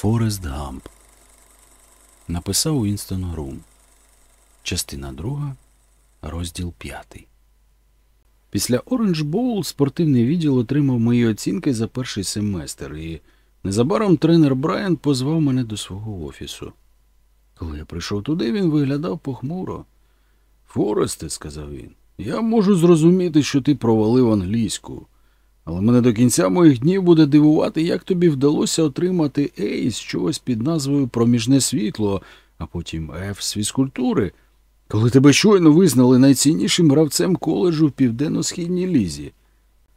Форест Гамп. Написав Уінстон Грум. Частина друга, розділ п'ятий. Після Оранж Боул спортивний відділ отримав мої оцінки за перший семестр, і незабаром тренер Брайан позвав мене до свого офісу. Коли я прийшов туди, він виглядав похмуро. Форесте, сказав він, я можу зрозуміти, що ти провалив англійську. Але мене до кінця моїх днів буде дивувати, як тобі вдалося отримати Ей з чогось під назвою Проміжне світло, а потім Ф з фізкультури, коли тебе щойно визнали найціннішим гравцем коледжу в південно-східній лізі.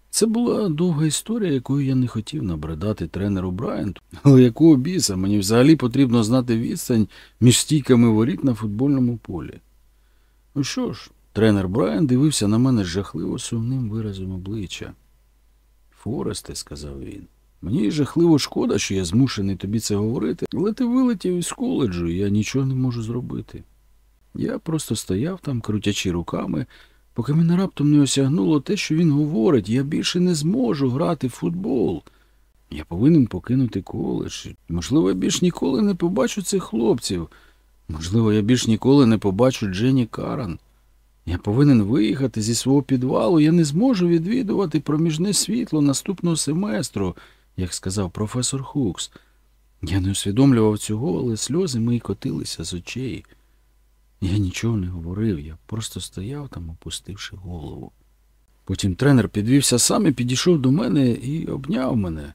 Це була довга історія, якою я не хотів набридати тренеру Брайанту, але якого біса мені взагалі потрібно знати відстань між стійками воріт на футбольному полі. Ну що ж, тренер Брайан дивився на мене з жахливо сумним виразом обличчя. Форесте, сказав він, мені жахливо шкода, що я змушений тобі це говорити, але ти вилетів із коледжу, і я нічого не можу зробити. Я просто стояв там, крутячи руками, поки мене раптом не осягнуло те, що він говорить, я більше не зможу грати в футбол. Я повинен покинути коледж. Можливо, я більш ніколи не побачу цих хлопців. Можливо, я більш ніколи не побачу Дженні Каран. Я повинен виїхати зі свого підвалу, я не зможу відвідувати проміжне світло наступного семестру, як сказав професор Хукс. Я не усвідомлював цього, але сльози мої котилися з очей. Я нічого не говорив, я просто стояв там, опустивши голову. Потім тренер підвівся сам і підійшов до мене і обняв мене.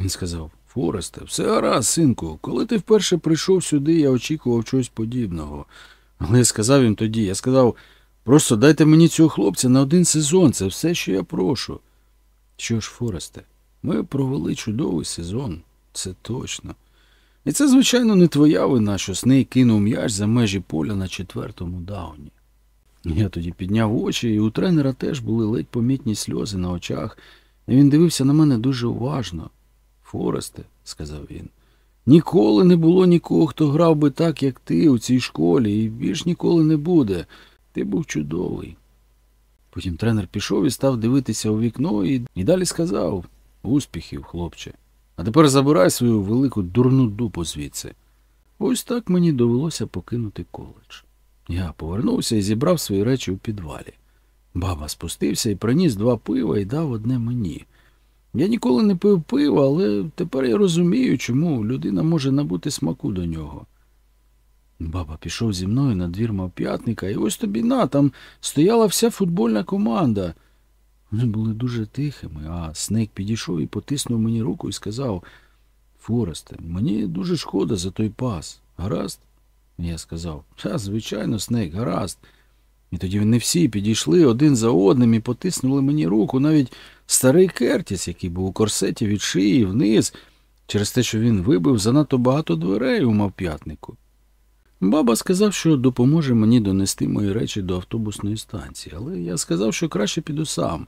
Він сказав Форесте, все гаразд, синку, коли ти вперше прийшов сюди, я очікував чогось подібного. Але я сказав їм тоді, я сказав, просто дайте мені цього хлопця на один сезон, це все, що я прошу. Що ж, Форесте, ми провели чудовий сезон, це точно. І це, звичайно, не твоя вина, що Сней кинув м'яч за межі поля на четвертому дауні. Я тоді підняв очі, і у тренера теж були ледь помітні сльози на очах, і він дивився на мене дуже уважно. Форесте, сказав він, ніколи не було нікого, хто грав би так, як ти у цій школі, і більш ніколи не буде. Ти був чудовий. Потім тренер пішов і став дивитися у вікно і, і далі сказав успіхів, хлопче. А тепер забирай свою велику дурну дупу звідси. Ось так мені довелося покинути коледж. Я повернувся і зібрав свої речі у підвалі. Баба спустився і приніс два пива і дав одне мені. Я ніколи не пив пива, але тепер я розумію, чому людина може набути смаку до нього. Баба пішов зі мною на двір мавп'ятника, і ось тобі на, там стояла вся футбольна команда. Вони були дуже тихими, а Снейк підійшов і потиснув мені руку і сказав Форесте, мені дуже шкода за той пас. Гаразд? Я сказав, та, звичайно, Снейк, гаразд. І тоді вони всі підійшли один за одним і потиснули мені руку, навіть старий Кертіс, який був у корсеті від шиї вниз, через те, що він вибив занадто багато дверей у мавп'ятнику. Баба сказав, що допоможе мені донести мої речі до автобусної станції, але я сказав, що краще піду сам.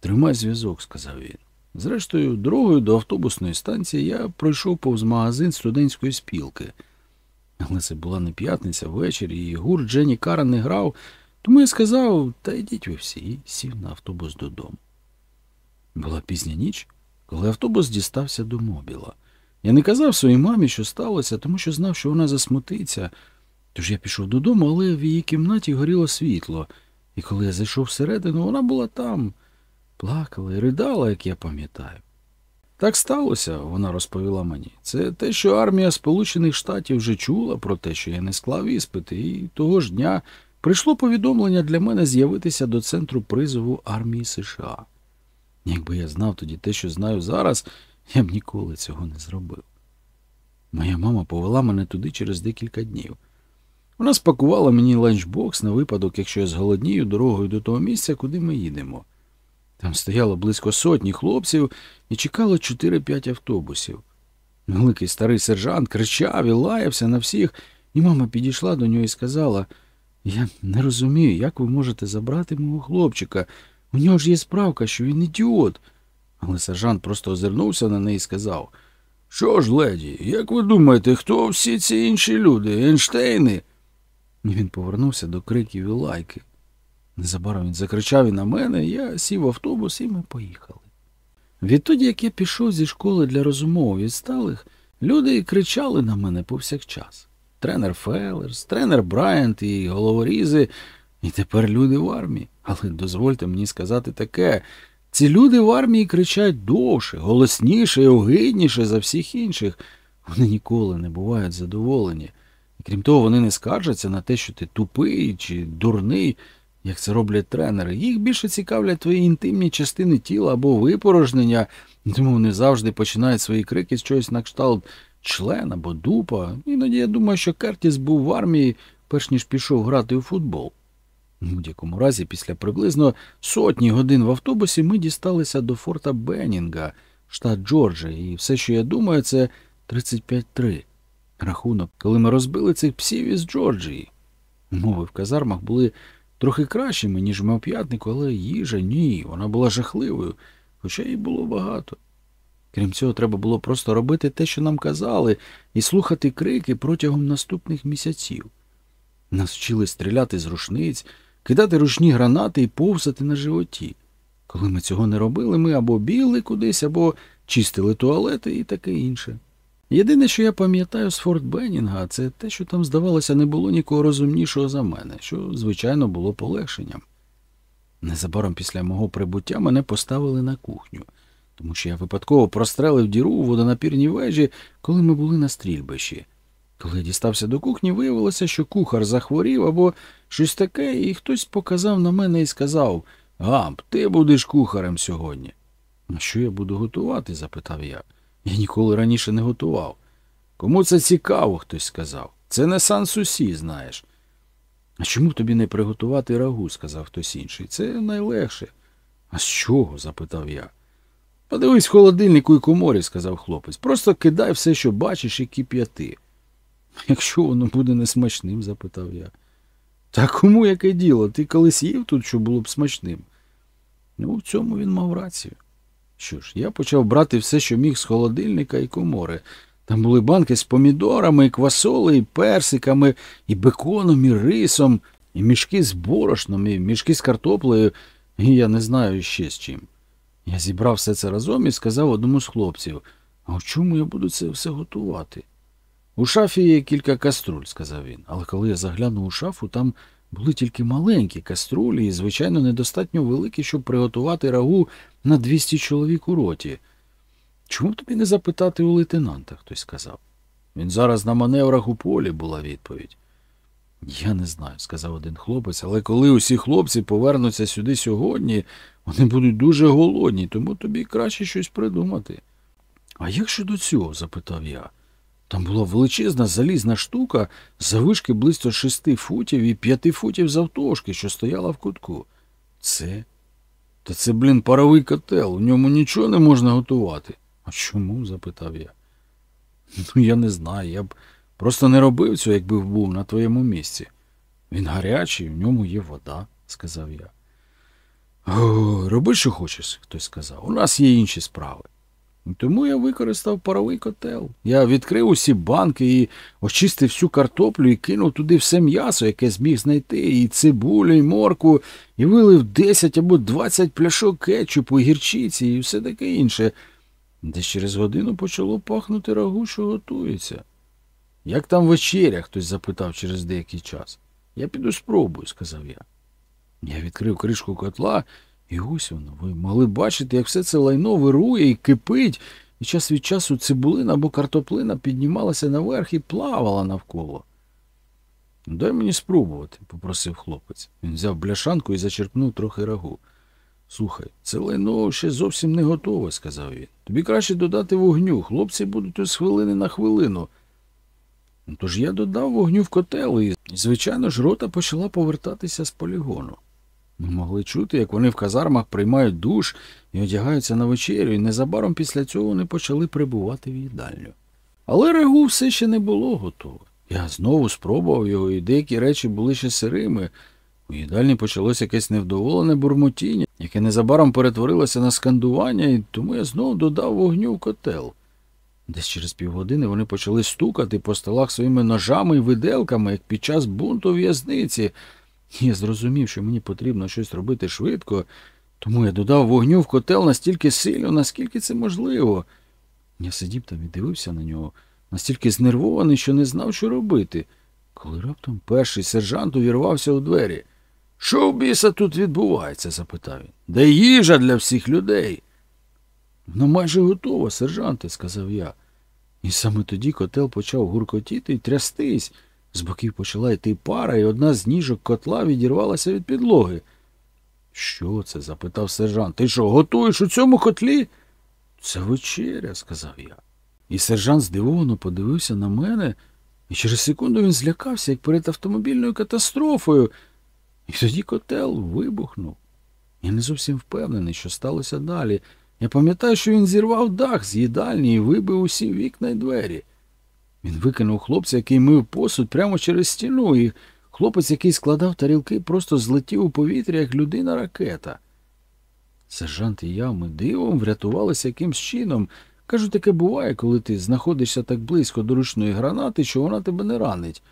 Тримай зв'язок, сказав він. Зрештою, дорогою до автобусної станції я пройшов повз магазин студентської спілки. Але це була не п'ятниця ввечері, і гурт Дженні Кара не грав, тому я сказав, та йдіть ви всі, і сів на автобус додому. Була пізня ніч, коли автобус дістався до мобіла. Я не казав своїй мамі, що сталося, тому що знав, що вона засмутиться. Тож я пішов додому, але в її кімнаті горіло світло, і коли я зайшов всередину, вона була там, плакала і ридала, як я пам'ятаю. Так сталося, вона розповіла мені. Це те, що армія Сполучених Штатів вже чула про те, що я не склав іспити, і того ж дня прийшло повідомлення для мене з'явитися до центру призову армії США. Якби я знав тоді те, що знаю зараз, я б ніколи цього не зробив. Моя мама повела мене туди через декілька днів. Вона спакувала мені ланчбокс на випадок, якщо я зголоднію дорогою до того місця, куди ми їдемо. Там стояло близько сотні хлопців і чекало 4-5 автобусів. Великий старий сержант кричав і лаявся на всіх, і мама підійшла до нього і сказала Я не розумію, як ви можете забрати мого хлопчика. У нього ж є справка, що він ідіот. Але сержант просто озирнувся на неї і сказав Що ж, леді, як ви думаєте, хто всі ці інші люди? Ейнштейни? І він повернувся до криків і лайки. Незабаром він закричав і на мене, я сів в автобус і ми поїхали. Відтоді, як я пішов зі школи для розумово відсталих, Люди кричали на мене повсякчас. Тренер Феллерс, тренер Брайант і головорізи, і тепер люди в армії. Але дозвольте мені сказати таке. Ці люди в армії кричать довше, голосніше і огидніше за всіх інших. Вони ніколи не бувають задоволені. І крім того, вони не скаржаться на те, що ти тупий чи дурний, як це роблять тренери. Їх більше цікавлять твої інтимні частини тіла або випорожнення, тому вони завжди починають свої крики з чогось на кшталт член або дупа. Іноді я думаю, що Кертіс був в армії, перш ніж пішов грати у футбол. У будь-якому разі, після приблизно сотні годин в автобусі ми дісталися до форта Беннінга, штат Джорджія, і все, що я думаю, це 35-3. Рахунок, коли ми розбили цих псів із Джорджії. Умови в казармах були трохи кращими, ніж в мавп'ятнику, але їжа ні, вона була жахливою, хоча її було багато. Крім цього, треба було просто робити те, що нам казали, і слухати крики протягом наступних місяців. Нас вчили стріляти з рушниць, кидати ручні гранати і повзати на животі. Коли ми цього не робили, ми або бігли кудись, або чистили туалети і таке інше. Єдине, що я пам'ятаю з Форт Беннінга, це те, що там, здавалося, не було нікого розумнішого за мене, що, звичайно, було полегшенням. Незабаром після мого прибуття мене поставили на кухню, тому що я випадково прострелив діру у водонапірній вежі, коли ми були на стрільбищі. Коли дістався до кухні, виявилося, що кухар захворів або щось таке, і хтось показав на мене і сказав Гамп, ти будеш кухарем сьогодні. А що я буду готувати? запитав я. Я ніколи раніше не готував. Кому це цікаво, хтось сказав. Це не сан сусі, знаєш. А чому тобі не приготувати рагу? сказав хтось інший. Це найлегше. А з чого? запитав я. Подивись в холодильнику і коморі, сказав хлопець. Просто кидай все, що бачиш, і кип'яти. Якщо воно буде несмачним, запитав я. Та кому яке діло? Ти колись їв тут, що було б смачним? Ну, в цьому він мав рацію. Що ж, я почав брати все, що міг з холодильника і комори. Там були банки з помідорами, і квасоли, і персиками, і беконом, і рисом, і мішки з борошном, і мішки з картоплею, і я не знаю ще з чим. Я зібрав все це разом і сказав одному з хлопців, а в чому я буду це все готувати? У шафі є кілька каструль, сказав він, але коли я заглянув у шафу, там були тільки маленькі каструлі і, звичайно, недостатньо великі, щоб приготувати рагу на 200 чоловік у роті. Чому б тобі не запитати у лейтенанта, хтось сказав. Він зараз на маневрах у полі, була відповідь. Я не знаю, сказав один хлопець, але коли усі хлопці повернуться сюди сьогодні, вони будуть дуже голодні, тому тобі краще щось придумати. А як щодо цього? запитав я. Там була величезна залізна штука завишки близько шести футів і п'яти футів завтовшки, що стояла в кутку. Це? Та це, блін, паровий котел, у ньому нічого не можна готувати. А чому? запитав я. Ну, я не знаю. Я б просто не робив цього, якби був на твоєму місці. Він гарячий, в ньому є вода, сказав я. О, роби, що хочеш, хтось сказав. У нас є інші справи. Тому я використав паровий котел. Я відкрив усі банки і очистив всю картоплю і кинув туди все м'ясо, яке зміг знайти, і цибулю, і морку, і вилив 10 або 20 пляшок кетчупу, і гірчиці, і все таке інше. Десь через годину почало пахнути рагу, що готується. Як там вечеря? хтось запитав через деякий час. Я піду спробую, сказав я. Я відкрив кришку котла. І ось воно, ви могли бачити, як все це лайно вирує і кипить, і час від часу цибулина або картоплина піднімалася наверх і плавала навколо. Дай мені спробувати, попросив хлопець. Він взяв бляшанку і зачерпнув трохи рагу. Слухай, це лайно ще зовсім не готове, сказав він. Тобі краще додати вогню. Хлопці будуть із хвилини на хвилину. Тож я додав вогню в котел, і, звичайно ж, рота почала повертатися з полігону. Ми могли чути, як вони в казармах приймають душ і одягаються на вечерю, і незабаром після цього вони почали прибувати в їдальню. Але рагу все ще не було готове. Я знову спробував його, і деякі речі були ще сирими. У їдальні почалося якесь невдоволене бурмотіння, яке незабаром перетворилося на скандування, і тому я знову додав вогню в котел. Десь через півгодини вони почали стукати по столах своїми ножами і виделками, як під час бунту в'язниці. Я зрозумів, що мені потрібно щось робити швидко, тому я додав вогню в котел настільки сильно, наскільки це можливо. Я сидів там і дивився на нього, настільки знервований, що не знав, що робити, коли раптом перший сержант увірвався у двері. Що в біса тут відбувається? запитав він. Де їжа для всіх людей? Вона майже готова, сержанте, сказав я. І саме тоді котел почав гуркотіти і трястись. З боків почала йти пара, і одна з ніжок котла відірвалася від підлоги. Що це? запитав сержант. Ти що, готуєш у цьому котлі? Це вечеря, сказав я. І сержант здивовано подивився на мене, і через секунду він злякався, як перед автомобільною катастрофою. І тоді котел вибухнув. Я не зовсім впевнений, що сталося далі. Я пам'ятаю, що він зірвав дах з їдальні і вибив усі вікна й двері. Він викинув хлопця, який мив посуд прямо через стіну, і хлопець, який складав тарілки, просто злетів у повітря, як людина ракета. Сержант і я ми дивом врятувалися якимсь чином. Кажу, таке буває, коли ти знаходишся так близько до ручної гранати, що вона тебе не ранить.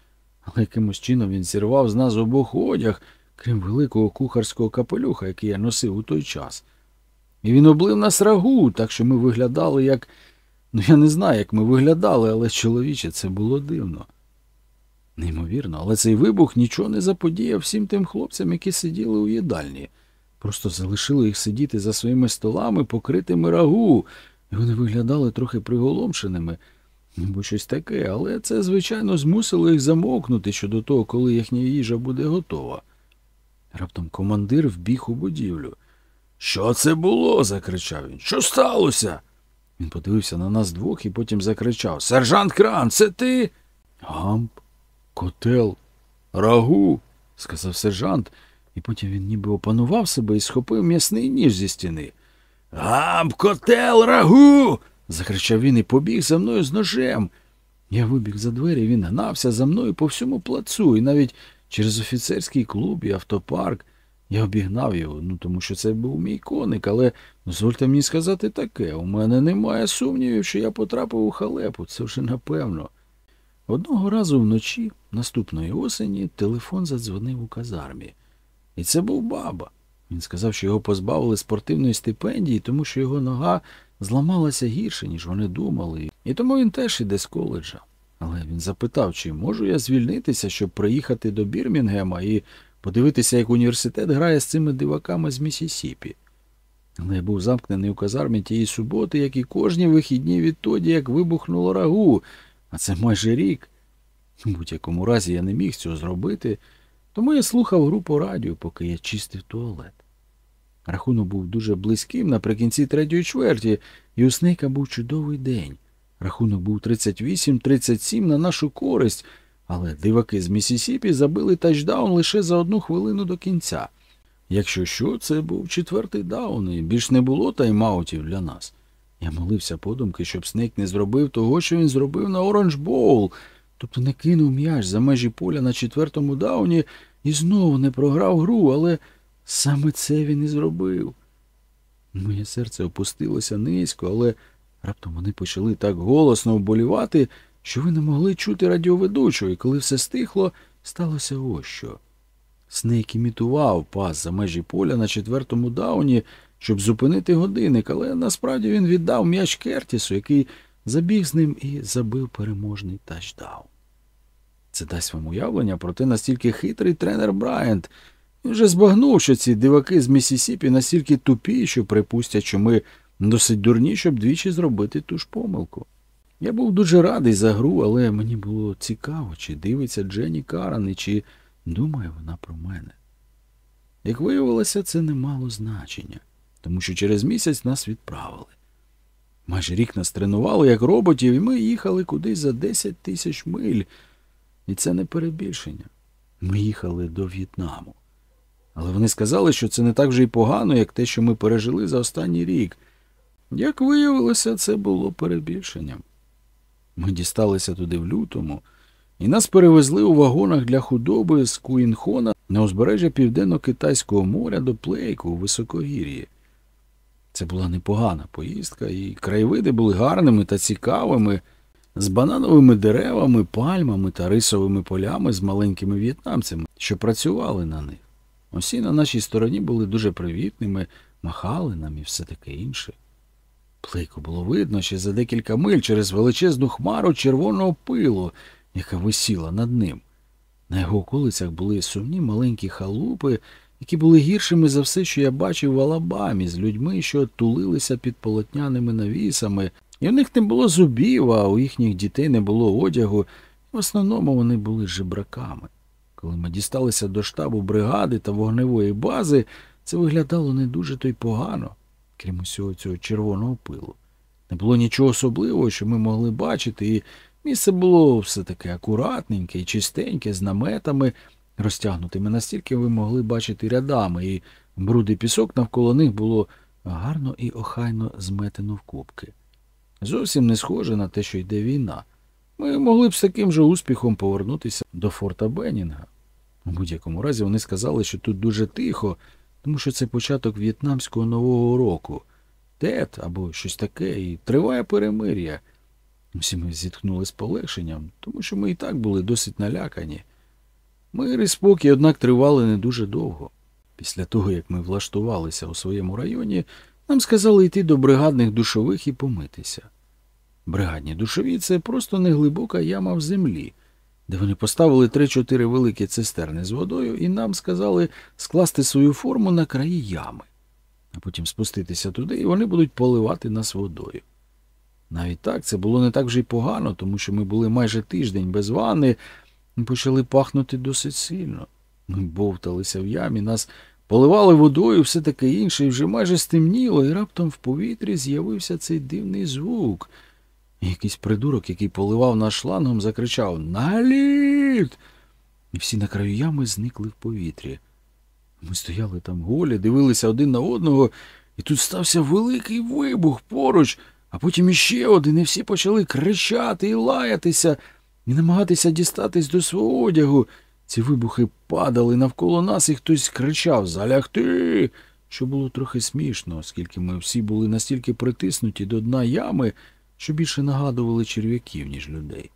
Але якимось чином він зірвав з нас обох одяг, крім великого кухарського капелюха, який я носив у той час. І він облив нас рагу, так що ми виглядали як. Ну, я не знаю, як ми виглядали, але чоловіче, це було дивно. Неймовірно, але цей вибух нічого не заподіяв всім тим хлопцям, які сиділи у їдальні. Просто залишили їх сидіти за своїми столами, покритими рагу, і вони виглядали трохи приголомшеними, або щось таке, але це, звичайно, змусило їх замовкнути щодо того, коли їхня їжа буде готова. Раптом командир вбіг у будівлю. Що це було? закричав він. Що сталося? Він подивився на нас двох і потім закричав Сержант Кран, це ти? Гамп, котел, рагу, сказав сержант, і потім він ніби опанував себе і схопив м'ясний ніж зі стіни. Гамп, котел, рагу. закричав він і побіг за мною з ножем. Я вибіг за двері, він гнався за мною по всьому плацу, і навіть через офіцерський клуб і автопарк. Я обігнав його, ну тому що це був мій коник, але дозвольте мені сказати таке, у мене немає сумнівів, що я потрапив у халепу, це вже напевно. Одного разу вночі, наступної осені, телефон задзвонив у казармі. І це був баба. Він сказав, що його позбавили спортивної стипендії, тому що його нога зламалася гірше, ніж вони думали, і тому він теж іде з коледжа. Але він запитав, чи можу я звільнитися, щоб приїхати до Бірмінгема і подивитися, як університет грає з цими диваками з Місісіпі. Але я був замкнений у казармі тієї суботи, як і кожні вихідні відтоді, як вибухнуло рагу, а це майже рік. В будь-якому разі я не міг цього зробити, тому я слухав групу радіо, поки я чистив туалет. Рахунок був дуже близьким наприкінці третьої чверті, і у Снейка був чудовий день. Рахунок був 38-37 на нашу користь, але диваки з Місісіпі забили тачдаун лише за одну хвилину до кінця. Якщо що, це був четвертий даун, і більш не було тайм-аутів для нас. Я молився подумки, щоб Снейк не зробив того, що він зробив на Оранж Боул, тобто не кинув м'яч за межі поля на четвертому дауні і знову не програв гру, але саме це він і зробив. Моє серце опустилося низько, але раптом вони почали так голосно вболівати, що ви не могли чути радіоведучого, і коли все стихло, сталося ось що. Снейк імітував пас за межі поля на четвертому дауні, щоб зупинити годинник, але насправді він віддав м'яч Кертісу, який забіг з ним і забив переможний тачдаун. Це дасть вам уявлення про те, настільки хитрий тренер Брайант. Він вже збагнув, що ці диваки з Місісіпі настільки тупі, що припустять, що ми досить дурні, щоб двічі зробити ту ж помилку. Я був дуже радий за гру, але мені було цікаво, чи дивиться Дженні Каран і чи думає вона про мене. Як виявилося, це не мало значення, тому що через місяць нас відправили. Майже рік нас тренували як роботів, і ми їхали кудись за 10 тисяч миль. І це не перебільшення. Ми їхали до В'єтнаму. Але вони сказали, що це не так вже й погано, як те, що ми пережили за останній рік. Як виявилося, це було перебільшенням. Ми дісталися туди в лютому, і нас перевезли у вагонах для худоби з Куінхона на узбережжя Південно-Китайського моря до Плейку у високогір'ї. Це була непогана поїздка, і краєвиди були гарними та цікавими, з банановими деревами, пальмами та рисовими полями з маленькими в'єтнамцями, що працювали на них. Усі на нашій стороні були дуже привітними, махали нам і все таке інше. Плейку було видно ще за декілька миль через величезну хмару червоного пилу, яка висіла над ним. На його околицях були сумні маленькі халупи, які були гіршими за все, що я бачив в Алабамі, з людьми, що тулилися під полотняними навісами, і в них не було зубів, а у їхніх дітей не було одягу. В основному вони були жебраками. Коли ми дісталися до штабу бригади та вогневої бази, це виглядало не дуже то й погано, крім усього цього червоного пилу. Не було нічого особливого, що ми могли бачити, і місце було все таке акуратненьке і чистеньке, з наметами, розтягнутими настільки ви могли бачити рядами, і бруди пісок навколо них було гарно і охайно зметено в кубки. Зовсім не схоже на те, що йде війна. Ми могли б з таким же успіхом повернутися до форта Беннінга. У будь-якому разі вони сказали, що тут дуже тихо, тому що це початок в'єтнамського нового року, тет або щось таке, і триває перемир'я. Всі ми зітхнули з полегшенням, тому що ми і так були досить налякані. Мир і спокій, однак, тривали не дуже довго. Після того, як ми влаштувалися у своєму районі, нам сказали йти до бригадних душових і помитися. Бригадні душові це просто неглибока яма в землі, де вони поставили три-чотири великі цистерни з водою і нам сказали скласти свою форму на краї ями, а потім спуститися туди, і вони будуть поливати нас водою. Навіть так це було не так вже й погано, тому що ми були майже тиждень без ванни і почали пахнути досить сильно. Ми бовталися в ямі, нас поливали водою, все таке інше, і вже майже стемніло, і раптом в повітрі з'явився цей дивний звук. Якийсь придурок, який поливав наш шлангом, закричав Наліт. І всі на краю ями зникли в повітрі. Ми стояли там голі, дивилися один на одного, і тут стався великий вибух поруч, а потім іще один, і всі почали кричати і лаятися, і намагатися дістатись до свого одягу. Ці вибухи падали навколо нас, і хтось кричав Залягти, що було трохи смішно, оскільки ми всі були настільки притиснуті до дна ями, що більше нагадували черв'яків, ніж людей.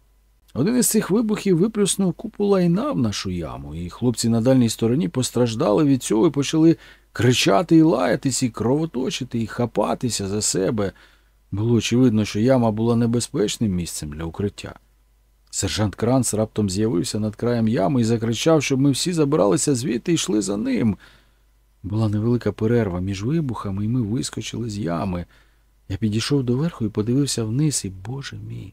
Один із цих вибухів виплюснув купу лайна в нашу яму, і хлопці на дальній стороні постраждали від цього і почали кричати і лаятись, і кровоточити, і хапатися за себе. Було очевидно, що яма була небезпечним місцем для укриття. Сержант Кранц раптом з'явився над краєм ями і закричав, щоб ми всі забиралися звідти і йшли за ним. Була невелика перерва між вибухами, і ми вискочили з ями. Я підійшов до верху і подивився вниз, і, боже мій,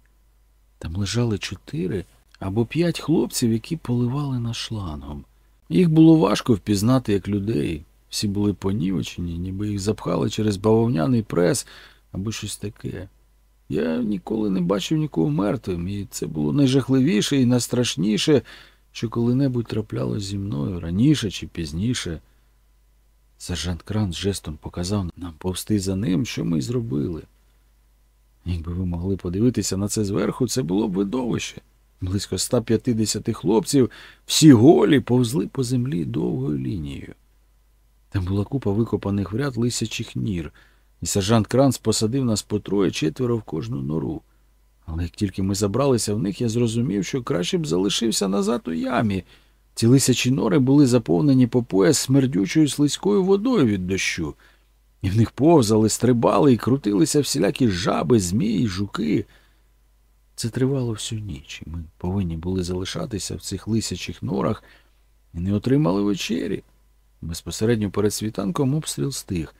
там лежали чотири або п'ять хлопців, які поливали нас шлангом. Їх було важко впізнати як людей. Всі були понівечені, ніби їх запхали через бавовняний прес або щось таке. Я ніколи не бачив нікого мертвим, і це було найжахливіше і найстрашніше, що коли-небудь траплялось зі мною раніше чи пізніше. Сержант Кран жестом показав нам повсти за ним, що ми й зробили. Якби ви могли подивитися на це зверху, це було б видовище. Близько 150 хлопців, всі голі, повзли по землі довгою лінією. Там була купа викопаних в ряд лисячих нір, і сержант Кранц посадив нас по троє четверо в кожну нору. Але як тільки ми забралися в них, я зрозумів, що краще б залишився назад у ямі. Ці лисячі нори були заповнені по пояс смердючою слизькою водою від дощу, і в них повзали, стрибали і крутилися всілякі жаби, змії, жуки. Це тривало всю ніч, і ми повинні були залишатися в цих лисячих норах і не отримали вечері. Безпосередньо перед світанком обстріл стих,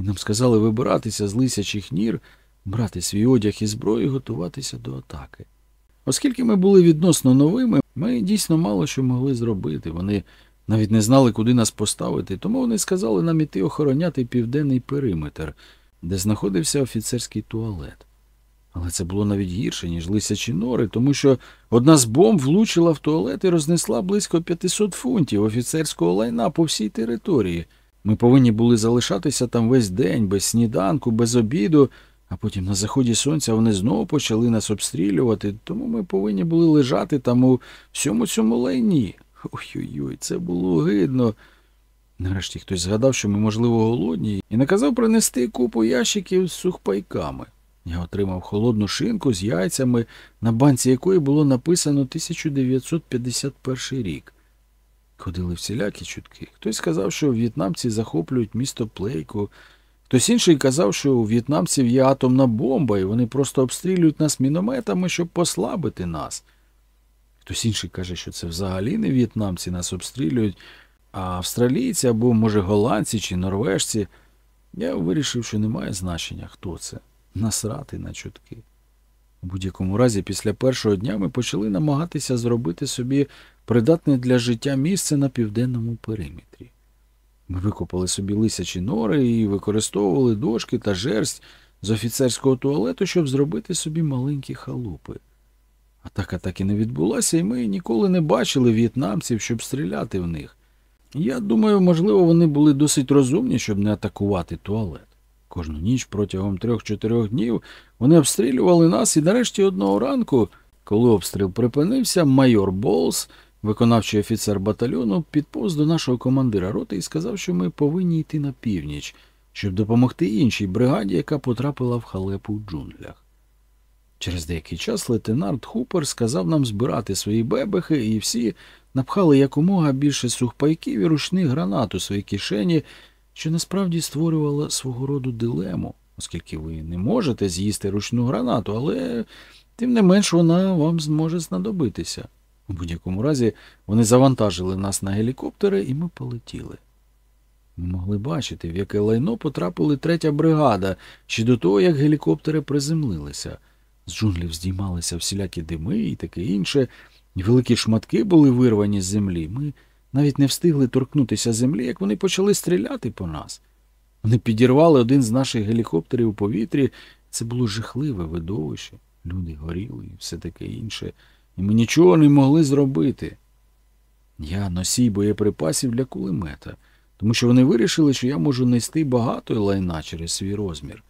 і нам сказали вибиратися з лисячих нір, брати свій одяг і зброю і готуватися до атаки. Оскільки ми були відносно новими, ми дійсно мало що могли зробити. Вони навіть не знали, куди нас поставити, тому вони сказали нам іти охороняти південний периметр, де знаходився офіцерський туалет. Але це було навіть гірше, ніж лисячі нори, тому що одна з бомб влучила в туалет і рознесла близько 500 фунтів офіцерського лайна по всій території. Ми повинні були залишатися там весь день, без сніданку, без обіду, а потім на заході сонця вони знову почали нас обстрілювати, тому ми повинні були лежати там у всьому цьому лайні. Ой-ой-ой, це було гидно. Нарешті хтось згадав, що ми, можливо, голодні, і наказав принести купу ящиків з сухпайками. Я отримав холодну шинку з яйцями, на банці якої було написано 1951 рік. Ходили всілякі чутки. Хтось сказав, що в'єтнамці захоплюють місто Плейку, Хтось інший казав, що у в'єтнамців є атомна бомба, і вони просто обстрілюють нас мінометами, щоб послабити нас. Хтось інший каже, що це взагалі не в'єтнамці нас обстрілюють, а австралійці або, може, голландці чи норвежці. Я вирішив, що немає значення, хто це. Насрати на чутки. У будь-якому разі, після першого дня ми почали намагатися зробити собі придатне для життя місце на південному периметрі. Ми викопали собі лисячі нори і використовували дошки та жерсть з офіцерського туалету, щоб зробити собі маленькі халупи. Атака так і не відбулася, і ми ніколи не бачили в'єтнамців, щоб стріляти в них. Я думаю, можливо, вони були досить розумні, щоб не атакувати туалет. Кожну ніч протягом трьох-чотирьох днів вони обстрілювали нас, і нарешті одного ранку, коли обстріл припинився, майор Болс, виконавчий офіцер батальйону, підповз до нашого командира роти і сказав, що ми повинні йти на північ, щоб допомогти іншій бригаді, яка потрапила в халепу в джунглях. Через деякий час лейтенант Хупер сказав нам збирати свої бебехи, і всі напхали якомога більше сухпайків і ручних гранат у свої кишені, що насправді створювало свого роду дилему, оскільки ви не можете з'їсти ручну гранату, але тим не менш вона вам зможе знадобитися. У будь-якому разі вони завантажили нас на гелікоптери, і ми полетіли. Ми могли бачити, в яке лайно потрапили третя бригада, ще до того, як гелікоптери приземлилися. З джунглів здіймалися всілякі дими і таке інше, великі шматки були вирвані з землі. Ми навіть не встигли торкнутися землі, як вони почали стріляти по нас. Вони підірвали один з наших гелікоптерів у повітрі. Це було жахливе видовище. Люди горіли і все таке інше, і ми нічого не могли зробити. Я носій боєприпасів для кулемета, тому що вони вирішили, що я можу нести багато лайна через свій розмір.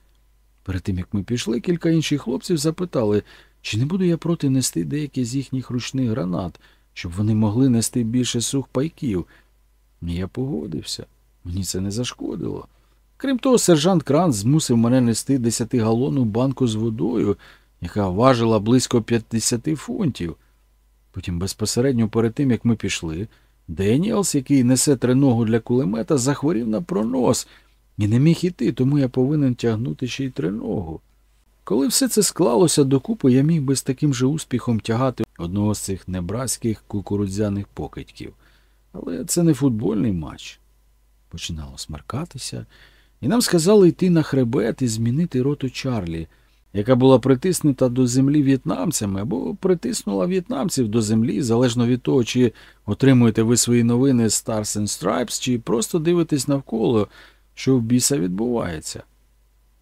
Перед тим, як ми пішли, кілька інших хлопців запитали, чи не буду я проти нести деякі з їхніх ручних гранат, щоб вони могли нести більше сухпайків. Я погодився. Мені це не зашкодило. Крім того, сержант Кранц змусив мене нести десятигалонну банку з водою, яка важила близько 50 фунтів. Потім, безпосередньо перед тим, як ми пішли, Деніелс, який несе триногу для кулемета, захворів на пронос і не міг іти, тому я повинен тягнути ще й триногу. Коли все це склалося докупи, я міг би з таким же успіхом тягати одного з цих небраських кукурудзяних покидьків. Але це не футбольний матч. Починало смеркатися, і нам сказали йти на хребет і змінити роту Чарлі, яка була притиснута до землі в'єтнамцями або притиснула в'єтнамців до землі, залежно від того, чи отримуєте ви свої новини з Stars and Stripes, чи просто дивитесь навколо, що в біса відбувається.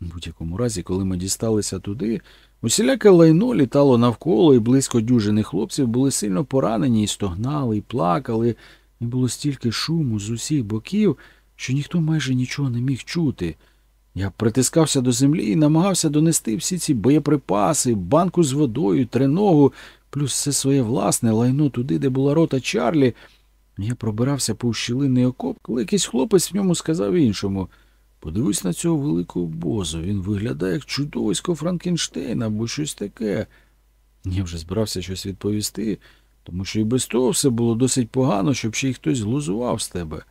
У будь-якому разі, коли ми дісталися туди, усіляке лайно літало навколо, і близько дюжини хлопців були сильно поранені і стогнали, і плакали, і було стільки шуму з усіх боків, що ніхто майже нічого не міг чути. Я притискався до землі і намагався донести всі ці боєприпаси, банку з водою, треногу, плюс все своє власне лайно туди, де була рота Чарлі. Я пробирався по щілинний окоп, коли якийсь хлопець в ньому сказав іншому Подивись на цього великого бозу, він виглядає як чудовисько Франкенштейна або щось таке. Я вже збирався щось відповісти, тому що і без того все було досить погано, щоб ще й хтось глузував з тебе.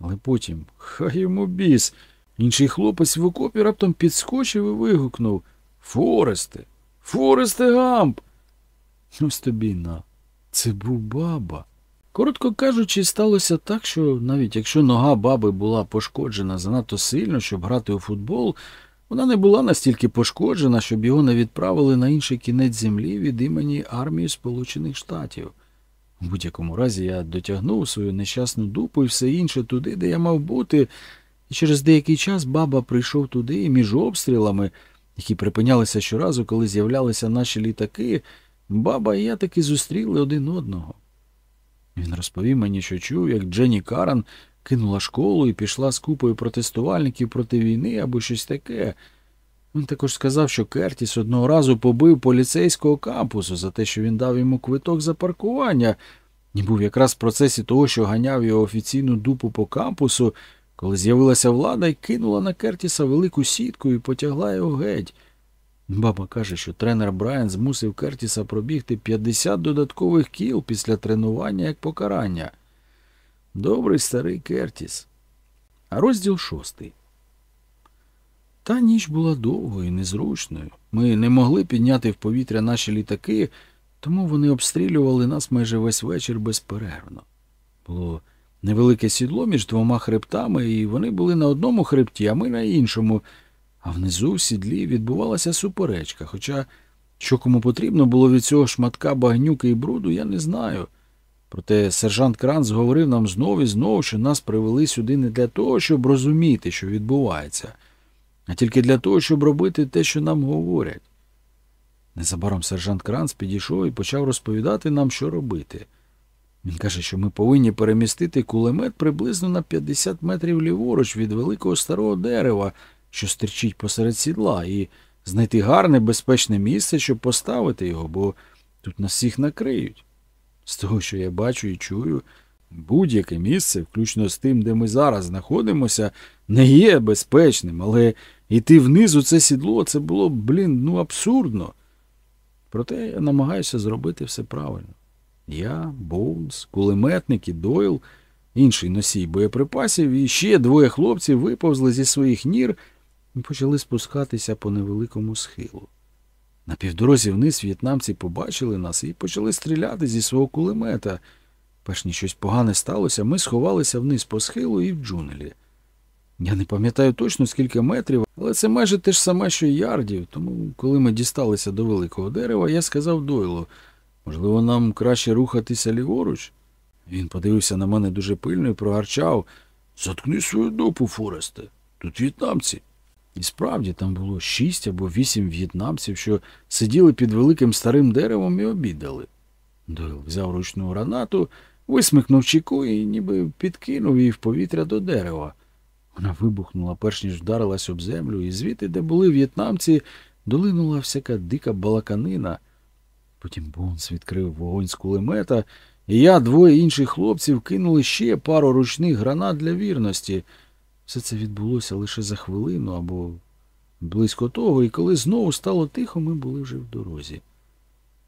Але потім, хай йому біс, інший хлопець в окопі раптом підскочив і вигукнув Форесте, Форесте Гамп. Ось тобі на. Це був баба. Коротко кажучи, сталося так, що навіть якщо нога баби була пошкоджена занадто сильно, щоб грати у футбол, вона не була настільки пошкоджена, щоб його не відправили на інший кінець землі від імені армії Сполучених Штатів. У будь-якому разі я дотягнув свою нещасну дупу і все інше туди, де я мав бути, і через деякий час баба прийшов туди і між обстрілами, які припинялися щоразу, коли з'являлися наші літаки, баба і я таки зустріли один одного. Він розповів мені, що чув, як Дженні Каран кинула школу і пішла з купою протестувальників проти війни або щось таке. Він також сказав, що Кертіс одного разу побив поліцейського кампусу за те, що він дав йому квиток за паркування, і був якраз в процесі того, що ганяв його офіційну дупу по кампусу, коли з'явилася влада і кинула на Кертіса велику сітку і потягла його геть. Баба каже, що тренер Брайан змусив Кертіса пробігти 50 додаткових кіл після тренування як покарання. Добрий старий Кертіс. А розділ шостий. Та ніч була довгою і незручною. Ми не могли підняти в повітря наші літаки, тому вони обстрілювали нас майже весь вечір безперервно. Було невелике сідло між двома хребтами, і вони були на одному хребті, а ми на іншому. А внизу в сідлі відбувалася суперечка. Хоча, що кому потрібно було від цього шматка багнюки і бруду, я не знаю. Проте сержант Кранц говорив нам знов і знов, що нас привели сюди не для того, щоб розуміти, що відбувається, а тільки для того, щоб робити те, що нам говорять. Незабаром сержант Кранц підійшов і почав розповідати нам, що робити. Він каже, що ми повинні перемістити кулемет приблизно на 50 метрів ліворуч від великого старого дерева, що стирчить посеред сідла, і знайти гарне, безпечне місце, щоб поставити його, бо тут нас всіх накриють. З того, що я бачу і чую, будь-яке місце, включно з тим, де ми зараз знаходимося, не є безпечним, але йти вниз у це сідло це було б, блін, ну абсурдно. Проте я намагаюся зробити все правильно. Я, Боунс, кулеметник і Дойл, інший носій боєприпасів, і ще двоє хлопців виповзли зі своїх нір і почали спускатися по невеликому схилу. На півдорозі вниз в'єтнамці побачили нас і почали стріляти зі свого кулемета. Перш ніж щось погане сталося, ми сховалися вниз по схилу і в джунглі. Я не пам'ятаю точно, скільки метрів, але це майже те ж саме, що й ярдів, тому коли ми дісталися до великого дерева, я сказав Дойлу, можливо, нам краще рухатися ліворуч. Він подивився на мене дуже пильно і прогарчав Заткни свою дупу, Форесте. Тут в'єтнамці. І справді там було шість або вісім в'єтнамців, що сиділи під великим старим деревом і обідали. Дойл взяв ручну гранату, висмикнув чеку і ніби підкинув її в повітря до дерева. Вона вибухнула, перш ніж вдарилась об землю, і звідти, де були в'єтнамці, долинула всяка дика балаканина. Потім Бонс відкрив вогонь з кулемета, і я, двоє інших хлопців, кинули ще пару ручних гранат для вірності. Все це відбулося лише за хвилину або близько того, і коли знову стало тихо, ми були вже в дорозі.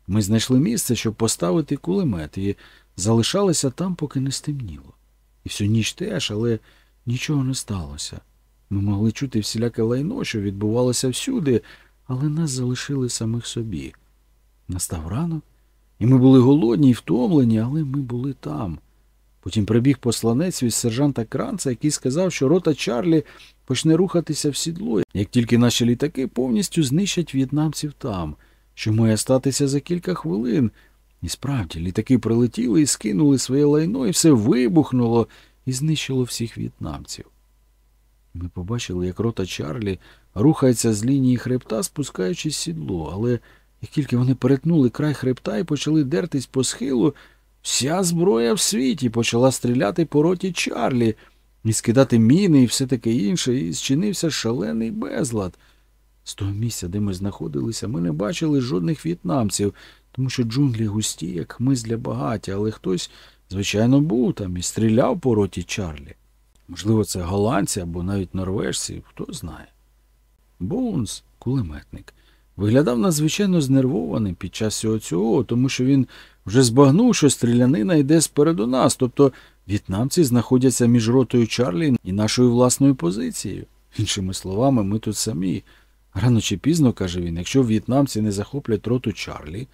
Ми знайшли місце, щоб поставити кулемет, і залишалися там, поки не стемніло. І всю ніч теж, але нічого не сталося. Ми могли чути всіляке лайно, що відбувалося всюди, але нас залишили самих собі. Настав ранок, і ми були голодні і втомлені, але ми були там. Потім прибіг посланець від сержанта Кранца, який сказав, що рота Чарлі почне рухатися в сідло, як тільки наші літаки повністю знищать в'єтнамців там, що має статися за кілька хвилин. І справді, літаки прилетіли і скинули своє лайно, і все вибухнуло і знищило всіх в'єтнамців. Ми побачили, як рота Чарлі рухається з лінії хребта, спускаючись сідло, але як тільки вони перетнули край хребта і почали дертись по схилу, Вся зброя в світі почала стріляти по роті Чарлі, і скидати міни і все таке інше, і зчинився шалений безлад. З того місця, де ми знаходилися, ми не бачили жодних в'єтнамців, тому що джунглі густі, як хмиз для багаття, але хтось, звичайно, був там і стріляв по роті Чарлі. Можливо, це голландці або навіть норвежці, хто знає. Боунс, кулеметник, виглядав надзвичайно знервований під час цього цього, тому що він вже збагнув, що стрілянина йде спереду нас, тобто в'єтнамці знаходяться між ротою Чарлі і нашою власною позицією. Іншими словами, ми тут самі. Рано чи пізно, каже він, якщо в'єтнамці не захоплять роту Чарлі,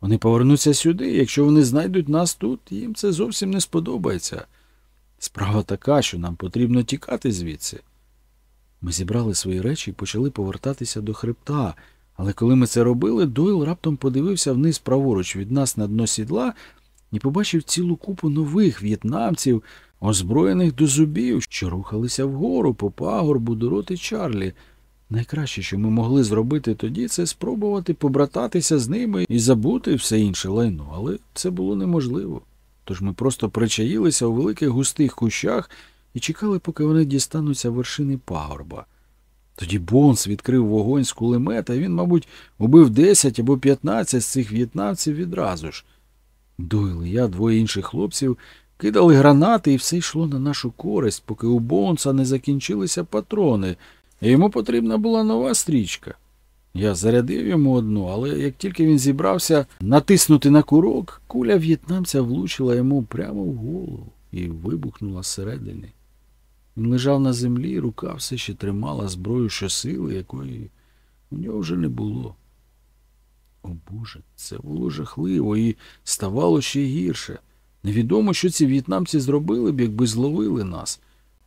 вони повернуться сюди, якщо вони знайдуть нас тут, їм це зовсім не сподобається. Справа така, що нам потрібно тікати звідси. Ми зібрали свої речі і почали повертатися до хребта, але коли ми це робили, Дойл раптом подивився вниз праворуч від нас на дно сідла і побачив цілу купу нових в'єтнамців, озброєних до зубів, що рухалися вгору по пагорбу до роти Чарлі. Найкраще, що ми могли зробити тоді, це спробувати побрататися з ними і забути все інше лайно, але це було неможливо. Тож ми просто причаїлися у великих густих кущах і чекали, поки вони дістануться вершини пагорба. Тоді Бонс відкрив вогонь з кулемета, він, мабуть, убив 10 або 15 з цих в'єтнамців відразу ж. Дойл і я, двоє інших хлопців, кидали гранати, і все йшло на нашу користь, поки у Бонса не закінчилися патрони, і йому потрібна була нова стрічка. Я зарядив йому одну, але як тільки він зібрався натиснути на курок, куля в'єтнамця влучила йому прямо в голову і вибухнула зсередини. Він лежав на землі, рука все ще тримала зброю щосили, якої у нього вже не було. О Боже, це було жахливо і ставало ще гірше. Невідомо, що ці в'єтнамці зробили б, якби зловили нас.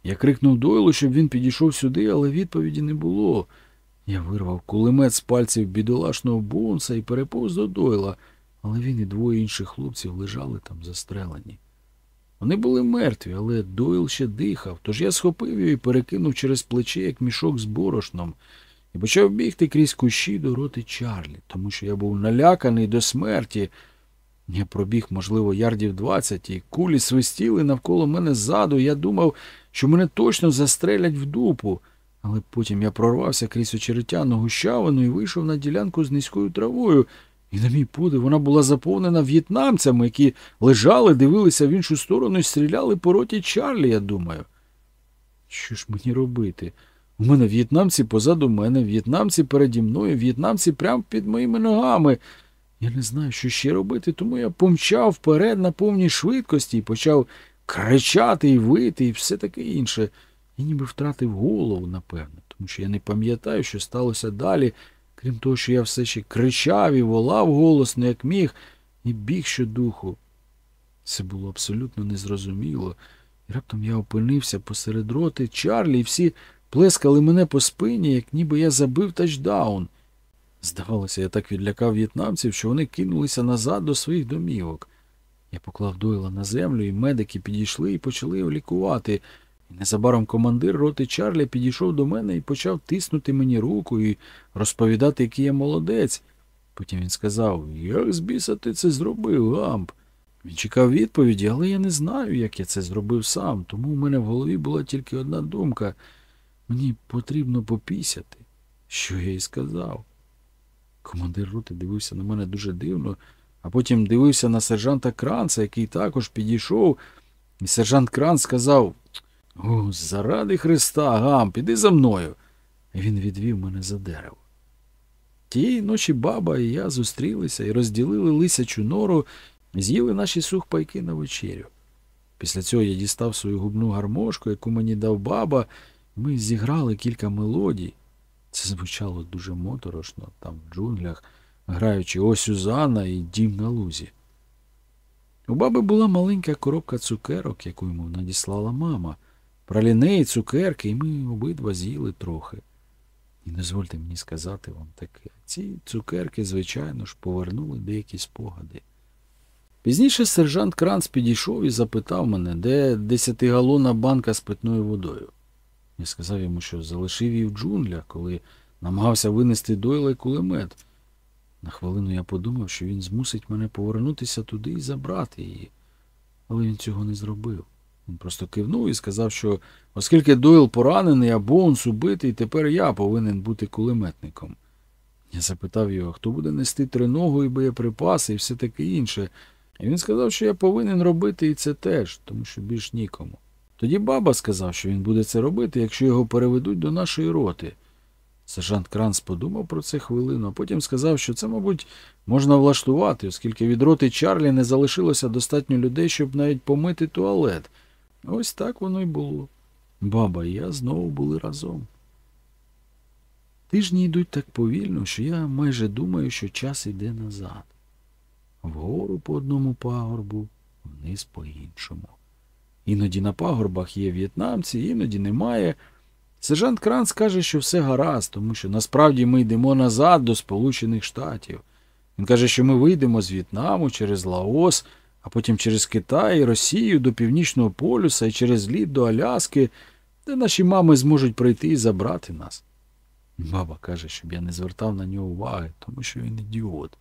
Я крикнув Дойлу, щоб він підійшов сюди, але відповіді не було. Я вирвав кулемет з пальців бідолашного бонса і переповз до Дойла, але він і двоє інших хлопців лежали там застрелені. Вони були мертві, але Дойл ще дихав, тож я схопив його і перекинув через плече, як мішок з борошном, і почав бігти крізь кущі до роти Чарлі, тому що я був наляканий до смерті. Я пробіг, можливо, ярдів двадцять, і кулі свистіли навколо мене ззаду, я думав, що мене точно застрелять в дупу. Але потім я прорвався крізь очеретяну гущавину і вийшов на ділянку з низькою травою, і, на мій подив, вона була заповнена в'єтнамцями, які лежали, дивилися в іншу сторону і стріляли по роті Чарлі, я думаю. Що ж мені робити? У мене в'єтнамці позаду мене, в'єтнамці переді мною, в'єтнамці прямо під моїми ногами. Я не знаю, що ще робити, тому я помчав вперед на повній швидкості і почав кричати і вити, і все таке інше. Я ніби втратив голову, напевно, тому що я не пам'ятаю, що сталося далі, крім того, що я все ще кричав і волав голосно, як міг, і біг щодуху. Це було абсолютно незрозуміло. І раптом я опинився посеред роти Чарлі, і всі плескали мене по спині, як ніби я забив тачдаун. Здавалося, я так відлякав в'єтнамців, що вони кинулися назад до своїх домівок. Я поклав дойла на землю, і медики підійшли і почали його лікувати. І незабаром командир роти Чарлі підійшов до мене і почав тиснути мені руку і розповідати, який я молодець. Потім він сказав, як з біса ти це зробив, Гамп? Він чекав відповіді, але я не знаю, як я це зробив сам, тому в мене в голові була тільки одна думка мені потрібно попісяти, що я їй сказав. Командир роти дивився на мене дуже дивно, а потім дивився на сержанта Кранца, який також підійшов, і сержант Кранц сказав О, заради Христа, гам, піди за мною. Він відвів мене за дерево. Тієї ночі баба і я зустрілися і розділили лисячу нору з'їли наші сухпайки на вечерю. Після цього я дістав свою губну гармошку, яку мені дав баба, ми зіграли кілька мелодій. Це звучало дуже моторошно, там в джунглях, граючи ось Сюзанна і дім на лузі. У баби була маленька коробка цукерок, яку йому надіслала мама, пралінеї, цукерки, і ми обидва з'їли трохи. І дозвольте мені сказати вам таке. Ці цукерки, звичайно ж, повернули деякі спогади. Пізніше сержант Кранц підійшов і запитав мене, де десятигалонна банка з питною водою. Я сказав йому, що залишив її в джунглях, коли намагався винести дойла й кулемет. На хвилину я подумав, що він змусить мене повернутися туди і забрати її. Але він цього не зробив. Він просто кивнув і сказав, що оскільки Дойл поранений, а Боунс убитий, тепер я повинен бути кулеметником. Я запитав його, хто буде нести триногу і боєприпаси і все таке інше. І він сказав, що я повинен робити і це теж, тому що більш нікому. Тоді баба сказав, що він буде це робити, якщо його переведуть до нашої роти. Сержант Кранц подумав про це хвилину, а потім сказав, що це, мабуть, можна влаштувати, оскільки від роти Чарлі не залишилося достатньо людей, щоб навіть помити туалет. Ось так воно й було. Баба і я знову були разом. Тижні йдуть так повільно, що я майже думаю, що час йде назад. Вгору по одному пагорбу, вниз по іншому. Іноді на пагорбах є в'єтнамці, іноді немає. Сержант Кранц каже, що все гаразд, тому що насправді ми йдемо назад до Сполучених Штатів. Він каже, що ми вийдемо з В'єтнаму через Лаос, а потім через Китай Росію до Північного полюса і через лід до Аляски, де наші мами зможуть прийти і забрати нас. Баба каже, щоб я не звертав на нього уваги, тому що він ідіот.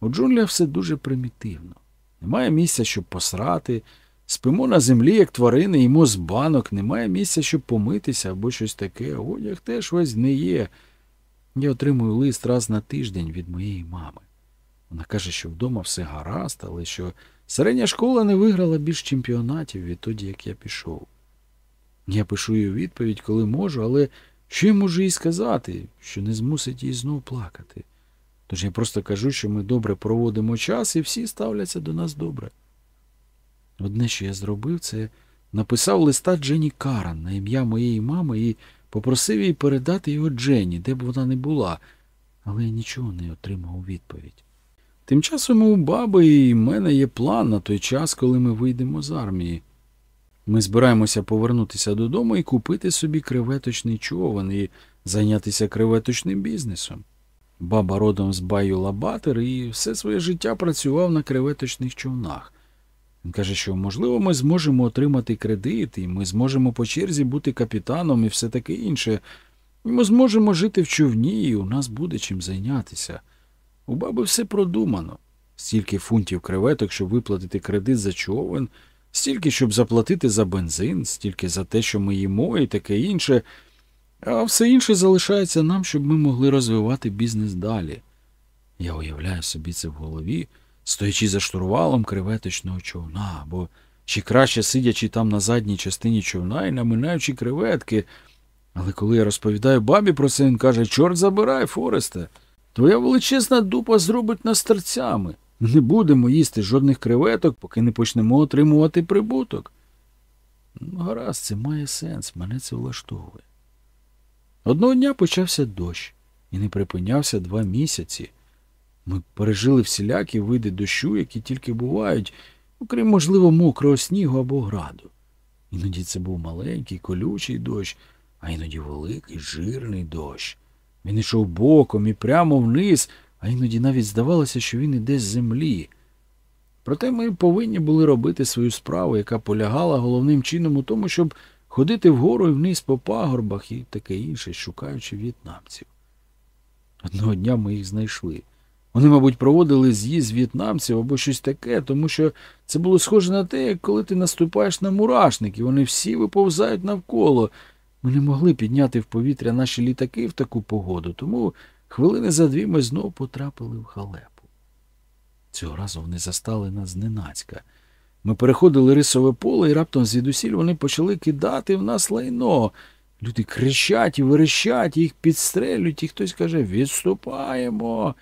У джунглях все дуже примітивно. Немає місця, щоб посрати. Спимо на землі, як тварини, їмо з банок, немає місця, щоб помитися або щось таке. Одяг теж весь не є. Я отримую лист раз на тиждень від моєї мами. Вона каже, що вдома все гаразд, але що середня школа не виграла більш чемпіонатів відтоді, як я пішов. Я пишу їй відповідь, коли можу, але що я можу їй сказати, що не змусить її знов плакати. Тож я просто кажу, що ми добре проводимо час і всі ставляться до нас добре. Одне, що я зробив, це написав листа Дженні Каран на ім'я моєї мами і попросив її передати його Дженні, де б вона не була, але я нічого не отримав у відповідь. Тим часом у баби і мене є план на той час, коли ми вийдемо з армії. Ми збираємося повернутися додому і купити собі креветочний човен і зайнятися креветочним бізнесом. Баба родом з Баю Лабатер і все своє життя працював на креветочних човнах. Він каже, що можливо ми зможемо отримати кредит, і ми зможемо по черзі бути капітаном і все таке інше. І ми зможемо жити в човні, і у нас буде чим зайнятися. У баби все продумано. Стільки фунтів креветок, щоб виплатити кредит за човен, стільки, щоб заплатити за бензин, стільки за те, що ми їмо, і таке інше. А все інше залишається нам, щоб ми могли розвивати бізнес далі. Я уявляю собі це в голові, стоячи за штурвалом креветочного човна, або чи краще сидячи там на задній частині човна і наминаючи креветки. Але коли я розповідаю бабі про це, він каже, чорт забирай, Форесте, твоя величезна дупа зробить нас терцями. Ми не будемо їсти жодних креветок, поки не почнемо отримувати прибуток. Ну, гаразд, це має сенс, мене це влаштовує. Одного дня почався дощ і не припинявся два місяці. Ми пережили всілякі види дощу, які тільки бувають, окрім, можливо, мокрого снігу або граду. Іноді це був маленький, колючий дощ, а іноді великий, жирний дощ. Він йшов боком і прямо вниз, а іноді навіть здавалося, що він іде з землі. Проте ми повинні були робити свою справу, яка полягала головним чином у тому, щоб ходити вгору і вниз по пагорбах і таке інше, шукаючи в'єтнамців. Одного дня ми їх знайшли. Вони, мабуть, проводили з'їзд в'єтнамців або щось таке, тому що це було схоже на те, як коли ти наступаєш на мурашник, і вони всі виповзають навколо. Ми не могли підняти в повітря наші літаки в таку погоду, тому хвилини за дві ми знов потрапили в халепу. Цього разу вони застали нас зненацька. Ми переходили рисове поле, і раптом звідусіль вони почали кидати в нас лайно. Люди кричать і верещать, їх підстрелюють, і хтось каже Відступаємо.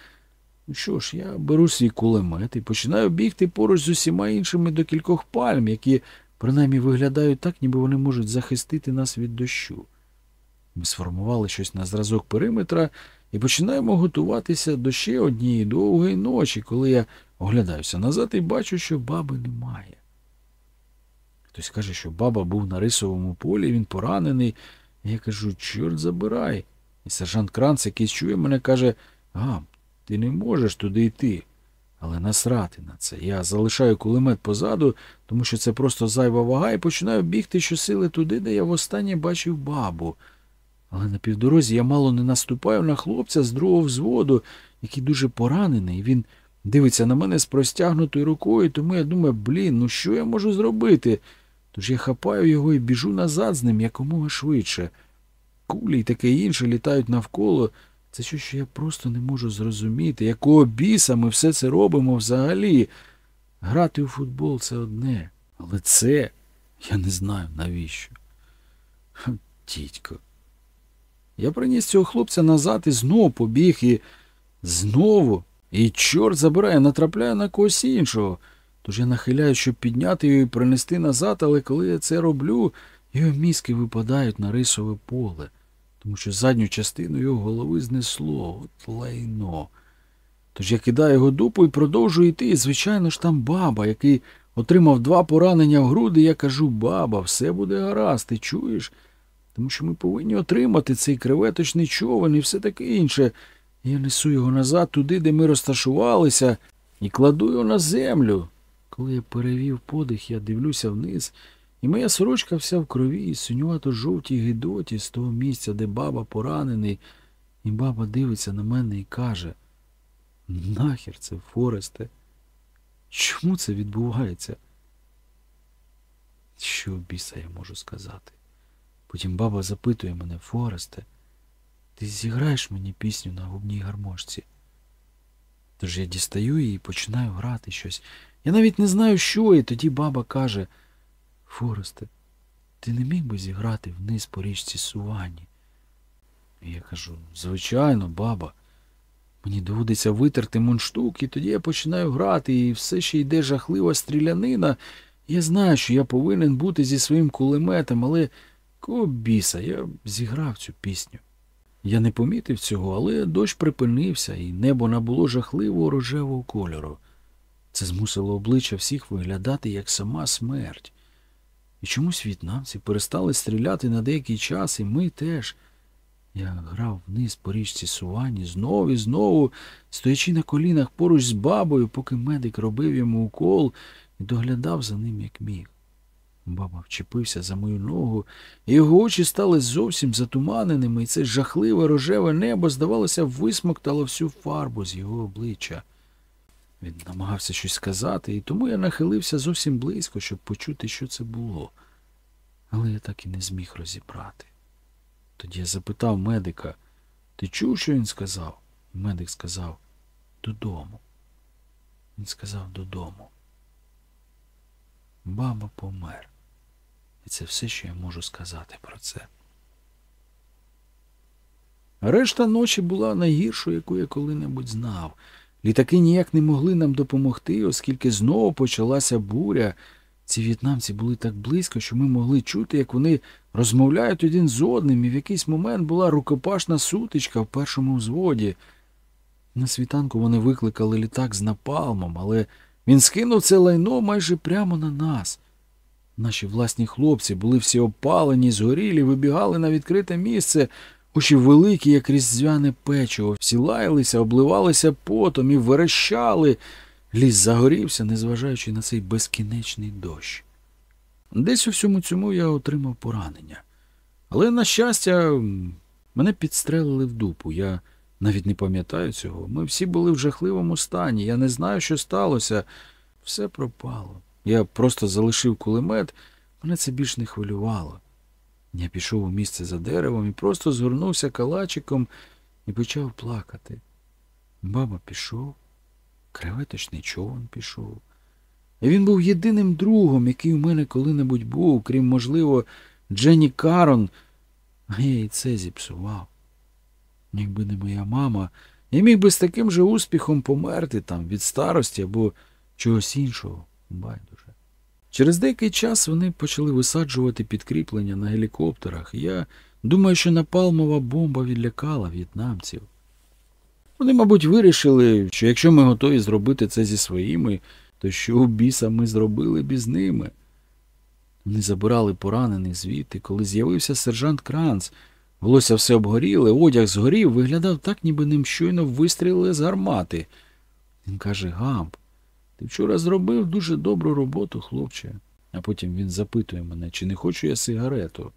Ну що ж, я беру свій кулемет і починаю бігти поруч з усіма іншими до кількох пальм, які принаймні виглядають так, ніби вони можуть захистити нас від дощу. Ми сформували щось на зразок периметра і починаємо готуватися до ще однієї довгої ночі, коли я оглядаюся назад і бачу, що баби немає. Хтось каже, що баба був на рисовому полі, він поранений. Я кажу, чорт забирай. І сержант Кранц, який чує мене, каже, а, ти не можеш туди йти. Але насрати на це. Я залишаю кулемет позаду, тому що це просто зайва вага, і починаю бігти щосили туди, де я востаннє бачив бабу. Але на півдорозі я мало не наступаю на хлопця з другого взводу, який дуже поранений. Він дивиться на мене з простягнутою рукою, тому я думаю, блін, ну що я можу зробити? Тож я хапаю його і біжу назад з ним якомога швидше. Кулі й таке інше літають навколо. Це щось, що я просто не можу зрозуміти, якого біса ми все це робимо взагалі. Грати у футбол це одне, але це я не знаю навіщо. Дідько. Я приніс цього хлопця назад і знову побіг, і знову, і чорт забирає, натрапляю на когось іншого. Тож я нахиляю, щоб підняти його і принести назад, але коли я це роблю, його мізки випадають на рисове поле, тому що задню частину його голови знесло, от лайно. Тож я кидаю його дупу і продовжую йти, і, звичайно ж, там баба, який отримав два поранення в груди, я кажу, баба, все буде гаразд, ти чуєш? Тому що ми повинні отримати цей креветочний човен і все таке інше. Я несу його назад туди, де ми розташувалися, і кладу його на землю. Коли я перевів подих, я дивлюся вниз, і моя сорочка вся в крові, і синювато жовтій гидоті з того місця, де баба поранений, і баба дивиться на мене і каже Нахер це, Форесте? Чому це відбувається? Що біса я можу сказати? Потім баба запитує мене, Форесте, ти зіграєш мені пісню на губній гармошці? Тож я дістаю її і починаю грати щось. Я навіть не знаю, що, і тоді баба каже, Форесте, ти не міг би зіграти вниз по річці Сувані? Я кажу, звичайно, баба. Мені доводиться витерти мундштук, і тоді я починаю грати, і все ще йде жахлива стрілянина, Я знаю, що я повинен бути зі своїм кулеметом, але кого біса, я зіграв цю пісню. Я не помітив цього, але дощ припинився, і небо набуло жахливого рожевого кольору. Це змусило обличчя всіх виглядати як сама смерть. І чомусь в'єтнамці перестали стріляти на деякий час, і ми теж. Я грав вниз по річці Сувані знову і знову, стоячи на колінах поруч з бабою, поки медик робив йому укол і доглядав за ним, як міг. Баба вчепився за мою ногу, і його очі стали зовсім затуманеними, і це жахливе рожеве небо, здавалося, висмоктало всю фарбу з його обличчя. Він намагався щось сказати, і тому я нахилився зовсім близько, щоб почути, що це було. Але я так і не зміг розібрати. Тоді я запитав медика, ти чув, що він сказав? Медик сказав додому. Він сказав додому. Баба помер. І це все, що я можу сказати про це. Решта ночі була найгіршою, яку я коли-небудь знав. Літаки ніяк не могли нам допомогти, оскільки знову почалася буря. Ці в'єтнамці були так близько, що ми могли чути, як вони розмовляють один з одним, і в якийсь момент була рукопашна сутичка в першому взводі. На світанку вони викликали літак з напалмом, але він скинув це лайно майже прямо на нас. Наші власні хлопці були всі опалені, згорілі, вибігали на відкрите місце, очі великі, як різдвяне печиво, всі лаялися, обливалися потом і верещали. Ліс загорівся, незважаючи на цей безкінечний дощ. Десь у всьому цьому я отримав поранення. Але, на щастя, мене підстрелили в дупу. Я навіть не пам'ятаю цього. Ми всі були в жахливому стані. Я не знаю, що сталося. Все пропало. Я просто залишив кулемет, мене це більш не хвилювало. Я пішов у місце за деревом і просто згорнувся калачиком і почав плакати. Баба пішов, креветочний човен пішов. І він був єдиним другом, який у мене коли-небудь був, крім, можливо, Дженні Карон, а я і це зіпсував. Якби не моя мама, я міг би з таким же успіхом померти там від старості або чогось іншого. Байдуже. Через деякий час вони почали висаджувати підкріплення на гелікоптерах, я думаю, що напалмова бомба відлякала в'єтнамців. Вони, мабуть, вирішили, що якщо ми готові зробити це зі своїми, то що у біса ми зробили б із ними? Вони забирали поранених звідти, коли з'явився сержант Кранц. Волосся все обгоріле, одяг згорів, виглядав так, ніби ним щойно вистрілили з гармати. Він каже Гамп, ти вчора зробив дуже добру роботу, хлопче. А потім він запитує мене, чи не хочу я сигарету.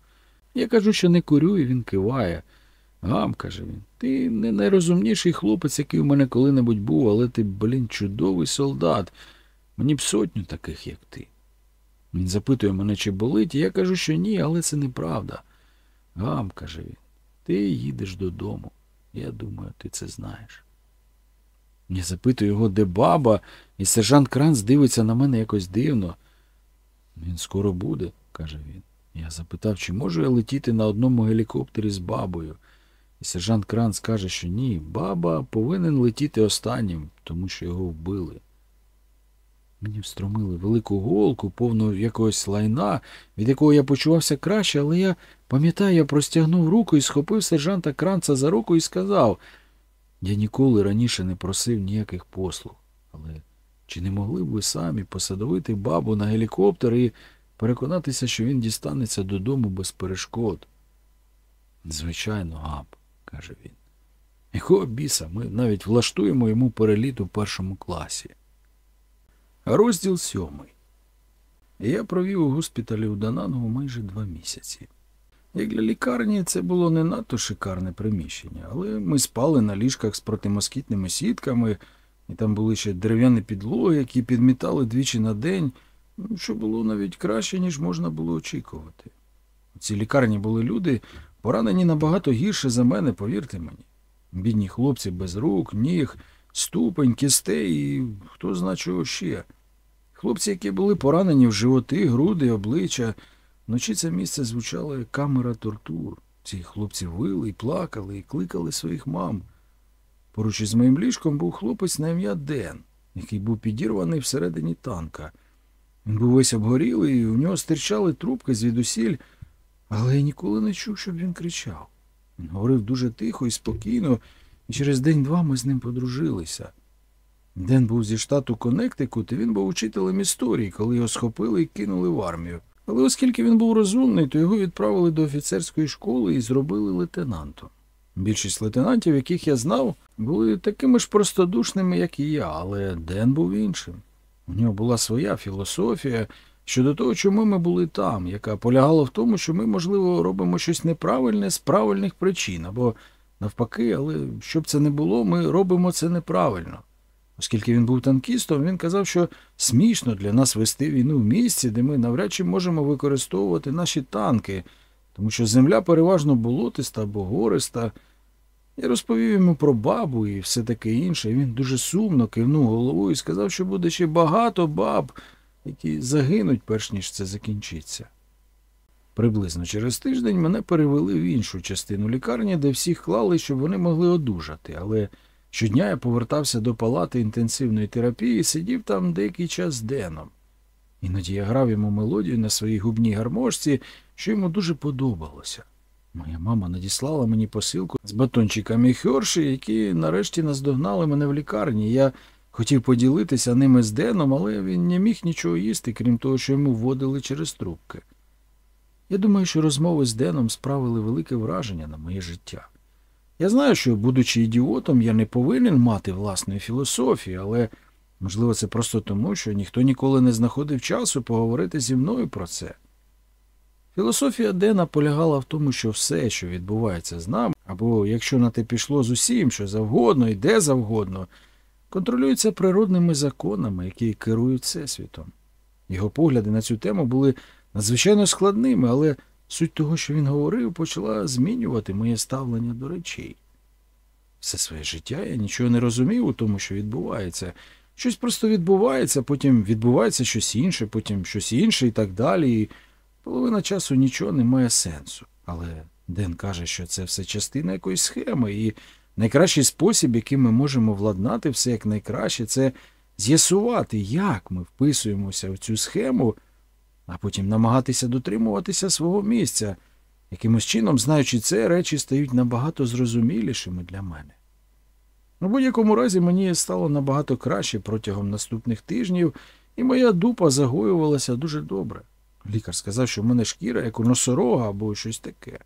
Я кажу, що не курю, і він киває. Гам, каже він, ти не найрозумніший хлопець, який у мене коли-небудь був, але ти, блін, чудовий солдат. Мені б сотню таких, як ти. Він запитує мене, чи болить, і я кажу, що ні, але це неправда. Гам, каже він, ти їдеш додому. Я думаю, ти це знаєш. Я запитую його, де баба, і сержант Кранц дивиться на мене якось дивно. Він скоро буде, каже він. Я запитав, чи можу я летіти на одному гелікоптері з бабою. І сержант Кранц каже, що ні, баба повинен летіти останнім, тому що його вбили. Мені встромили велику голку, повну якогось лайна, від якого я почувався краще, але я пам'ятаю, я простягнув руку і схопив сержанта Кранца за руку і сказав я ніколи раніше не просив ніяких послуг, але чи не могли б ви самі посадовити бабу на гелікоптер і переконатися, що він дістанеться додому без перешкод? Звичайно, габ, каже він. Якого біса, ми навіть влаштуємо йому переліт у першому класі. Розділ сьомий. Я провів у госпіталі у Данангу майже два місяці. Як для лікарні це було не надто шикарне приміщення, але ми спали на ліжках з протимоскітними сітками, і там були ще дерев'яні підлоги, які підмітали двічі на день, ну, що було навіть краще, ніж можна було очікувати. У цій лікарні були люди, поранені набагато гірше за мене, повірте мені. Бідні хлопці без рук, ніг, ступень, кістей і хто зна чого ще. Хлопці, які були поранені в животи, груди, обличчя. Вночі це місце звучало як камера тортур. Ці хлопці вили і плакали і кликали своїх мам. Поруч із моїм ліжком був хлопець на ім'я Ден, який був підірваний всередині танка. Він був весь обгорілий, і у нього стирчали трубки звідусіль, але я ніколи не чув, щоб він кричав. Він говорив дуже тихо і спокійно, і через день-два ми з ним подружилися. Ден був зі штату Коннектикут, і він був учителем історії, коли його схопили і кинули в армію. Але оскільки він був розумний, то його відправили до офіцерської школи і зробили лейтенантом. Більшість лейтенантів, яких я знав, були такими ж простодушними, як і я, але Ден був іншим. У нього була своя філософія щодо того, чому ми були там, яка полягала в тому, що ми, можливо, робимо щось неправильне з правильних причин, або навпаки, але щоб це не було, ми робимо це неправильно. Оскільки він був танкістом, він казав, що смішно для нас вести війну в місці, де ми навряд чи можемо використовувати наші танки, тому що земля переважно болотиста або гориста. Я розповів йому про бабу і все таке інше. і Він дуже сумно кивнув головою і сказав, що буде ще багато баб, які загинуть, перш ніж це закінчиться. Приблизно через тиждень мене перевели в іншу частину лікарні, де всіх клали, щоб вони могли одужати, але щодня я повертався до палати інтенсивної терапії і сидів там деякий час Деном. Іноді я грав йому мелодію на своїй губній гармошці, що йому дуже подобалося. Моя мама надіслала мені посилку з батончиками Хьорші, які нарешті наздогнали мене в лікарні. Я хотів поділитися ними з Деном, але він не міг нічого їсти, крім того, що йому вводили через трубки. Я думаю, що розмови з Деном справили велике враження на моє життя. Я знаю, що, будучи ідіотом, я не повинен мати власної філософії, але, можливо, це просто тому, що ніхто ніколи не знаходив часу поговорити зі мною про це. Філософія Дена полягала в тому, що все, що відбувається з нами, або якщо на те пішло з усім, що завгодно і де завгодно, контролюється природними законами, які керують всесвітом. Його погляди на цю тему були надзвичайно складними, але суть того, що він говорив, почала змінювати моє ставлення до речей. Все своє життя я нічого не розумів у тому, що відбувається. Щось просто відбувається, потім відбувається щось інше, потім щось інше і так далі. І половина часу нічого не має сенсу. Але Ден каже, що це все частина якоїсь схеми, і найкращий спосіб, яким ми можемо владнати все як найкраще, це з'ясувати, як ми вписуємося в цю схему, а потім намагатися дотримуватися свого місця. Якимось чином, знаючи це, речі стають набагато зрозумілішими для мене. У будь-якому разі мені стало набагато краще протягом наступних тижнів, і моя дупа загоювалася дуже добре. Лікар сказав, що в мене шкіра, як у носорога або щось таке.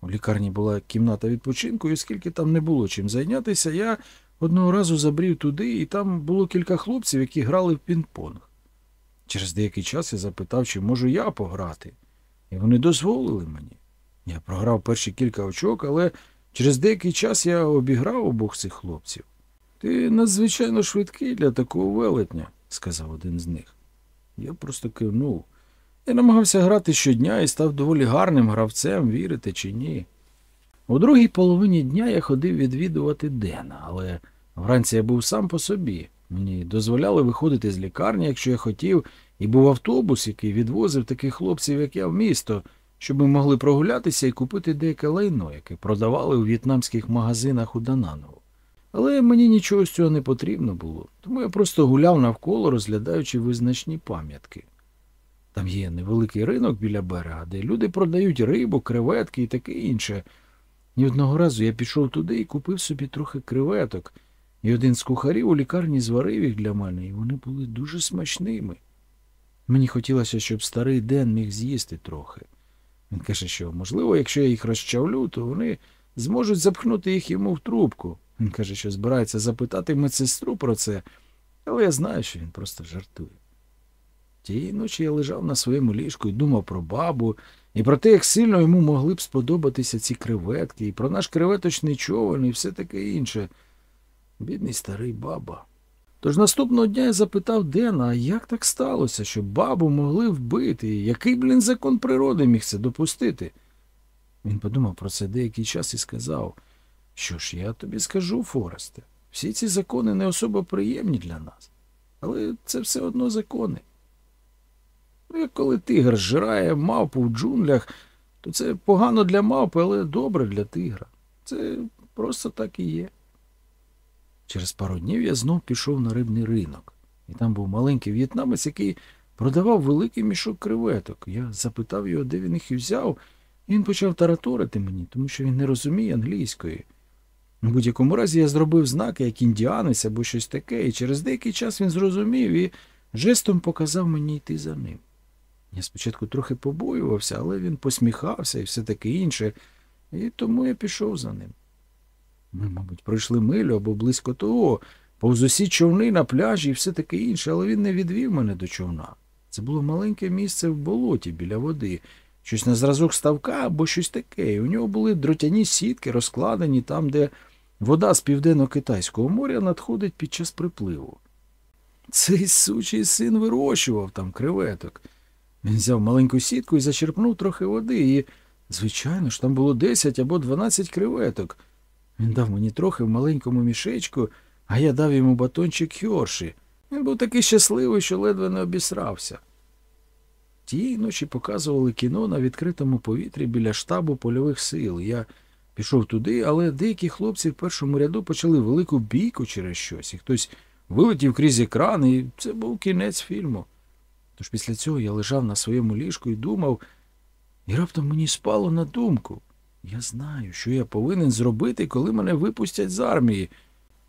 У лікарні була кімната відпочинку, і оскільки там не було чим зайнятися, я одного разу забрів туди, і там було кілька хлопців, які грали в пінг-понг. Через деякий час я запитав, чи можу я пограти, і вони дозволили мені. Я програв перші кілька очок, але через деякий час я обіграв обох цих хлопців. Ти надзвичайно швидкий для такого велетня, сказав один з них. Я просто кивнув. Я намагався грати щодня і став доволі гарним гравцем, вірите чи ні. У другій половині дня я ходив відвідувати Дена, але вранці я був сам по собі. Мені дозволяли виходити з лікарні, якщо я хотів, і був автобус, який відвозив таких хлопців, як я, в місто, щоб ми могли прогулятися і купити деяке лайно, яке продавали у в'єтнамських магазинах у Дананову. Але мені нічого з цього не потрібно було, тому я просто гуляв навколо, розглядаючи визначні пам'ятки. Там є невеликий ринок біля берега, де люди продають рибу, креветки і таке інше. І одного разу я пішов туди і купив собі трохи креветок, і один з кухарів у лікарні зварив їх для мене, і вони були дуже смачними. Мені хотілося, щоб старий Ден міг з'їсти трохи. Він каже, що, можливо, якщо я їх розчавлю, то вони зможуть запхнути їх йому в трубку. Він каже, що збирається запитати медсестру про це, але я знаю, що він просто жартує. Тієї ночі я лежав на своєму ліжку і думав про бабу, і про те, як сильно йому могли б сподобатися ці креветки, і про наш креветочний човен, і все таке інше. Бідний старий баба. Тож наступного дня я запитав Дена, а як так сталося, що бабу могли вбити, який, блін, закон природи міг це допустити? Він подумав про це деякий час і сказав, що ж, я тобі скажу, Форесте, всі ці закони не особо приємні для нас, але це все одно закони. Ну, як коли тигр зжирає мавпу в джунглях, то це погано для мавпи, але добре для тигра. Це просто так і є. Через пару днів я знов пішов на рибний ринок, і там був маленький в'єтнамець, який продавав великий мішок креветок. Я запитав його, де він їх і взяв, і він почав тараторити мені, тому що він не розуміє англійської. У будь-якому разі я зробив знаки, як індіанець або щось таке, і через деякий час він зрозумів і жестом показав мені йти за ним. Я спочатку трохи побоювався, але він посміхався і все таке інше, і тому я пішов за ним. Ми, мабуть, пройшли милю або близько того, повз усі човни на пляжі і все таке інше, але він не відвів мене до човна. Це було маленьке місце в болоті біля води, щось на зразок ставка або щось таке. І у нього були дротяні сітки, розкладені там, де вода з південно-китайського моря надходить під час припливу. Цей сучий син вирощував там креветок. Він взяв маленьку сітку і зачерпнув трохи води, і, звичайно ж, там було 10 або 12 креветок. Він дав мені трохи в маленькому мішечку, а я дав йому батончик Хьорші. Він був такий щасливий, що ледве не обісрався. Тієї ночі показували кіно на відкритому повітрі біля штабу польових сил. Я пішов туди, але деякі хлопці в першому ряду почали велику бійку через щось, і хтось вилетів крізь екран, і це був кінець фільму. Тож після цього я лежав на своєму ліжку і думав, і раптом мені спало на думку. Я знаю, що я повинен зробити, коли мене випустять з армії.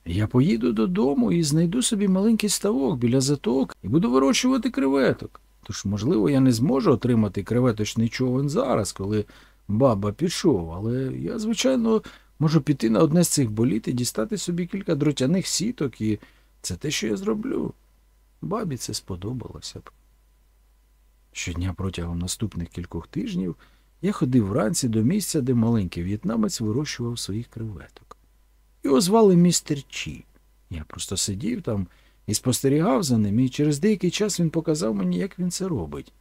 Я поїду додому і знайду собі маленький ставок біля заток і буду вирощувати креветок. Тож, можливо, я не зможу отримати креветочний човен зараз, коли баба пішов, але я, звичайно, можу піти на одне з цих боліт і дістати собі кілька дротяних сіток, і це те, що я зроблю. Бабі це сподобалося б. Щодня протягом наступних кількох тижнів я ходив вранці до місця, де маленький в'єтнамець вирощував своїх креветок. Його звали містер Чі. Я просто сидів там і спостерігав за ним, і через деякий час він показав мені, як він це робить.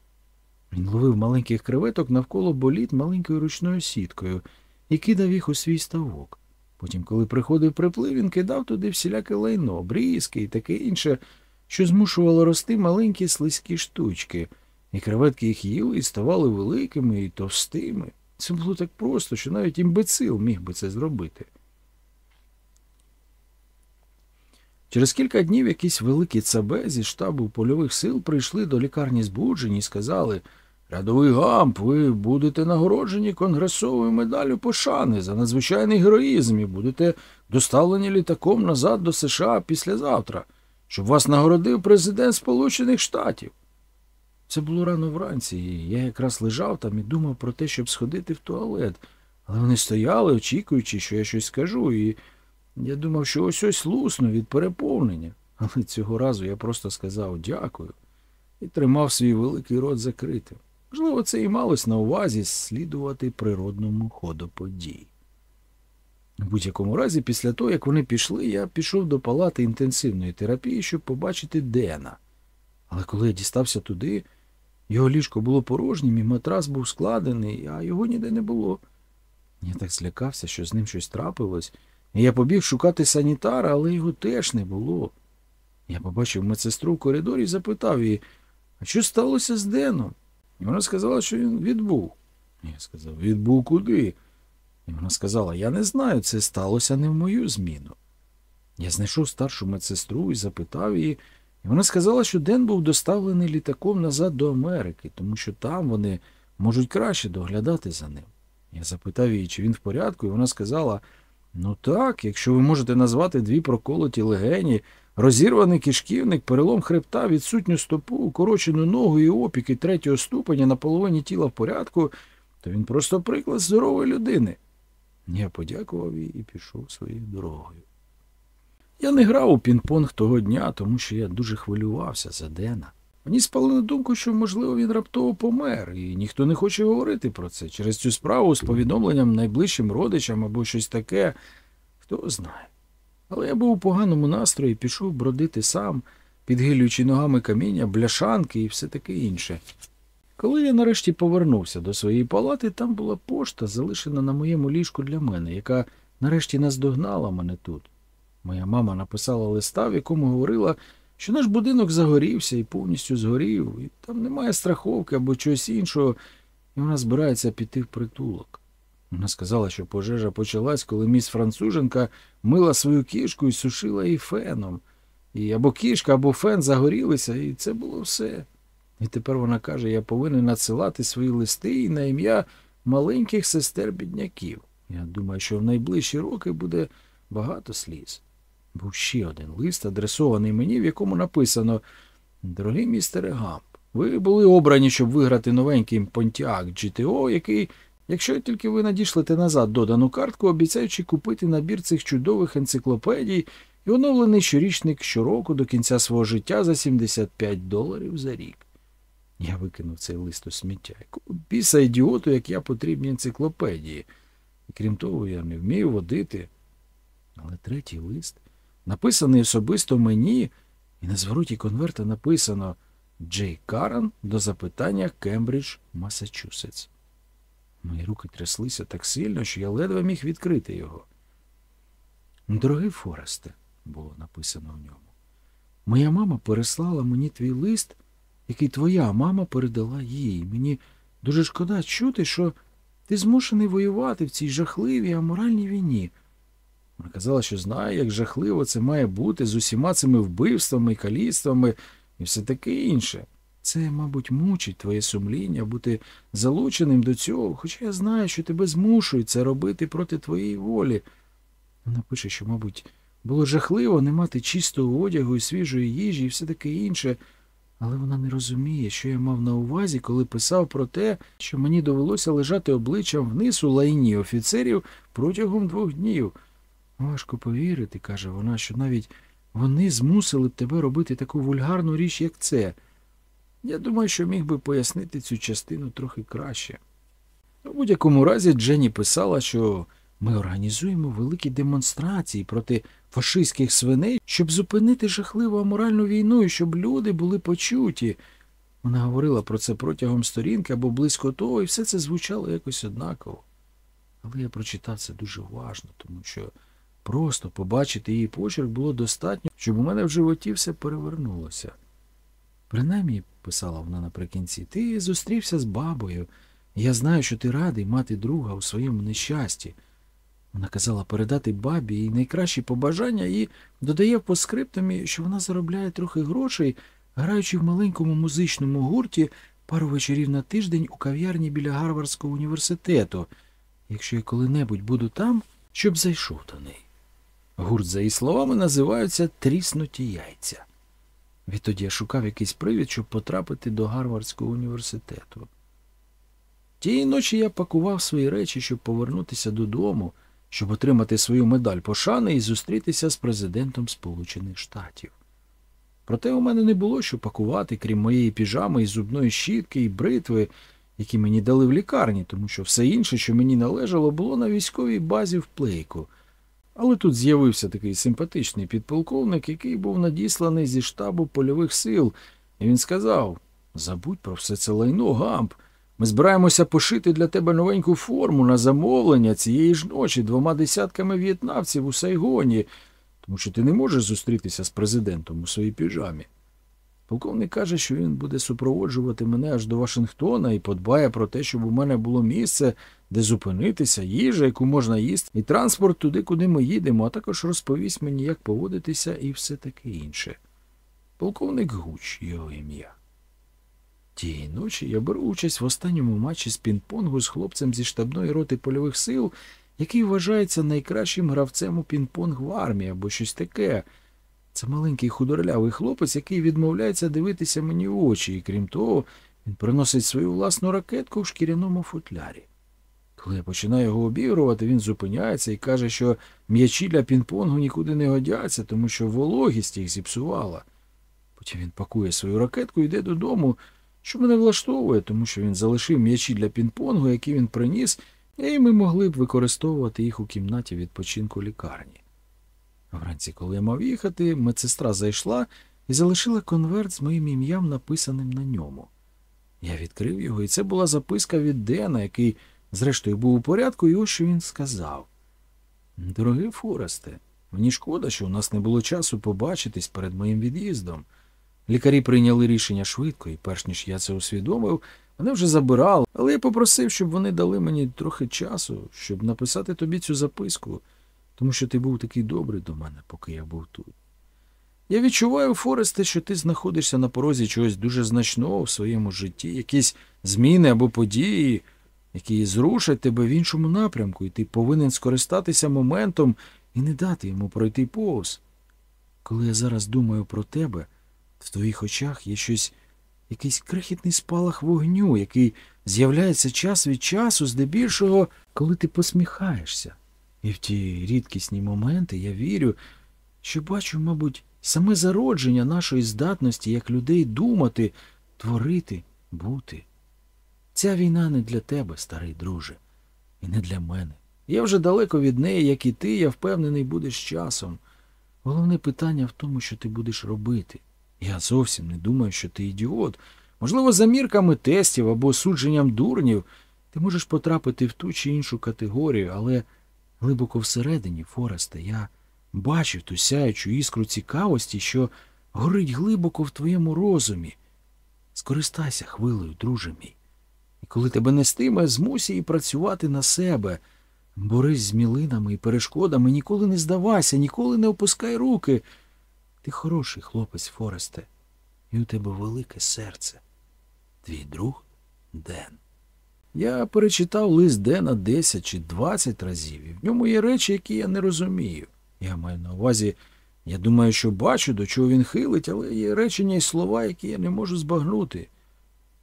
Він ловив маленьких креветок навколо боліт маленькою ручною сіткою і кидав їх у свій ставок. Потім, коли приходив приплив, він кидав туди всіляке лайно, брізки і таке інше, що змушувало рости маленькі слизькі штучки, і креветки їх їли і ставали великими і товстими. Це було так просто, що навіть імбецил міг би це зробити. Через кілька днів якісь великі цабе зі штабу польових сил прийшли до лікарні збуджені і сказали Рядовий гамп, ви будете нагороджені конгресовою медаллю пошани за надзвичайний героїзм і будете доставлені літаком назад до США післязавтра, щоб вас нагородив президент Сполучених Штатів. Це було рано вранці, і я якраз лежав там і думав про те, щоб сходити в туалет, але вони стояли, очікуючи, що я щось скажу, і я думав, що ось ось лусну від переповнення. Але цього разу я просто сказав дякую і тримав свій великий рот закритим. Можливо, це і малось на увазі слідувати природному ходу подій. У будь-якому разі, після того, як вони пішли, я пішов до палати інтенсивної терапії, щоб побачити Дена. Але коли я дістався туди, його ліжко було порожнім, і матрас був складений, а його ніде не було. Я так злякався, що з ним щось трапилось, і я побіг шукати санітара, але його теж не було. Я побачив медсестру в коридорі і запитав її, а що сталося з Деном? І вона сказала, що він відбув. Я сказав, відбув куди? І вона сказала, я не знаю, це сталося не в мою зміну. Я знайшов старшу медсестру і запитав її, і вона сказала, що Ден був доставлений літаком назад до Америки, тому що там вони можуть краще доглядати за ним. Я запитав її, чи він в порядку, і вона сказала: ну так, якщо ви можете назвати дві проколоті легені, розірваний кишківник, перелом хребта, відсутню стопу, укорочену ногу і опіки третього ступеня на половині тіла в порядку, то він просто приклад здорової людини. Я подякував їй і пішов своєю дорогою. Я не грав у пінг-понг того дня, тому що я дуже хвилювався за Дена. Мені спали на думку, що, можливо, він раптово помер, і ніхто не хоче говорити про це через цю справу з повідомленням найближчим родичам або щось таке, хто знає. Але я був у поганому настрої пішов бродити сам, підгилюючи ногами каміння, бляшанки і все таке інше. Коли я нарешті повернувся до своєї палати, там була пошта, залишена на моєму ліжку для мене, яка нарешті наздогнала мене тут. Моя мама написала листа, в якому говорила, що наш будинок загорівся і повністю згорів, і там немає страховки або чогось іншого, і вона збирається піти в притулок. Вона сказала, що пожежа почалась, коли міс француженка мила свою кішку і сушила її феном. І або кішка, або фен загорілися, і це було все. І тепер вона каже, я повинен надсилати свої листи і на ім'я маленьких сестер бідняків. Я думаю, що в найближчі роки буде багато сліз. Був ще один лист, адресований мені, в якому написано Дорогий містере Гамп, ви були обрані, щоб виграти новенький Pontiac GTO, який, якщо тільки ви надішлете назад додану картку, обіцяючи купити набір цих чудових енциклопедій і оновлений щорічник щороку до кінця свого життя за 75 доларів за рік. Я викинув цей лист у сміття. Якого біса ідіоту, як я потрібні енциклопедії. І крім того, я не вмію водити. Але третій лист, написаний особисто мені, і на звороті конверта написано Джей Каран до запитання Кембридж, Масачусетс. Мої руки тряслися так сильно, що я ледве міг відкрити його. Дорогий Форесте, було написано в ньому. Моя мама переслала мені твій лист, який твоя мама передала їй. Мені дуже шкода чути, що ти змушений воювати в цій жахливій аморальній війні. Вона казала, що знає, як жахливо це має бути з усіма цими вбивствами каліцтвами і все таке інше. Це, мабуть, мучить твоє сумління бути залученим до цього, хоча я знаю, що тебе змушують це робити проти твоєї волі. Вона пише, що, мабуть, було жахливо не мати чистого одягу і свіжої їжі і все таке інше, але вона не розуміє, що я мав на увазі, коли писав про те, що мені довелося лежати обличчям вниз у лайні офіцерів протягом двох днів. Важко повірити, каже вона, що навіть вони змусили б тебе робити таку вульгарну річ, як це. Я думаю, що міг би пояснити цю частину трохи краще. У будь-якому разі Дженні писала, що ми організуємо великі демонстрації проти фашистських свиней, щоб зупинити жахливу аморальну війну і щоб люди були почуті. Вона говорила про це протягом сторінки або близько того, і все це звучало якось однаково. Але я прочитав це дуже уважно, тому що просто побачити її почерк було достатньо, щоб у мене в животі все перевернулося. Принаймні, писала вона наприкінці, ти зустрівся з бабою. Я знаю, що ти радий мати друга у своєму нещасті. Вона казала передати бабі її найкращі побажання і додає в поскриптумі, що вона заробляє трохи грошей, граючи в маленькому музичному гурті пару вечорів на тиждень у кав'ярні біля Гарвардського університету, якщо я коли-небудь буду там, щоб зайшов до неї. Гурт, за її словами, називаються Тріснуті яйця. Відтоді я шукав якийсь привід, щоб потрапити до Гарвардського університету. Тієї ночі я пакував свої речі, щоб повернутися додому, щоб отримати свою медаль пошани і зустрітися з президентом Сполучених Штатів. Проте у мене не було що пакувати, крім моєї піжами і зубної щітки і бритви, які мені дали в лікарні, тому що все інше, що мені належало, було на військовій базі в плейку. Але тут з'явився такий симпатичний підполковник, який був надісланий зі штабу польових сил, і він сказав: Забудь про все це лайно, гамп. Ми збираємося пошити для тебе новеньку форму на замовлення цієї ж ночі двома десятками в'єтнавців у Сайгоні, тому що ти не можеш зустрітися з президентом у своїй піжамі. Полковник каже, що він буде супроводжувати мене аж до Вашингтона і подбає про те, щоб у мене було місце, де зупинитися, їжа, яку можна їсти, і транспорт туди, куди ми їдемо, а також розповість мені, як поводитися і все таке інше. Полковник Гуч його ім'я. Тієї ночі я беру участь в останньому матчі з пінг-понгу з хлопцем зі штабної роти польових сил, який вважається найкращим гравцем у пінг-понг в армії або щось таке. Це маленький худорлявий хлопець, який відмовляється дивитися мені в очі, і крім того, він приносить свою власну ракетку в шкіряному футлярі. Коли я починаю його обігрувати, він зупиняється і каже, що м'ячі для пінг-понгу нікуди не годяться, тому що вологість їх зіпсувала. Потім він пакує свою ракетку і йде додому, що мене влаштовує, тому що він залишив м'ячі для пінг-понгу, які він приніс, і ми могли б використовувати їх у кімнаті відпочинку лікарні. Вранці, коли я мав їхати, медсестра зайшла і залишила конверт з моїм ім'ям, написаним на ньому. Я відкрив його, і це була записка від Дена, який, зрештою, був у порядку, і ось що він сказав. Дорогий Форесте, мені шкода, що у нас не було часу побачитись перед моїм від'їздом. Лікарі прийняли рішення швидко, і перш ніж я це усвідомив, вони вже забирали, але я попросив, щоб вони дали мені трохи часу, щоб написати тобі цю записку, тому що ти був такий добрий до мене, поки я був тут. Я відчуваю, Форесте, що ти знаходишся на порозі чогось дуже значного в своєму житті, якісь зміни або події, які зрушать тебе в іншому напрямку, і ти повинен скористатися моментом і не дати йому пройти повз. Коли я зараз думаю про тебе, в твоїх очах є щось, якийсь крихітний спалах вогню, який з'являється час від часу, здебільшого, коли ти посміхаєшся. І в ті рідкісні моменти я вірю, що бачу, мабуть, саме зародження нашої здатності як людей думати, творити, бути. Ця війна не для тебе, старий друже, і не для мене. Я вже далеко від неї, як і ти, я впевнений, будеш часом. Головне питання в тому, що ти будеш робити. Я зовсім не думаю, що ти ідіот. Можливо, за мірками тестів або судженням дурнів ти можеш потрапити в ту чи іншу категорію, але глибоко всередині, Форесте, я бачив ту сяючу іскру цікавості, що горить глибоко в твоєму розумі. Скористайся хвилею, друже мій. І коли тебе нестиме, змусь її працювати на себе. Борись з мілинами і перешкодами, ніколи не здавайся, ніколи не опускай руки. Ти хороший хлопець, Форесте, і у тебе велике серце. Твій друг Ден. Я перечитав лист Дена 10 чи 20 разів, і в ньому є речі, які я не розумію. Я маю на увазі, я думаю, що бачу, до чого він хилить, але є речення і слова, які я не можу збагнути.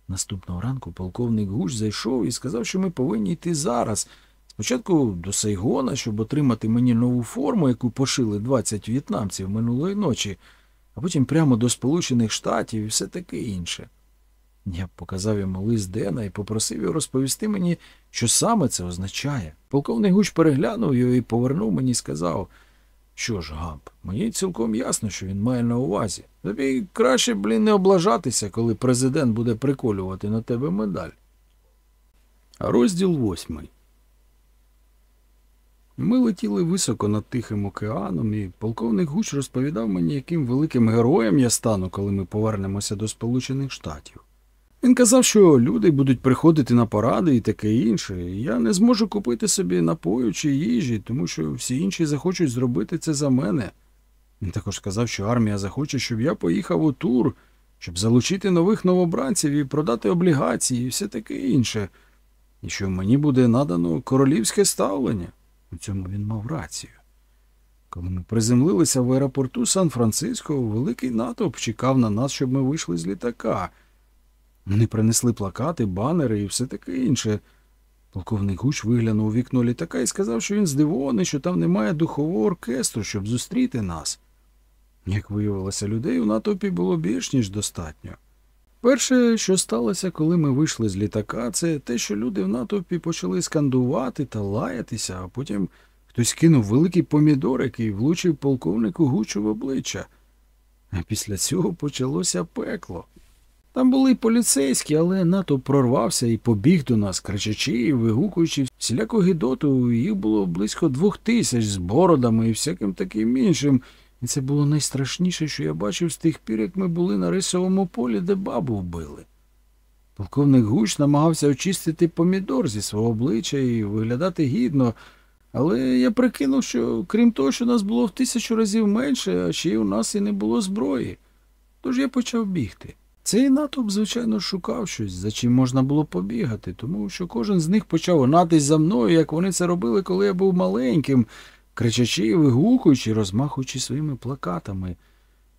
Наступного ранку полковник Гуч зайшов і сказав, що ми повинні йти зараз. Спочатку до Сайгона, щоб отримати мені нову форму, яку пошили 20 в'єтнамців минулої ночі, а потім прямо до Сполучених Штатів і все таке інше. Я показав йому лист Дена і попросив його розповісти мені, що саме це означає. Полковник Гуч переглянув його і повернув мені і сказав, що ж, Гамп, мені цілком ясно, що він має на увазі. Тобі краще, блін, не облажатися, коли президент буде приколювати на тебе медаль. Розділ восьмий. Ми летіли високо над Тихим океаном, і полковник Гуч розповідав мені, яким великим героєм я стану, коли ми повернемося до Сполучених Штатів. Він казав, що люди будуть приходити на поради і таке інше, я не зможу купити собі напою чи їжі, тому що всі інші захочуть зробити це за мене. Він також сказав, що армія захоче, щоб я поїхав у тур, щоб залучити нових новобранців і продати облігації і все таке інше, і що мені буде надано королівське ставлення. У цьому він мав рацію. Коли ми приземлилися в аеропорту Сан-Франциско, великий натовп чекав на нас, щоб ми вийшли з літака. Вони принесли плакати, банери і все таке інше. Полковник Гуч виглянув у вікно літака і сказав, що він здивований, що там немає духового оркестру, щоб зустріти нас. Як виявилося, людей у натовпі було більш ніж достатньо. Перше, що сталося, коли ми вийшли з літака, це те, що люди в натовпі почали скандувати та лаятися, а потім хтось кинув великий помідор, який влучив полковнику Гучу в обличчя. А після цього почалося пекло. Там були поліцейські, але натовп прорвався і побіг до нас, кричачи і вигукуючи всіляку гидоту, їх було близько двох тисяч з бородами і всяким таким іншим. І це було найстрашніше, що я бачив з тих пір, як ми були на рисовому полі, де бабу вбили. Полковник Гуч намагався очистити помідор зі свого обличчя і виглядати гідно, але я прикинув, що крім того, що нас було в тисячу разів менше, а ще й у нас і не було зброї. Тож я почав бігти. Цей натовп, звичайно, шукав щось, за чим можна було побігати, тому що кожен з них почав гнатись за мною, як вони це робили, коли я був маленьким, кричачи вигукуючи, розмахуючи своїми плакатами.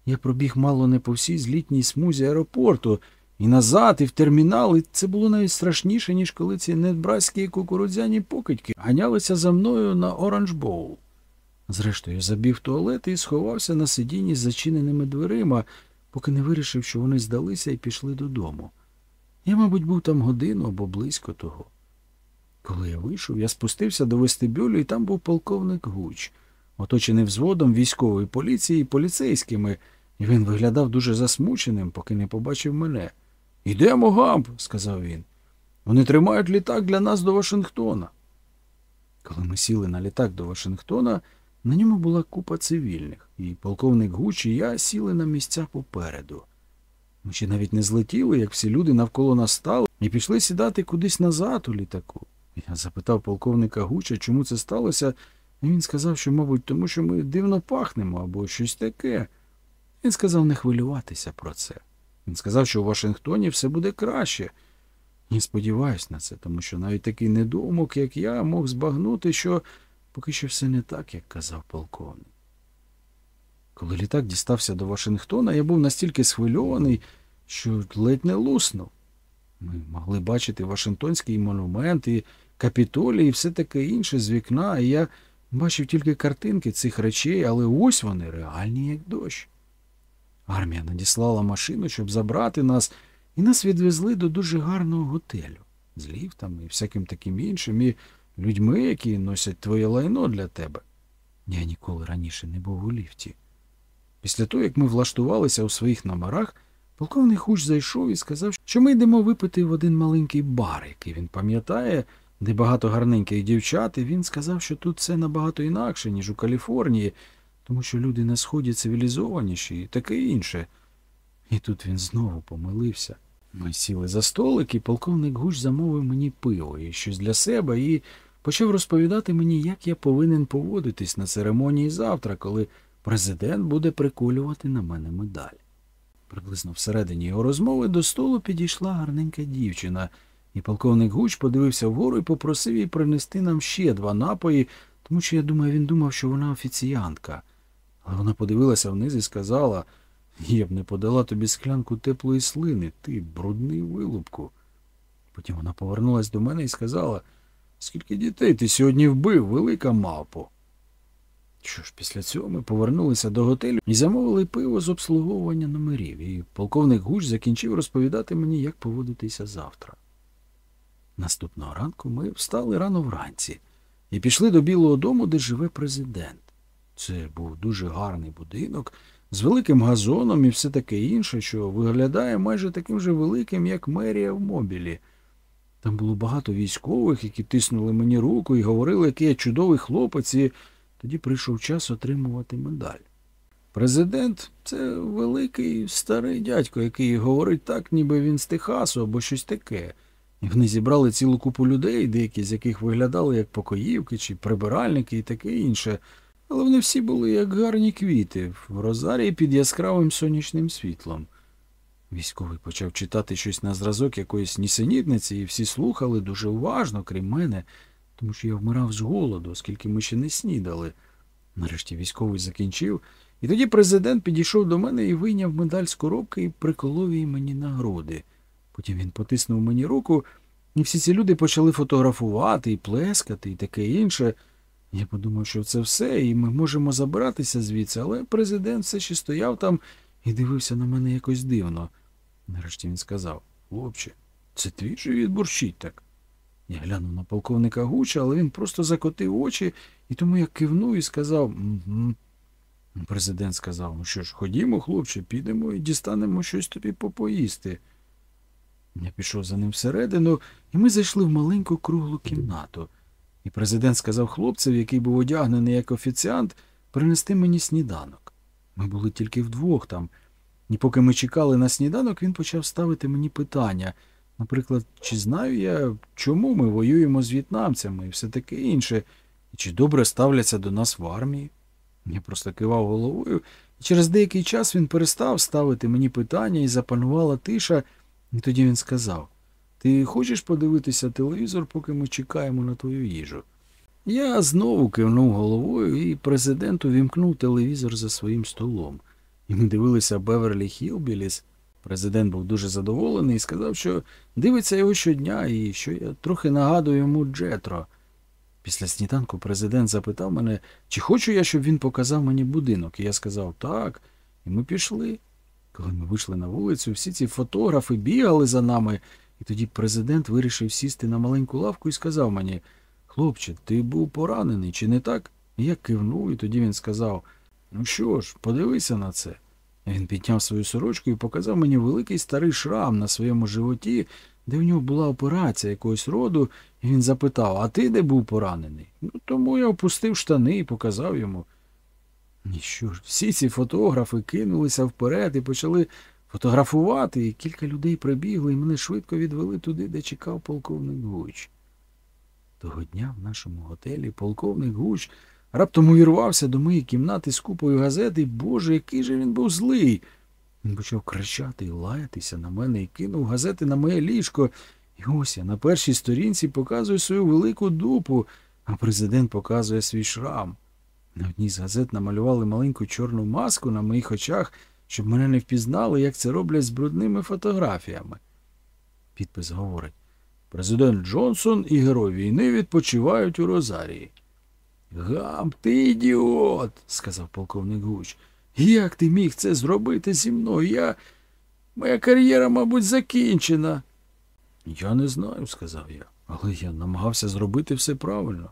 Я пробіг мало не по всій злітній смузі аеропорту, і назад, і в термінал, і це було навіть страшніше, ніж коли ці небраські кукурудзяні покидьки ганялися за мною на Оранж Боул. Зрештою, забіг в туалет і сховався на сидінні з зачиненими дверима, поки не вирішив, що вони здалися і пішли додому. Я, мабуть, був там годину або близько того. Коли я вийшов, я спустився до вестибюлю, і там був полковник Гуч, оточений взводом військової поліції і поліцейськими, і він виглядав дуже засмученим, поки не побачив мене. Ідемо, Гамп, сказав він. Вони тримають літак для нас до Вашингтона. Коли ми сіли на літак до Вашингтона, на ньому була купа цивільних, і полковник Гуч і я сіли на місця попереду. Ми ще навіть не злетіли, як всі люди навколо нас стали, і пішли сідати кудись назад у літаку. Я запитав полковника Гуча, чому це сталося, і він сказав, що, мабуть, тому що ми дивно пахнемо або щось таке. Він сказав не хвилюватися про це. Він сказав, що у Вашингтоні все буде краще. І сподіваюсь на це, тому що навіть такий недоумок, як я, мог збагнути, що поки що все не так, як казав полковник. Коли літак дістався до Вашингтона, я був настільки схвильований, що ледь не луснув. Ми могли бачити Вашингтонський монумент і Капітолій і все таке інше з вікна, і я бачив тільки картинки цих речей, але ось вони реальні, як дощ. Армія надіслала машину, щоб забрати нас, і нас відвезли до дуже гарного готелю з ліфтами і всяким таким іншим, і людьми, які носять твоє лайно для тебе. Я ніколи раніше не був у ліфті. Після того, як ми влаштувалися у своїх номерах, полковник Хуч зайшов і сказав, що ми йдемо випити в один маленький бар, який він пам'ятає, де багато гарненьких дівчат, і він сказав, що тут все набагато інакше, ніж у Каліфорнії, тому що люди на сході цивілізованіші і таке інше. І тут він знову помилився. Ми сіли за столик, і полковник Гуч замовив мені пиво і щось для себе, і почав розповідати мені, як я повинен поводитись на церемонії завтра, коли президент буде приколювати на мене медаль. Приблизно всередині його розмови до столу підійшла гарненька дівчина, і полковник Гуч подивився вгору і попросив їй принести нам ще два напої, тому що я думаю, він думав, що вона офіціантка. Але вона подивилася вниз і сказала я б не подала тобі склянку теплої слини, ти брудний вилупку. Потім вона повернулась до мене і сказала, скільки дітей ти сьогодні вбив, велика мавпо. Що ж, після цього ми повернулися до готелю і замовили пиво з обслуговування номерів, і полковник Гуч закінчив розповідати мені, як поводитися завтра. Наступного ранку ми встали рано вранці і пішли до Білого дому, де живе президент. Це був дуже гарний будинок з великим газоном і все таке інше, що виглядає майже таким же великим, як мерія в мобілі. Там було багато військових, які тиснули мені руку і говорили, який я чудовий хлопець, і тоді прийшов час отримувати медаль. Президент це великий старий дядько, який говорить так, ніби він з Техасу або щось таке. І вони зібрали цілу купу людей, деякі з яких виглядали як покоївки чи прибиральники і таке інше. Але вони всі були як гарні квіти в розарії під яскравим сонячним світлом. Військовий почав читати щось на зразок якоїсь нісенітниці, і всі слухали дуже уважно, крім мене, тому що я вмирав з голоду, оскільки ми ще не снідали. Нарешті військовий закінчив, і тоді президент підійшов до мене і вийняв медаль з коробки і приколов її мені на груди. Потім він потиснув мені руку, і всі ці люди почали фотографувати і плескати, і таке інше. Я подумав, що це все, і ми можемо забиратися звідси, але президент все ще стояв там і дивився на мене якось дивно. Нарешті він сказав Хлопче, це твій живіт борщить так. Я глянув на полковника Гуча, але він просто закотив очі, і тому я кивнув і сказав угу. Президент сказав, ну що ж, ходімо, хлопче, підемо і дістанемо щось тобі попоїсти. Я пішов за ним всередину, і ми зайшли в маленьку круглу кімнату. І президент сказав хлопцеві, який був одягнений як офіціант, принести мені сніданок. Ми були тільки вдвох там. І поки ми чекали на сніданок, він почав ставити мені питання. Наприклад, чи знаю я, чому ми воюємо з в'єтнамцями і все таке інше, і чи добре ставляться до нас в армії? Я просто кивав головою, і через деякий час він перестав ставити мені питання і запанувала тиша, і тоді він сказав Ти хочеш подивитися телевізор, поки ми чекаємо на твою їжу? Я знову кивнув головою, і президент увімкнув телевізор за своїм столом. І ми дивилися Беверлі Хілбілліс. Президент був дуже задоволений і сказав, що дивиться його щодня і що я трохи нагадую йому Джетро. Після сніданку президент запитав мене, чи хочу я, щоб він показав мені будинок. І я сказав так, і ми пішли. Коли ми вийшли на вулицю, всі ці фотографи бігали за нами, і тоді президент вирішив сісти на маленьку лавку і сказав мені Хлопче, ти був поранений, чи не так? І я кивнув, і тоді він сказав Ну що ж, подивися на це. Він підняв свою сорочку і показав мені великий старий шрам на своєму животі, де в нього була операція якогось роду, і він запитав, а ти де був поранений? Ну, тому я опустив штани і показав йому. І що ж, всі ці фотографи кинулися вперед і почали фотографувати, і кілька людей прибігли, і мене швидко відвели туди, де чекав полковник Гуч. Того дня в нашому готелі полковник Гуч раптом увірвався до моєї кімнати з купою газет, і Боже, який же він був злий. Він почав кричати і лаятися на мене і кинув газети на моє ліжко. І ось я на першій сторінці показую свою велику дупу, а президент показує свій шрам. На одній з газет намалювали маленьку чорну маску на моїх очах, щоб мене не впізнали, як це роблять з брудними фотографіями. Підпис говорить Президент Джонсон і герой війни відпочивають у Розарії. Гам, ти ідіот, сказав полковник Гуч. Як ти міг це зробити зі мною? Я. Моя кар'єра, мабуть, закінчена. Я не знаю, сказав я, але я намагався зробити все правильно.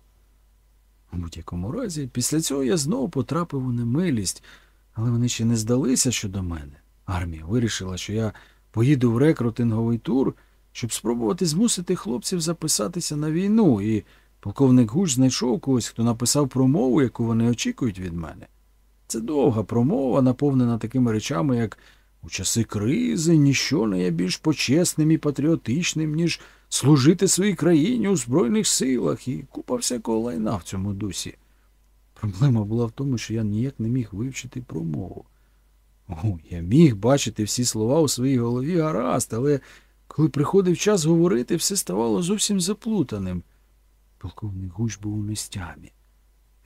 У будь-якому разі, після цього я знову потрапив у немилість, але вони ще не здалися щодо мене. Армія вирішила, що я поїду в рекрутинговий тур, щоб спробувати змусити хлопців записатися на війну, і полковник Гуч знайшов когось, хто написав промову, яку вони очікують від мене. Це довга промова, наповнена такими речами, як у часи кризи ніщо не є більш почесним і патріотичним, ніж служити своїй країні у Збройних силах і купа всякого лайна в цьому дусі. Проблема була в тому, що я ніяк не міг вивчити промову. О, я міг бачити всі слова у своїй голові гаразд, але коли приходив час говорити, все ставало зовсім заплутаним. Полковник Гуч був у нестямі.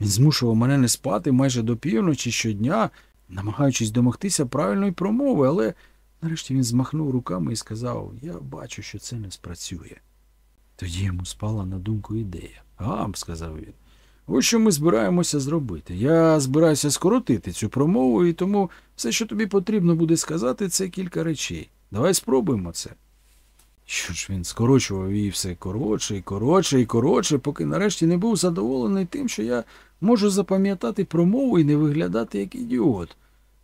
Він змушував мене не спати майже до півночі щодня, намагаючись домогтися правильної промови, але нарешті він змахнув руками і сказав Я бачу, що це не спрацює. Тоді йому спала на думку ідея. Гам, сказав він. Ось що ми збираємося зробити. Я збираюся скоротити цю промову, і тому все, що тобі потрібно буде сказати, це кілька речей. Давай спробуємо це. Що ж він скорочував її все коротше і коротше і коротше, поки нарешті не був задоволений тим, що я можу запам'ятати промову і не виглядати як ідіот.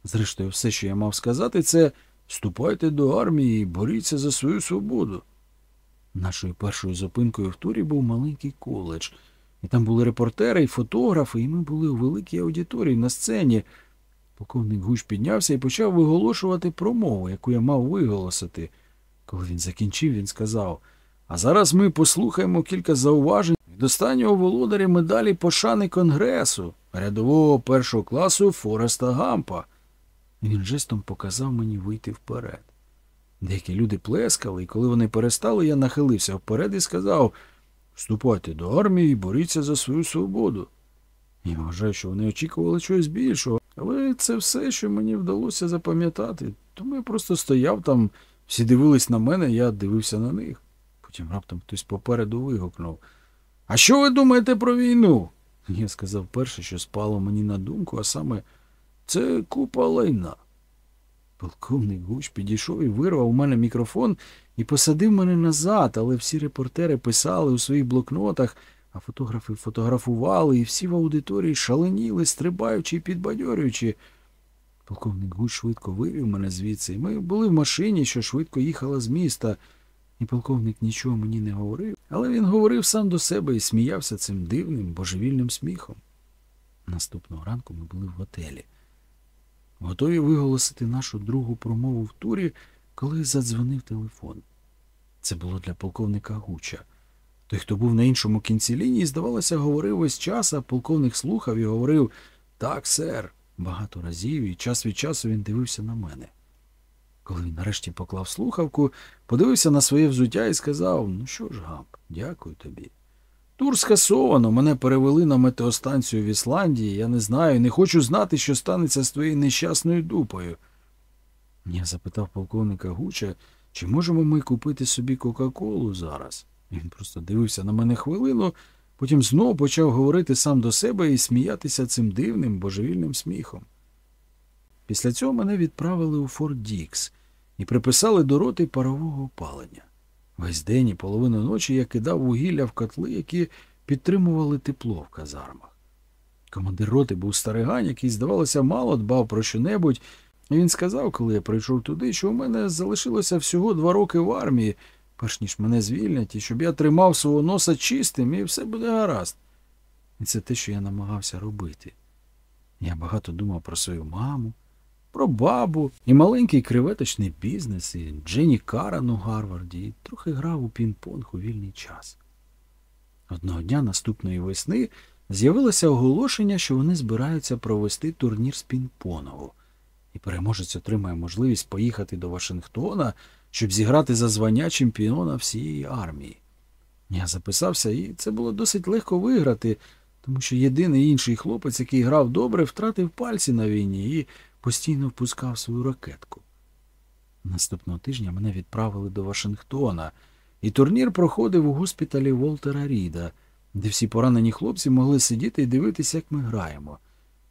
Зрештою, все, що я мав сказати, це вступайте до армії і боріться за свою свободу. Нашою першою зупинкою в турі був маленький коледж, і там були репортери і фотографи, і ми були у великій аудиторії на сцені. Полковник Гуч піднявся і почав виголошувати промову, яку я мав виголосити. Коли він закінчив, він сказав А зараз ми послухаємо кілька зауважень від останнього володаря медалі пошани Конгресу, рядового першого класу Фореста Гампа. Він жестом показав мені вийти вперед. Деякі люди плескали, і коли вони перестали, я нахилився вперед і сказав Вступайте до армії і боріться за свою свободу. Я вважаю, що вони очікували чогось більшого, але це все, що мені вдалося запам'ятати. Тому я просто стояв там, всі дивились на мене, я дивився на них. Потім раптом хтось попереду вигукнув А що ви думаєте про війну? Я сказав перше, що спало мені на думку, а саме це купа лайна. Полковник Гуч підійшов і вирвав у мене мікрофон і посадив мене назад, але всі репортери писали у своїх блокнотах, а фотографи фотографували, і всі в аудиторії шаленіли, стрибаючи і підбадьорюючи. Полковник Гуч швидко вивів мене звідси, ми були в машині, що швидко їхала з міста. І полковник нічого мені не говорив, але він говорив сам до себе і сміявся цим дивним, божевільним сміхом. Наступного ранку ми були в готелі. Готові виголосити нашу другу промову в турі, коли задзвонив телефон. Це було для полковника Гуча. Той, хто був на іншому кінці лінії, здавалося, говорив весь час, а полковник слухав і говорив Так, сер, багато разів, і час від часу він дивився на мене. Коли він нарешті поклав слухавку, подивився на своє взуття і сказав Ну що ж, Гамп, дякую тобі. Тур скасовано, мене перевели на метеостанцію в Ісландії. Я не знаю, не хочу знати, що станеться з твоєю нещасною дупою. Я запитав полковника Гуча, чи можемо ми купити собі Кока-Колу зараз. Він просто дивився на мене хвилину, потім знову почав говорити сам до себе і сміятися цим дивним божевільним сміхом. Після цього мене відправили у Форт Дікс і приписали до роти парового опалення. Весь день і половину ночі я кидав вугілля в котли, які підтримували тепло в казармах. Командир роти був старигань, який, здавалося, мало дбав про що-небудь, і він сказав, коли я прийшов туди, що у мене залишилося всього два роки в армії, перш ніж мене звільнять, і щоб я тримав свого носа чистим, і все буде гаразд. І це те, що я намагався робити. Я багато думав про свою маму, про бабу, і маленький креветочний бізнес, і Дженні Каран у Гарварді, і трохи грав у пінг-понг у вільний час. Одного дня наступної весни з'явилося оголошення, що вони збираються провести турнір з пінг-понгу. І переможець отримає можливість поїхати до Вашингтона, щоб зіграти за звання чемпіона всієї армії. Я записався, і це було досить легко виграти, тому що єдиний інший хлопець, який грав добре, втратив пальці на війні і постійно впускав свою ракетку. Наступного тижня мене відправили до Вашингтона, і турнір проходив у госпіталі Волтера Ріда, де всі поранені хлопці могли сидіти і дивитися, як ми граємо.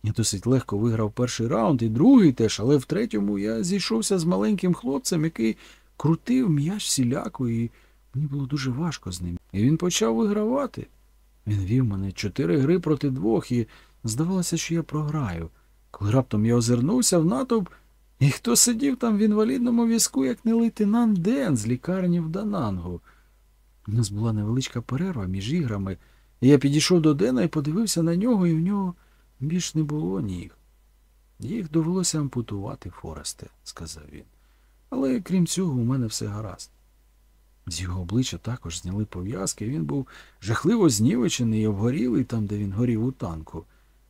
Я досить легко виграв перший раунд і другий теж, але в третьому я зійшовся з маленьким хлопцем, який крутив м'яч всіляко, і мені було дуже важко з ним. І він почав вигравати. Він вів мене чотири гри проти двох, і здавалося, що я програю. Коли раптом я озирнувся в натовп, і хто сидів там в інвалідному візку, як не лейтенант Ден з лікарні в Данангу. У нас була невеличка перерва між іграми, і я підійшов до Дена і подивився на нього, і в нього більш не було ніг. Їх довелося ампутувати, Форесте, сказав він. Але крім цього, у мене все гаразд. З його обличчя також зняли пов'язки, він був жахливо знівечений і обгорілий там, де він горів у танку.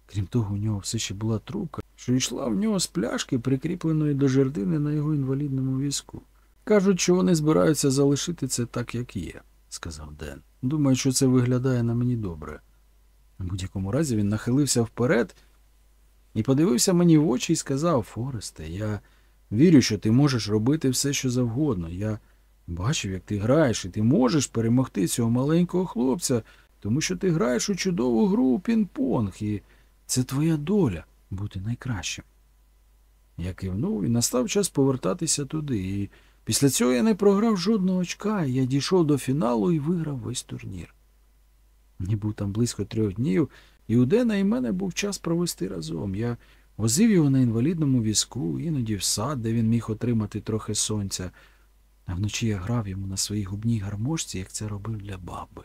Крім того, у нього все ще була трубка, що йшла в нього з пляшки, прикріпленої до жердини на його інвалідному візку. Кажуть, що вони збираються залишити це так, як є, сказав Ден. Думаю, що це виглядає на мені добре. У будь-якому разі він нахилився вперед і подивився мені в очі і сказав Форесте, я вірю, що ти можеш робити все, що завгодно. Я бачив, як ти граєш, і ти можеш перемогти цього маленького хлопця, тому що ти граєш у чудову гру у пінг-понг, і це твоя доля бути найкращим. Я кивнув і настав час повертатися туди. І після цього я не програв жодного очка, я дійшов до фіналу і виграв весь турнір. Мені був там близько трьох днів, і у Дена і мене був час провести разом. Я возив його на інвалідному візку, іноді в сад, де він міг отримати трохи сонця, а вночі я грав йому на своїй губній гармошці, як це робив для баби.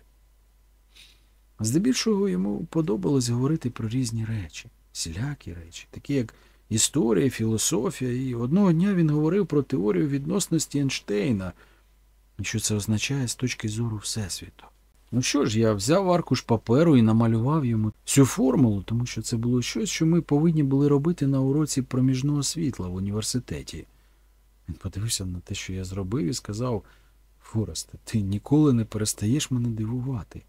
Здебільшого йому подобалось говорити про різні речі, всілякі речі, такі як історія, філософія, і одного дня він говорив про теорію відносності Ейнштейна, що це означає з точки зору Всесвіту. Ну що ж, я взяв аркуш паперу і намалював йому цю формулу, тому що це було щось, що ми повинні були робити на уроці проміжного світла в університеті. Він подивився на те, що я зробив, і сказав Форесте, ти ніколи не перестаєш мене дивувати.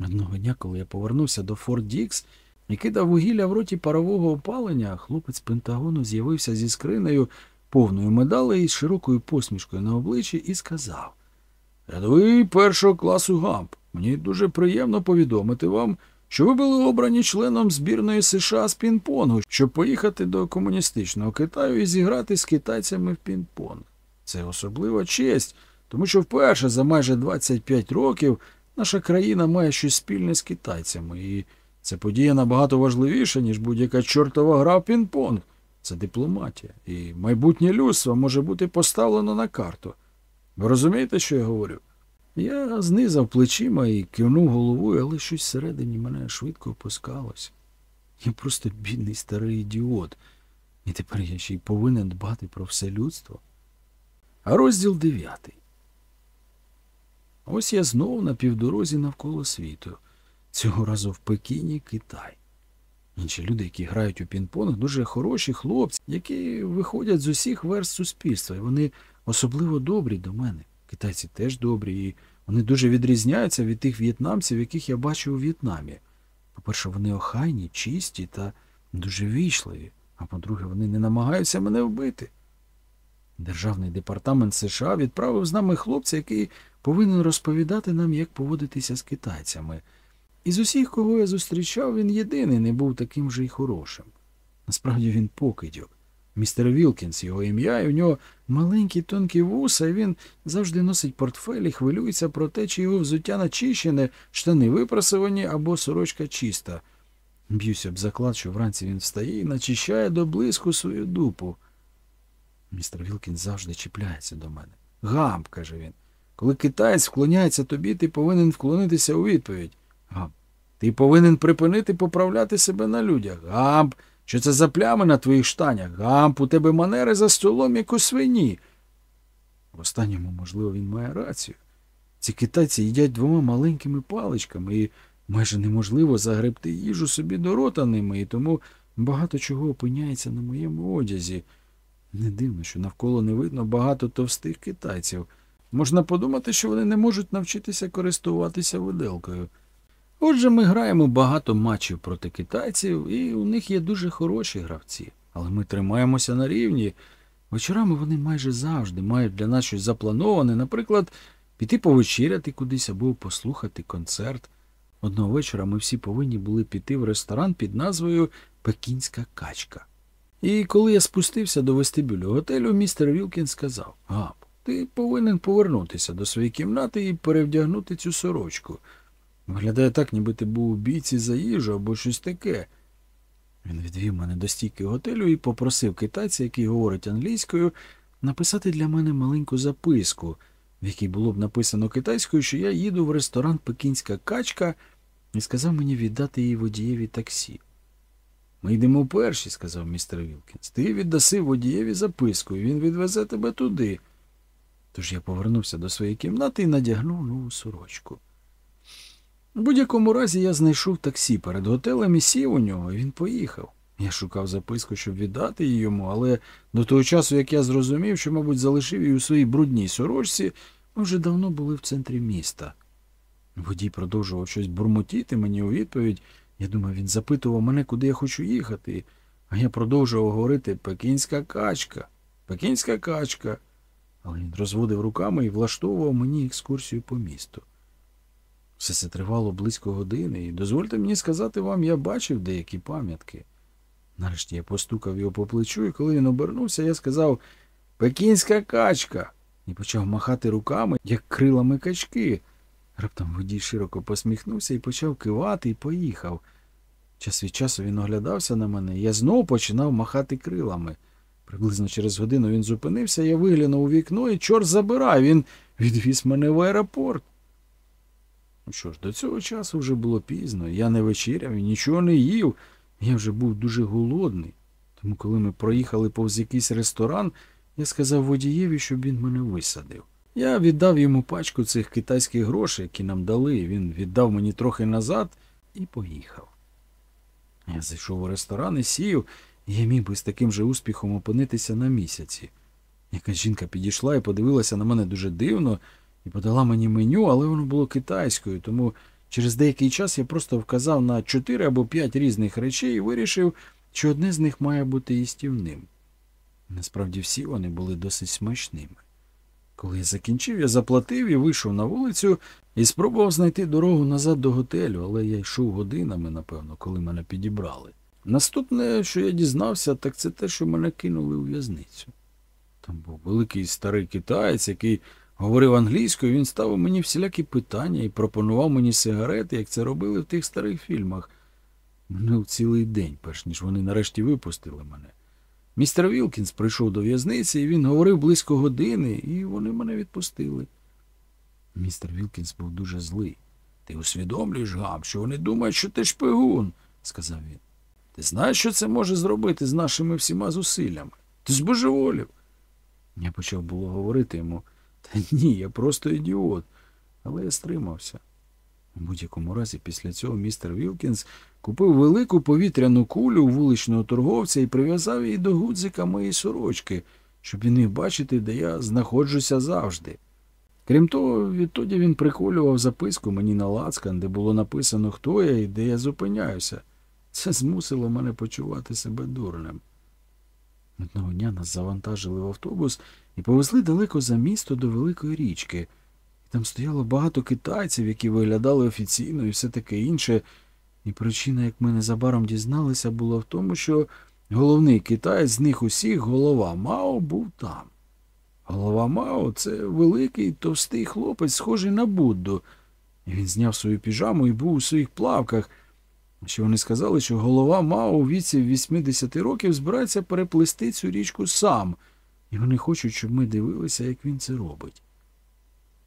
Одного дня, коли я повернувся до Форт Дікс і кидав вугілля в роті парового опалення, хлопець Пентагону з'явився зі скринею повною медалей і широкою посмішкою на обличчі і сказав Рядовий першого класу Гамп, мені дуже приємно повідомити вам, що ви були обрані членом збірної США з пінг-понгу, щоб поїхати до комуністичного Китаю і зіграти з китайцями в пінг-понг. Це особлива честь, тому що вперше за майже 25 років наша країна має щось спільне з китайцями, і це подія набагато важливіша, ніж будь-яка чортова гра в пінг-понг. Це дипломатія, і майбутнє людство може бути поставлено на карту. Ви розумієте, що я говорю? Я знизав плечима і кивнув головою, але щось всередині мене швидко опускалося. Я просто бідний старий ідіот, і тепер я ще й повинен дбати про все людство. А розділ дев'ятий. Ось я знов на півдорозі навколо світу, цього разу в Пекіні, Китай. Інші люди, які грають у пінг-понг, дуже хороші хлопці, які виходять з усіх верст суспільства, і вони особливо добрі до мене. Китайці теж добрі, і вони дуже відрізняються від тих в'єтнамців, яких я бачив у В'єтнамі. По-перше, вони охайні, чисті та дуже вічливі, а по-друге, вони не намагаються мене вбити. Державний департамент США відправив з нами хлопця, який повинен розповідати нам, як поводитися з китайцями. Із усіх, кого я зустрічав, він єдиний не був таким же й хорошим. Насправді він покидьок. Містер Вілкінс, його ім'я, і у нього маленькі тонкі вуса, він завжди носить портфель і хвилюється про те, чи його взуття начищене, штани випрасовані або сорочка чиста. Б'юся об заклад, що вранці він встає і начищає до блиску свою дупу. Містер Вілкінс завжди чіпляється до мене. Гамп, каже він. Коли китаєць вклоняється тобі, ти повинен вклонитися у відповідь. Гамп. Ти повинен припинити поправляти себе на людях. Гамп. Що це за плями на твоїх штанях? Гамп, у тебе манери за столом, як у свині. В останньому, можливо, він має рацію. Ці китайці їдять двома маленькими паличками, і майже неможливо загребти їжу собі до рота ними, і тому багато чого опиняється на моєму одязі. Не дивно, що навколо не видно багато товстих китайців. Можна подумати, що вони не можуть навчитися користуватися виделкою. Отже, ми граємо багато матчів проти китайців, і у них є дуже хороші гравці. Але ми тримаємося на рівні. Вечорами вони майже завжди мають для нас щось заплановане, наприклад, піти повечеряти кудись або послухати концерт. Одного вечора ми всі повинні були піти в ресторан під назвою Пекінська качка. І коли я спустився до вестибюлю готелю, містер Вілкін сказав: Габ, ти повинен повернутися до своєї кімнати і перевдягнути цю сорочку. Виглядає так, ніби ти був у бійці за їжу або щось таке. Він відвів мене до стійки готелю і попросив китайця, який говорить англійською, написати для мене маленьку записку, в якій було б написано китайською, що я їду в ресторан Пекінська качка, і сказав мені віддати її водієві таксі. Ми йдемо перші, сказав містер Вілкінс. Ти віддаси водієві записку, і він відвезе тебе туди. Тож я повернувся до своєї кімнати і надягнув нову сорочку. У будь-якому разі я знайшов таксі перед готелем і сів у нього, і він поїхав. Я шукав записку, щоб віддати її йому, але до того часу, як я зрозумів, що, мабуть, залишив її у своїй брудній сорочці, ми вже давно були в центрі міста. Водій продовжував щось бурмотіти мені у відповідь. Я думаю, він запитував мене, куди я хочу їхати, а я продовжував говорити Пекінська качка, Пекінська качка. Але він розводив руками і влаштовував мені екскурсію по місту. Все це тривало близько години, і дозвольте мені сказати вам, я бачив деякі пам'ятки. Нарешті я постукав його по плечу, і коли він обернувся, я сказав Пекінська качка і почав махати руками, як крилами качки. Раптом водій широко посміхнувся і почав кивати і поїхав. Час від часу він оглядався на мене, і я знову починав махати крилами. Приблизно через годину він зупинився, я виглянув у вікно, і чорт забирай, він відвіз мене в аеропорт. Ну що ж, до цього часу вже було пізно, я не вечеряв і нічого не їв. Я вже був дуже голодний. Тому, коли ми проїхали повз якийсь ресторан, я сказав водієві, щоб він мене висадив. Я віддав йому пачку цих китайських грошей, які нам дали. Він віддав мені трохи назад і поїхав. Я зайшов у ресторан і сів, і я міг би з таким же успіхом опинитися на місяці. Якась жінка підійшла і подивилася на мене дуже дивно і подала мені меню, але воно було китайською, тому через деякий час я просто вказав на чотири або п'ять різних речей і вирішив, що одне з них має бути їстівним. Насправді всі вони були досить смачними. Коли я закінчив, я заплатив і вийшов на вулицю і спробував знайти дорогу назад до готелю, але я йшов годинами, напевно, коли мене підібрали. Наступне, що я дізнався, так це те, що мене кинули у в'язницю. Там був великий старий китаєць, який говорив англійською, він ставив мені всілякі питання і пропонував мені сигарети, як це робили в тих старих фільмах. Минув цілий день, перш ніж вони нарешті випустили мене. Містер Вілкінс прийшов до в'язниці, і він говорив близько години, і вони мене відпустили. Містер Вілкінс був дуже злий. Ти усвідомлюєш, Гам, що вони думають, що ти шпигун, сказав він. Ти знаєш, що це може зробити з нашими всіма зусиллями? Ти збожеволів. Я почав було говорити йому, та ні, я просто ідіот, але я стримався. У будь-якому разі, після цього містер Вілкінс купив велику повітряну кулю у вуличного торговця і прив'язав її до гудзика моєї сорочки, щоб він міг бачити, де я знаходжуся завжди. Крім того, відтоді він приколював записку мені на лацкан, де було написано, хто я і де я зупиняюся. Це змусило мене почувати себе дурним. Одного дня нас завантажили в автобус і повезли далеко за місто до великої річки. І Там стояло багато китайців, які виглядали офіційно і все таке інше. І причина, як ми незабаром дізналися, була в тому, що головний китаєць з них усіх, голова Мао, був там. Голова Мао це великий товстий хлопець, схожий на Будду. І він зняв свою піжаму і був у своїх плавках. Ще вони сказали, що голова Мао у віці 80 років збирається переплисти цю річку сам, і вони хочуть, щоб ми дивилися, як він це робить.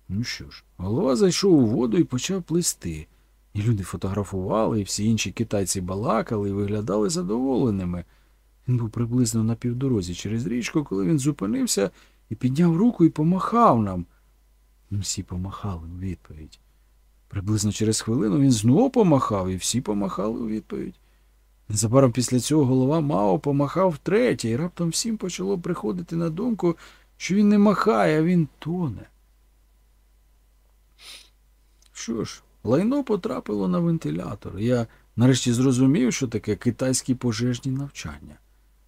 Ну що ж, голова зайшов у воду і почав плисти. І люди фотографували, і всі інші китайці балакали і виглядали задоволеними. Він був приблизно на півдорозі через річку, коли він зупинився і підняв руку і помахав нам. Всі помахали у відповідь. Приблизно через хвилину він знову помахав, і всі помахали у відповідь. Незабаром після цього голова Мао помахав втретє, і раптом всім почало приходити на думку, що він не махає, а він тоне. Що ж, лайно потрапило на вентилятор. Я нарешті зрозумів, що таке китайські пожежні навчання.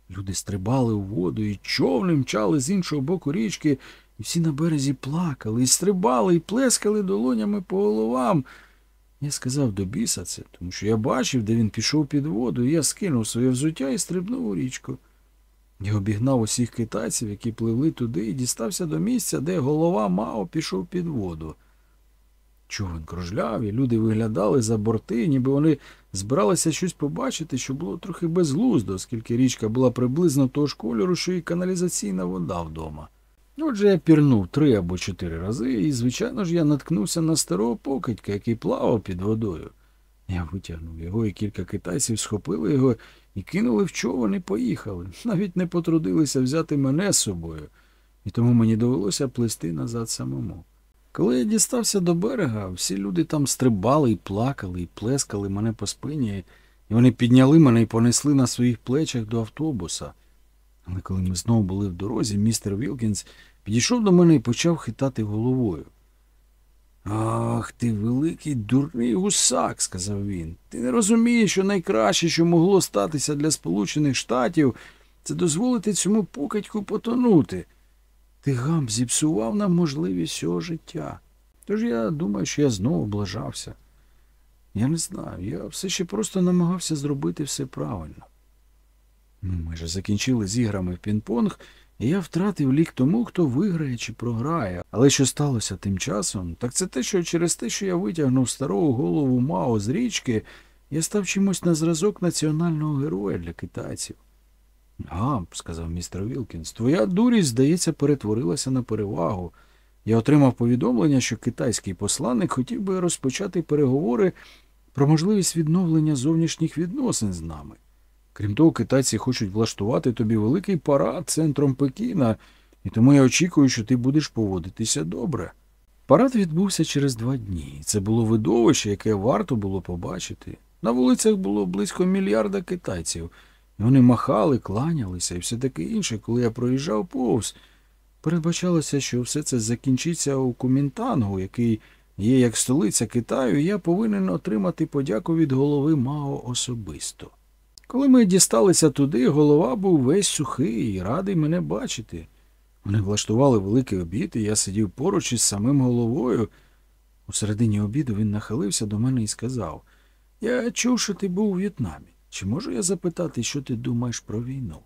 Люди стрибали у воду і човни мчали з іншого боку річки, і всі на березі плакали, і стрибали, і плескали долонями по головам. Я сказав до біса це, тому що я бачив, де він пішов під воду, і я скинув своє взуття і стрибнув у річку. Я обігнав усіх китайців, які пливли туди, і дістався до місця, де голова Мао пішов під воду. Човен кружляв, і люди виглядали за борти, ніби вони збиралися щось побачити, що було трохи безглуздо, оскільки річка була приблизно того ж кольору, що і каналізаційна вода вдома. Отже, я пірнув три або чотири рази, і, звичайно ж, я наткнувся на старого покидька, який плавав під водою. Я витягнув його, і кілька китайців схопили його і кинули в човен і поїхали. Навіть не потрудилися взяти мене з собою, і тому мені довелося плисти назад самому. Коли я дістався до берега, всі люди там стрибали і плакали, і плескали мене по спині, і вони підняли мене і понесли на своїх плечах до автобуса. Але коли ми знову були в дорозі, містер Вілкінс підійшов до мене і почав хитати головою. Ах, ти великий дурний гусак, сказав він. Ти не розумієш, що найкраще, що могло статися для Сполучених Штатів, це дозволити цьому покидьку потонути. Ти гам зіпсував нам можливість цього життя. Тож я думаю, що я знову облажався. Я не знаю, я все ще просто намагався зробити все правильно. Ми майже закінчили з іграми в пінг-понг, і я втратив лік тому, хто виграє чи програє. Але що сталося тим часом, так це те, що через те, що я витягнув старого голову Мао з річки, я став чимось на зразок національного героя для китайців. Гамп, сказав містер Вілкінс, твоя дурість, здається, перетворилася на перевагу. Я отримав повідомлення, що китайський посланник хотів би розпочати переговори про можливість відновлення зовнішніх відносин з нами. Крім того, китайці хочуть влаштувати тобі великий парад центром Пекіна, і тому я очікую, що ти будеш поводитися добре. Парад відбувся через два дні, це було видовище, яке варто було побачити. На вулицях було близько мільярда китайців, і вони махали, кланялися і все таке інше, коли я проїжджав повз. Передбачалося, що все це закінчиться у Кумінтангу, який є як столиця Китаю, і я повинен отримати подяку від голови Мао особисто. Коли ми дісталися туди, голова був весь сухий і радий мене бачити. Вони влаштували великий обід, і я сидів поруч із самим головою. У середині обіду він нахилився до мене і сказав Я чув, що ти був у В'єтнамі. Чи можу я запитати, що ти думаєш про війну?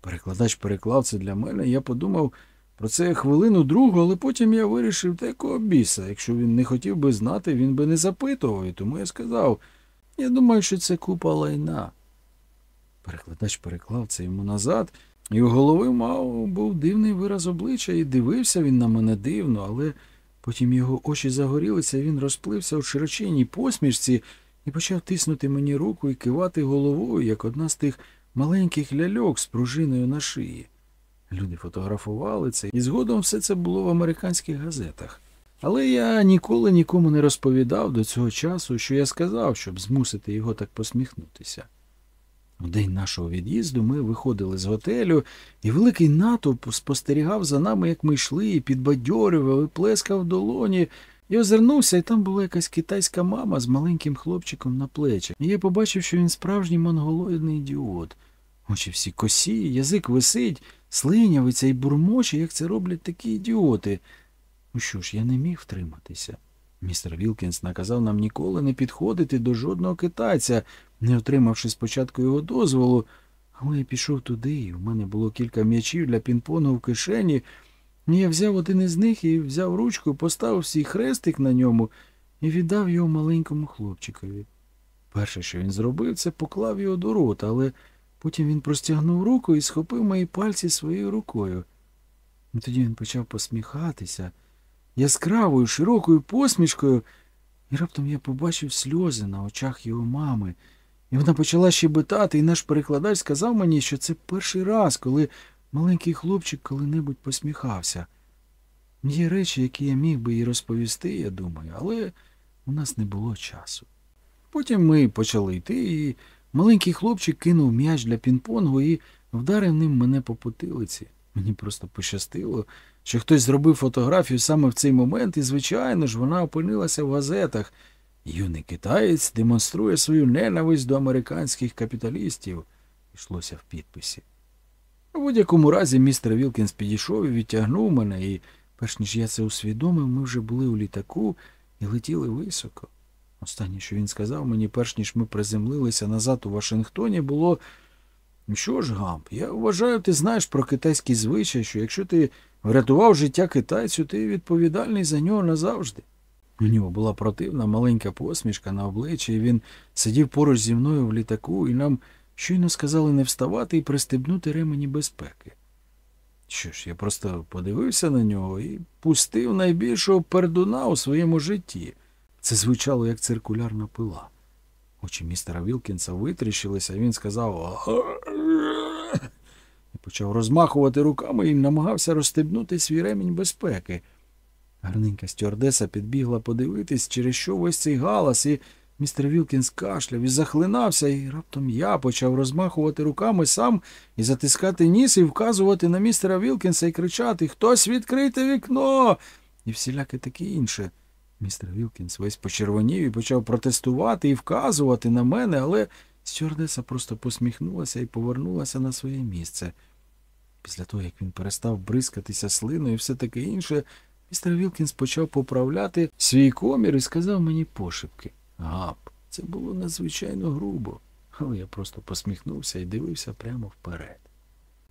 Перекладач переклав це для мене, я подумав про це хвилину другу, але потім я вирішив та якого біса. Якщо він не хотів би знати, він би не запитував, і тому я сказав я думаю, що це купа лайна. Перекладач переклав це йому назад, і у голови мав був дивний вираз обличчя, і дивився він на мене дивно, але потім його очі загорілися, він розплився у широченній посмішці і почав тиснути мені руку і кивати головою, як одна з тих маленьких ляльок з пружиною на шиї. Люди фотографували це, і згодом все це було в американських газетах. Але я ніколи нікому не розповідав до цього часу, що я сказав, щоб змусити його так посміхнутися. У день нашого від'їзду ми виходили з готелю, і великий натовп спостерігав за нами, як ми йшли, і підбадьорював, і плескав в долоні. Я озирнувся, і там була якась китайська мама з маленьким хлопчиком на плечах. І я побачив, що він справжній монголоїдний ідіот. Очі всі косі, язик висить, слинявиться і бурмоче, як це роблять такі ідіоти. Ну що ж, я не міг втриматися. Містер Вілкінс наказав нам ніколи не підходити до жодного китайця, не отримавши спочатку його дозволу, але я пішов туди, і в мене було кілька м'ячів для пінг-понгу в кишені. Я взяв один із них і взяв ручку, поставив свій хрестик на ньому і віддав його маленькому хлопчикові. Перше, що він зробив, це поклав його до рота, але потім він простягнув руку і схопив мої пальці своєю рукою. І тоді він почав посміхатися яскравою, широкою посмішкою, і раптом я побачив сльози на очах його мами. І вона почала щебетати, і наш перекладач сказав мені, що це перший раз, коли маленький хлопчик коли-небудь посміхався. Є речі, які я міг би їй розповісти, я думаю, але у нас не було часу. Потім ми почали йти, і маленький хлопчик кинув м'яч для пінг-понгу і вдарив ним мене по потилиці. Мені просто пощастило, що хтось зробив фотографію саме в цей момент, і, звичайно ж, вона опинилася в газетах. Юний китаєць демонструє свою ненависть до американських капіталістів, йшлося в підписі. У будь-якому разі містер Вілкінс підійшов і відтягнув мене, і, перш ніж я це усвідомив, ми вже були у літаку і летіли високо. Останнє, що він сказав мені, перш ніж ми приземлилися назад у Вашингтоні, було «Ну що ж, Гамп, я вважаю, ти знаєш про китайський звичай, що якщо ти врятував життя китайцю, ти відповідальний за нього назавжди. У нього була противна маленька посмішка на обличчі, і він сидів поруч зі мною в літаку, і нам щойно сказали не вставати і пристебнути ремені безпеки. Що ж, я просто подивився на нього і пустив найбільшого пердуна у своєму житті. Це звучало як циркулярна пила. Очі містера Вілкінса витріщилися, він сказав почав розмахувати руками і намагався розстебнути свій ремінь безпеки. Гарненька стюардеса підбігла подивитись, через що весь цей галас, і містер Вілкінс кашляв і захлинався, і раптом я почав розмахувати руками сам і затискати ніс, і вказувати на містера Вілкінса і кричати Хтось відкрийте вікно! І всіляке таке інше. Містер Вілкінс весь почервонів і почав протестувати і вказувати на мене, але стюардеса просто посміхнулася і повернулася на своє місце. Після того, як він перестав бризкатися слиною і все таке інше, містер Вілкінс почав поправляти свій комір і сказав мені пошепки. Гамп, це було надзвичайно грубо. Але я просто посміхнувся і дивився прямо вперед.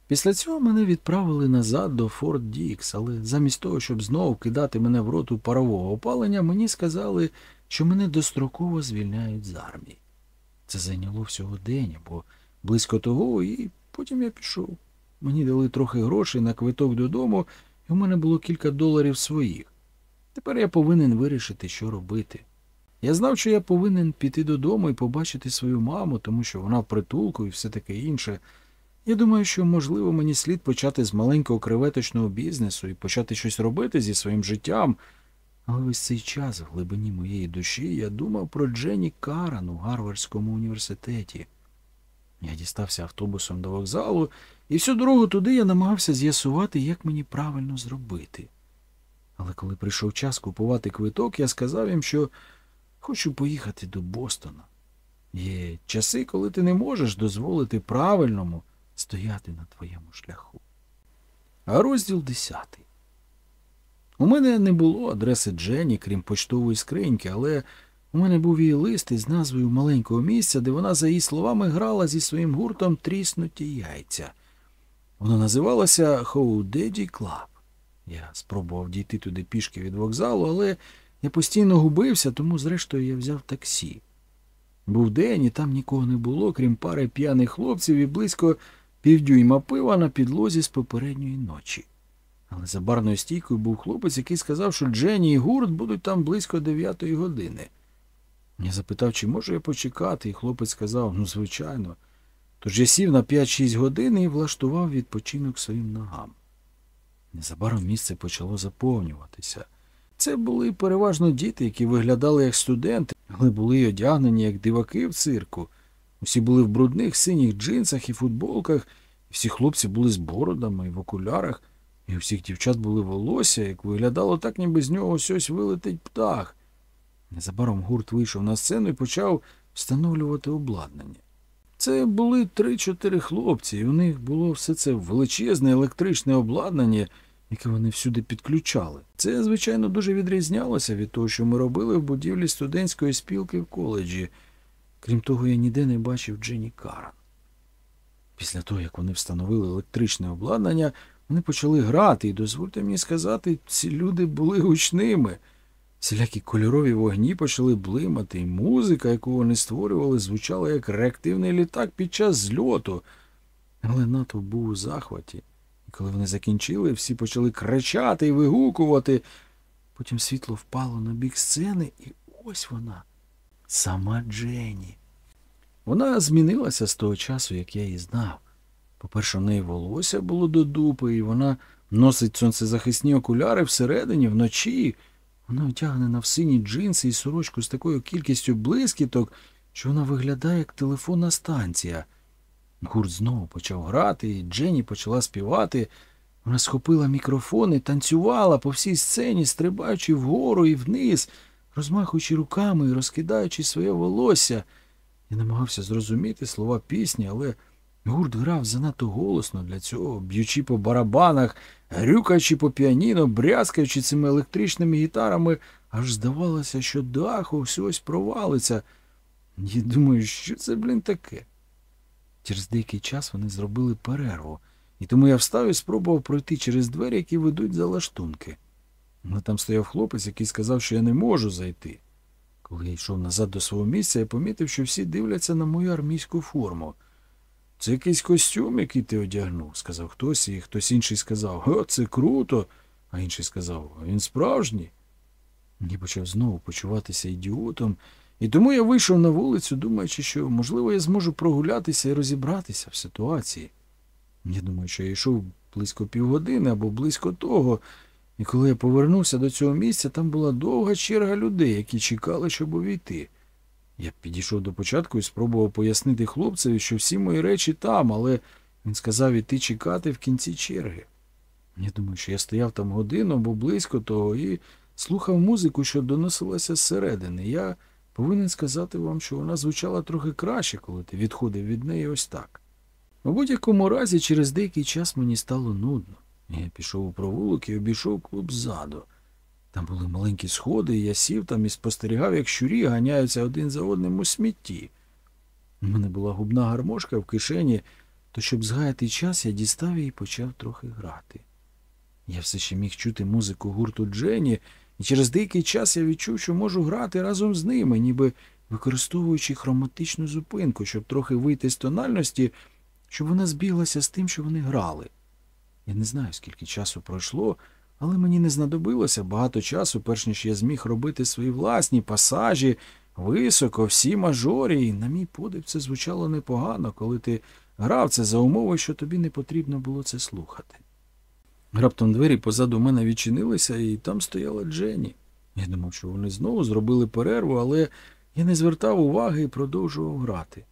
Після цього мене відправили назад до Форт Дікс, але замість того, щоб знову кидати мене в роту парового опалення, мені сказали, що мене достроково звільняють з армії. Це зайняло всього день або близько того, і потім я пішов. Мені дали трохи грошей на квиток додому, і у мене було кілька доларів своїх. Тепер я повинен вирішити, що робити. Я знав, що я повинен піти додому і побачити свою маму, тому що вона в притулку і все таке інше. Я думаю, що, можливо, мені слід почати з маленького креветочного бізнесу і почати щось робити зі своїм життям. Але весь цей час в глибині моєї душі я думав про Дженні Каран у Гарвардському університеті. Я дістався автобусом до вокзалу, і всю дорогу туди я намагався з'ясувати, як мені правильно зробити. Але коли прийшов час купувати квиток, я сказав їм, що хочу поїхати до Бостона. Є часи, коли ти не можеш дозволити правильному стояти на твоєму шляху. А розділ десятий. У мене не було адреси Дженні, крім почтової скриньки, але у мене був її лист із назвою маленького місця, де вона, за її словами, грала зі своїм гуртом тріснуті яйця. Воно називалося Хоудеді Клаб. Я спробував дійти туди пішки від вокзалу, але я постійно губився, тому, зрештою, я взяв таксі. Був день, і там нікого не було, крім пари п'яних хлопців і близько півдюйма пива на підлозі з попередньої ночі. Але за барною стійкою був хлопець, який сказав, що Дженні і гурт будуть там близько дев'ятої години. Я запитав, чи можу я почекати, і хлопець сказав, ну, звичайно. Тож я сів на 5-6 годин і влаштував відпочинок своїм ногам. Незабаром місце почало заповнюватися. Це були переважно діти, які виглядали як студенти, але були й одягнені як диваки в цирку. Усі були в брудних синіх джинсах і футболках, і всі хлопці були з бородами і в окулярах, і у всіх дівчат були волосся, як виглядало так, ніби з нього ось ось вилетить птах. Незабаром гурт вийшов на сцену і почав встановлювати обладнання. Це були три-чотири хлопці, і у них було все це величезне електричне обладнання, яке вони всюди підключали. Це, звичайно, дуже відрізнялося від того, що ми робили в будівлі студентської спілки в коледжі. Крім того, я ніде не бачив Дженні Каран. Після того, як вони встановили електричне обладнання, вони почали грати, і дозвольте мені сказати, ці люди були гучними. Всілякі кольорові вогні почали блимати, і музика, яку вони створювали, звучала як реактивний літак під час зльоту. Але натовп був у захваті, і коли вони закінчили, всі почали кричати і вигукувати. Потім світло впало на бік сцени, і ось вона, сама Дженні. Вона змінилася з того часу, як я її знав. По-перше, в неї волосся було до дупи, і вона носить сонцезахисні окуляри всередині, вночі. Вона одягнена в сині джинси і сорочку з такою кількістю блискіток, що вона виглядає як телефонна станція. Гурт знову почав грати, і Дженні почала співати. Вона схопила мікрофон і танцювала по всій сцені, стрибаючи вгору і вниз, розмахуючи руками і розкидаючи своє волосся. Я намагався зрозуміти слова пісні, але гурт грав занадто голосно для цього, б'ючи по барабанах, грюкаючи по піаніно, брязкаючи цими електричними гітарами, аж здавалося, що дах ось ось провалиться. Я думаю, що це, блін, таке? Через деякий час вони зробили перерву, і тому я встав і спробував пройти через двері, які ведуть за лаштунки. Але там стояв хлопець, який сказав, що я не можу зайти. Коли я йшов назад до свого місця, я помітив, що всі дивляться на мою армійську форму. Це якийсь костюм, який ти одягнув, сказав хтось, і хтось інший сказав, о, це круто. А інший сказав, він справжній. Я почав знову почуватися ідіотом, і тому я вийшов на вулицю, думаючи, що, можливо, я зможу прогулятися і розібратися в ситуації. Я думаю, що я йшов близько півгодини або близько того, і коли я повернувся до цього місця, там була довга черга людей, які чекали, щоб увійти. Я підійшов до початку і спробував пояснити хлопцеві, що всі мої речі там, але він сказав іти чекати в кінці черги. Я думаю, що я стояв там годину або близько того і слухав музику, що доносилася зсередини. Я повинен сказати вам, що вона звучала трохи краще, коли ти відходив від неї ось так. У будь-якому разі, через деякий час мені стало нудно. Я пішов у провулок і обійшов клуб ззаду. Там були маленькі сходи, я сів там і спостерігав, як щурі ганяються один за одним у смітті. У мене була губна гармошка в кишені, то щоб згаяти час, я дістав її і почав трохи грати. Я все ще міг чути музику гурту Дженні, і через деякий час я відчув, що можу грати разом з ними, ніби використовуючи хроматичну зупинку, щоб трохи вийти з тональності, щоб вона збіглася з тим, що вони грали. Я не знаю, скільки часу пройшло, але мені не знадобилося багато часу, перш ніж я зміг робити свої власні пасажі високо, всі мажорі, і на мій подив це звучало непогано, коли ти грав це за умови, що тобі не потрібно було це слухати. Раптом двері позаду мене відчинилися, і там стояла Дженні. Я думав, що вони знову зробили перерву, але я не звертав уваги і продовжував грати.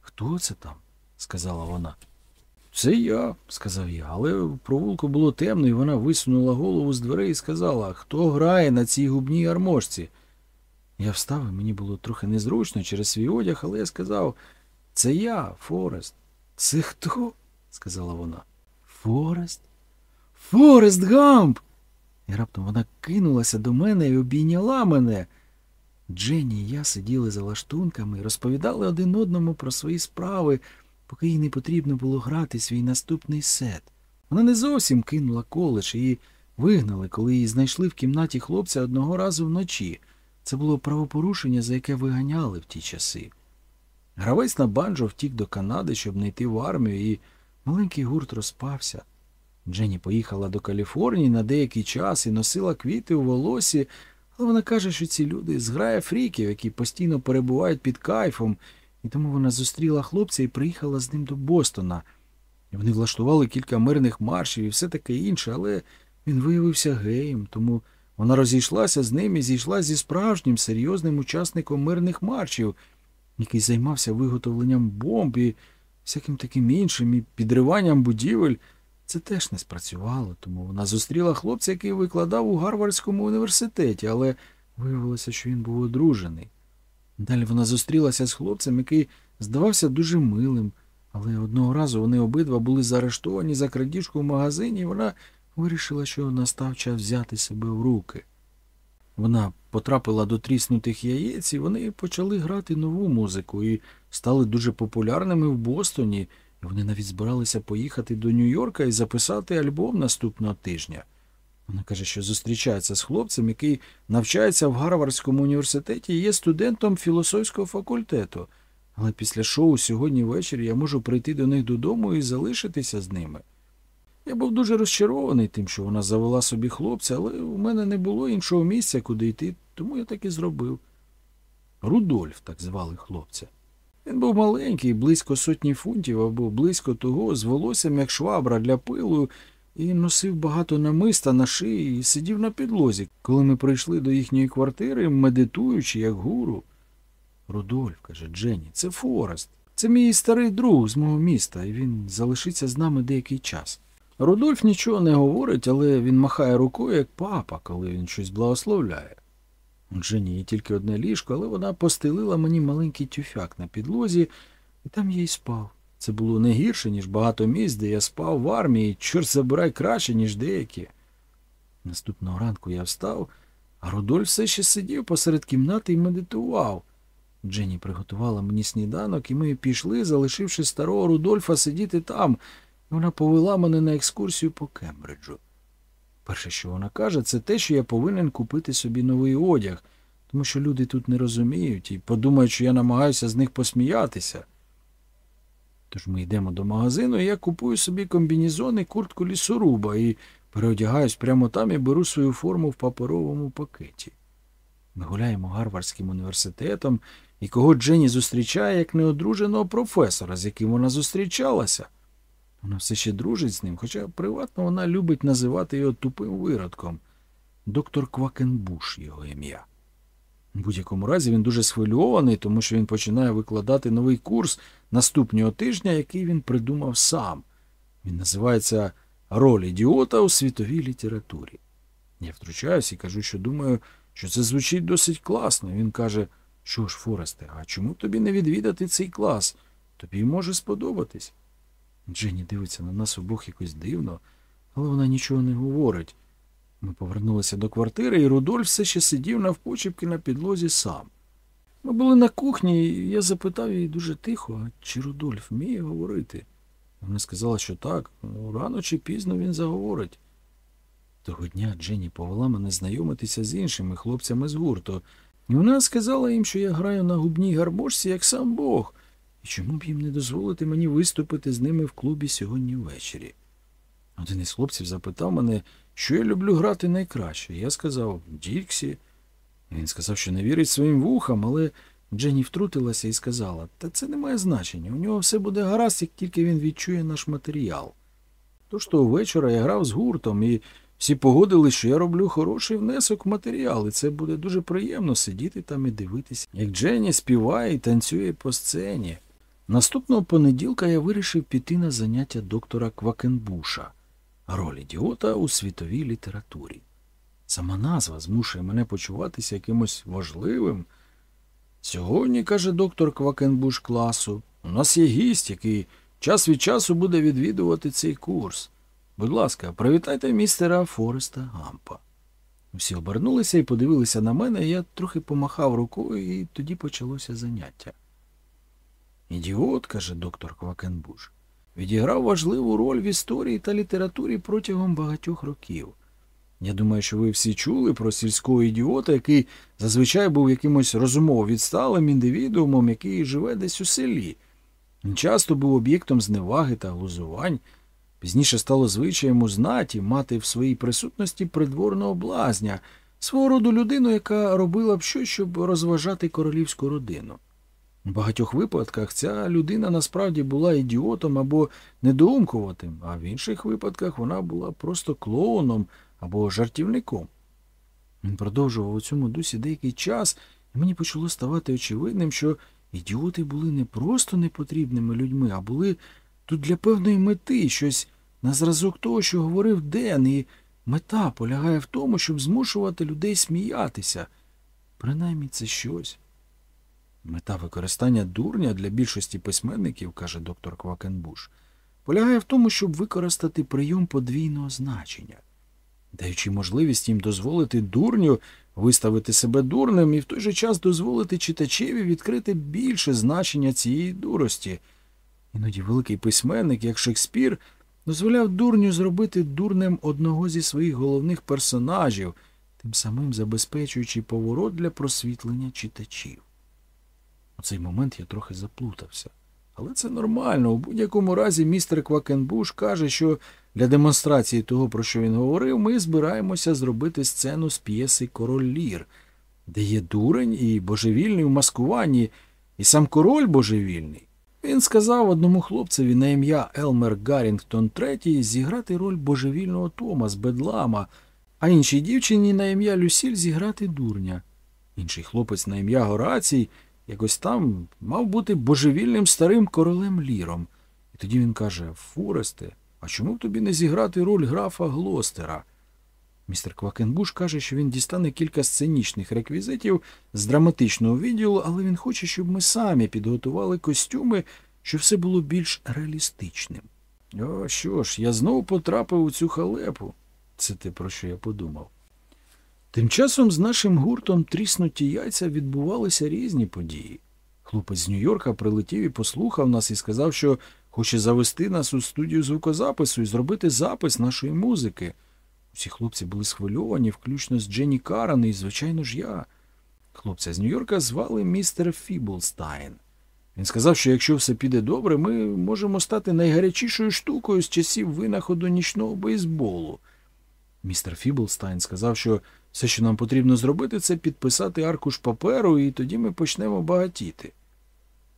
Хто це там? сказала вона. Це я, сказав я, але в провулку було темно, і вона висунула голову з дверей і сказала, хто грає на цій губній гармошці. Я встав, і мені було трохи незручно через свій одяг, але я сказав, це я, Форест. Це хто? сказала вона. Форест? Форест Гамп. І раптом вона кинулася до мене і обійняла мене. Дженні і я сиділи за лаштунками і розповідали один одному про свої справи, поки їй не потрібно було грати свій наступний сет. Вона не зовсім кинула коледж, її вигнали, коли її знайшли в кімнаті хлопця одного разу вночі. Це було правопорушення, за яке виганяли в ті часи. Гравець на банджо втік до Канади, щоб не йти в армію, і маленький гурт розпався. Дженні поїхала до Каліфорнії на деякий час і носила квіти у волосі, але вона каже, що ці люди зграє фріків, які постійно перебувають під кайфом, і тому вона зустріла хлопця і приїхала з ним до Бостона. І Вони влаштували кілька мирних маршів і все таке інше, але він виявився геєм, тому вона розійшлася з ним і зійшла зі справжнім серйозним учасником мирних маршів, який займався виготовленням бомб і всяким таким іншим, і підриванням будівель. Це теж не спрацювало, тому вона зустріла хлопця, який викладав у Гарвардському університеті, але виявилося, що він був одружений. Далі вона зустрілася з хлопцем, який здавався дуже милим, але одного разу вони обидва були заарештовані за крадіжку в магазині, і вона вирішила, що настав час взяти себе в руки. Вона потрапила до тріснутих яєць, і вони почали грати нову музику і стали дуже популярними в Бостоні. І Вони навіть збиралися поїхати до Нью-Йорка і записати альбом наступного тижня. Вона каже, що зустрічається з хлопцем, який навчається в Гарвардському університеті і є студентом філософського факультету. Але після шоу сьогодні ввечері я можу прийти до них додому і залишитися з ними. Я був дуже розчарований тим, що вона завела собі хлопця, але у мене не було іншого місця, куди йти, тому я так і зробив. Рудольф так звали хлопця. Він був маленький, близько сотні фунтів або близько того, з волоссям як швабра для пилу, і носив багато намиста на шиї і сидів на підлозі, коли ми прийшли до їхньої квартири, медитуючи, як гуру. Рудольф, каже Дженні, це Форест. Це мій старий друг з мого міста, і він залишиться з нами деякий час. Рудольф нічого не говорить, але він махає рукою, як папа, коли він щось благословляє. У Дженні є тільки одне ліжко, але вона постелила мені маленький тюфяк на підлозі, і там я й спав. Це було не гірше, ніж багато місць, де я спав в армії, чорт забирай краще, ніж деякі. Наступного ранку я встав, а Рудольф все ще сидів посеред кімнати і медитував. Дженні приготувала мені сніданок, і ми пішли, залишивши старого Рудольфа сидіти там, і вона повела мене на екскурсію по Кембриджу. Перше, що вона каже, це те, що я повинен купити собі новий одяг, тому що люди тут не розуміють і подумають, що я намагаюся з них посміятися. Тож ми йдемо до магазину, і я купую собі комбінізон і куртку лісоруба і переодягаюсь прямо там і беру свою форму в паперовому пакеті. Ми гуляємо Гарвардським університетом, і кого Дженні зустрічає як неодруженого професора, з яким вона зустрічалася. Вона все ще дружить з ним, хоча приватно вона любить називати його тупим виродком. Доктор Квакенбуш його ім'я. У будь-якому разі він дуже схвильований, тому що він починає викладати новий курс наступного тижня, який він придумав сам. Він називається Роль ідіота у світовій літературі. Я втручаюсь і кажу, що думаю, що це звучить досить класно. Він каже, що ж, Форесте, а чому тобі не відвідати цей клас? Тобі може сподобатись. Дженні дивиться на нас обох якось дивно, але вона нічого не говорить. Ми повернулися до квартири, і Рудольф все ще сидів навпочепки на підлозі сам. Ми були на кухні, і я запитав її дуже тихо, чи Рудольф вміє говорити? Вона сказала, що так, ну, рано чи пізно він заговорить. Того дня Дженні повела мене знайомитися з іншими хлопцями з гурту, і вона сказала їм, що я граю на губній гармошці, як сам Бог, і чому б їм не дозволити мені виступити з ними в клубі сьогодні ввечері. Один із хлопців запитав мене, що я люблю грати найкраще. Я сказав Діксі. Він сказав, що не вірить своїм вухам, але Дженні втрутилася і сказала, та це не має значення. У нього все буде гаразд, як тільки він відчує наш матеріал. Тож того вечора я грав з гуртом, і всі погодились, що я роблю хороший внесок в матеріал, і це буде дуже приємно сидіти там і дивитися, як Дженні співає і танцює по сцені. Наступного понеділка я вирішив піти на заняття доктора Квакенбуша роль ідіота у світовій літературі. Сама назва змушує мене почуватися якимось важливим. Сьогодні, каже доктор Квакенбуш класу, у нас є гість, який час від часу буде відвідувати цей курс. Будь ласка, привітайте містера Фореста Гампа. Всі обернулися і подивилися на мене, я трохи помахав рукою, і тоді почалося заняття. Ідіот, каже доктор Квакенбуш, відіграв важливу роль в історії та літературі протягом багатьох років. Я думаю, що ви всі чули про сільського ідіота, який зазвичай був якимось розумово відсталим індивідуумом, який живе десь у селі. Він часто був об'єктом зневаги та глузувань. Пізніше стало звичаєм у знаті мати в своїй присутності придворного блазня, свого роду людину, яка робила б щось, щоб розважати королівську родину. У багатьох випадках ця людина насправді була ідіотом або недоумкуватим, а в інших випадках вона була просто клоуном або жартівником. Він продовжував у цьому дусі деякий час, і мені почало ставати очевидним, що ідіоти були не просто непотрібними людьми, а були тут для певної мети щось на зразок того, що говорив Ден, і мета полягає в тому, щоб змушувати людей сміятися. Принаймні це щось. Мета використання дурня для більшості письменників, каже доктор Квакенбуш, полягає в тому, щоб використати прийом подвійного значення, даючи можливість їм дозволити дурню виставити себе дурним і в той же час дозволити читачеві відкрити більше значення цієї дурості. Іноді великий письменник, як Шекспір, дозволяв дурню зробити дурнем одного зі своїх головних персонажів, тим самим забезпечуючи поворот для просвітлення читачів. У цей момент я трохи заплутався. Але це нормально. У будь-якому разі містер Квакенбуш каже, що для демонстрації того, про що він говорив, ми збираємося зробити сцену з п'єси Король Лір, де є дурень і божевільний у маскуванні, і сам король божевільний. Він сказав одному хлопцеві на ім'я Елмер Гаррінгтон III зіграти роль божевільного Тома з Бедлама, а іншій дівчині на ім'я Люсіль зіграти дурня. Інший хлопець на ім'я Горацій якось там мав бути божевільним старим королем Ліром. І тоді він каже: Форесте, а чому б тобі не зіграти роль графа Глостера? Містер Квакенбуш каже, що він дістане кілька сценічних реквізитів з драматичного відділу, але він хоче, щоб ми самі підготували костюми, щоб все було більш реалістичним. О, що ж, я знову потрапив у цю халепу. Це те, про що я подумав. Тим часом з нашим гуртом тріснуті яйця відбувалися різні події. Хлопець з Нью-Йорка прилетів і послухав нас і сказав, що хоче завести нас у студію звукозапису і зробити запис нашої музики. Усі хлопці були схвильовані, включно з Дженні Каран і, звичайно ж, я. Хлопця з Нью-Йорка звали містер Фіблстайн. Він сказав, що якщо все піде добре, ми можемо стати найгарячішою штукою з часів винаходу нічного бейсболу. Містер Фіблстайн сказав, що все, що нам потрібно зробити, це підписати аркуш паперу, і тоді ми почнемо багатіти.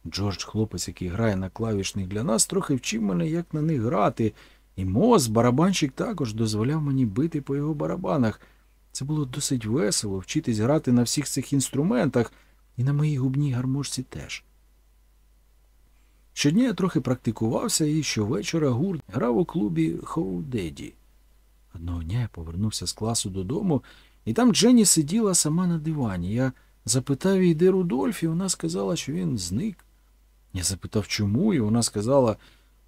Джордж, хлопець, який грає на клавішних для нас, трохи вчив мене, як на них грати, і Мос, барабанщик, також дозволяв мені бити по його барабанах. Це було досить весело вчитись грати на всіх цих інструментах, і на моїй губній гармошці теж. Щодня я трохи практикувався і щовечора гурт грав у клубі Хоудеді. Одного дня я повернувся з класу додому, і там Дженні сиділа сама на дивані. Я запитав її, де Рудольф, і вона сказала, що він зник. Я запитав, чому, і вона сказала,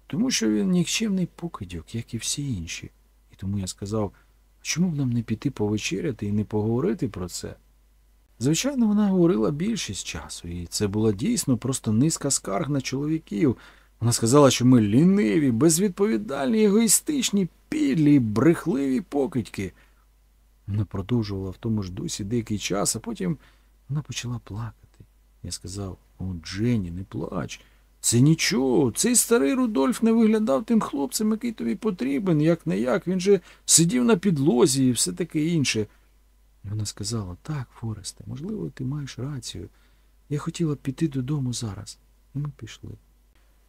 тому що він нікчемний покидьок, як і всі інші. І тому я сказав, чому б нам не піти повечеряти і не поговорити про це? Звичайно, вона говорила більшість часу, і це була дійсно просто низка скарг на чоловіків. Вона сказала, що ми ліниві, безвідповідальні, егоїстичні, підлі, брехливі покидьки. Вона продовжувала в тому ж дусі деякий час, а потім вона почала плакати. Я сказав: О, Дженні, не плач. Це нічого. Цей старий Рудольф не виглядав тим хлопцем, який тобі потрібен, як не як. Він же сидів на підлозі і все таке інше. І вона сказала, так, Форесте, можливо, ти маєш рацію. Я хотіла піти додому зараз. І ми пішли.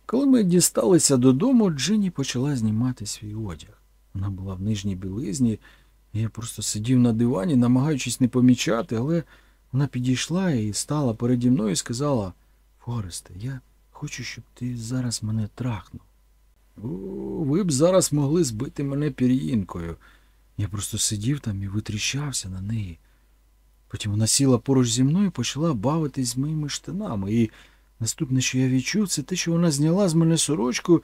Коли ми дісталися додому, Дженні почала знімати свій одяг. Вона була в нижній білизні, я просто сидів на дивані, намагаючись не помічати, але вона підійшла і стала переді мною і сказала Форесте, я хочу, щоб ти зараз мене трахнув. О, ви б зараз могли збити мене пір'їнкою. Я просто сидів там і витріщався на неї. Потім вона сіла поруч зі мною і почала бавитись з моїми штанами. І наступне, що я відчув, це те, що вона зняла з мене сорочку,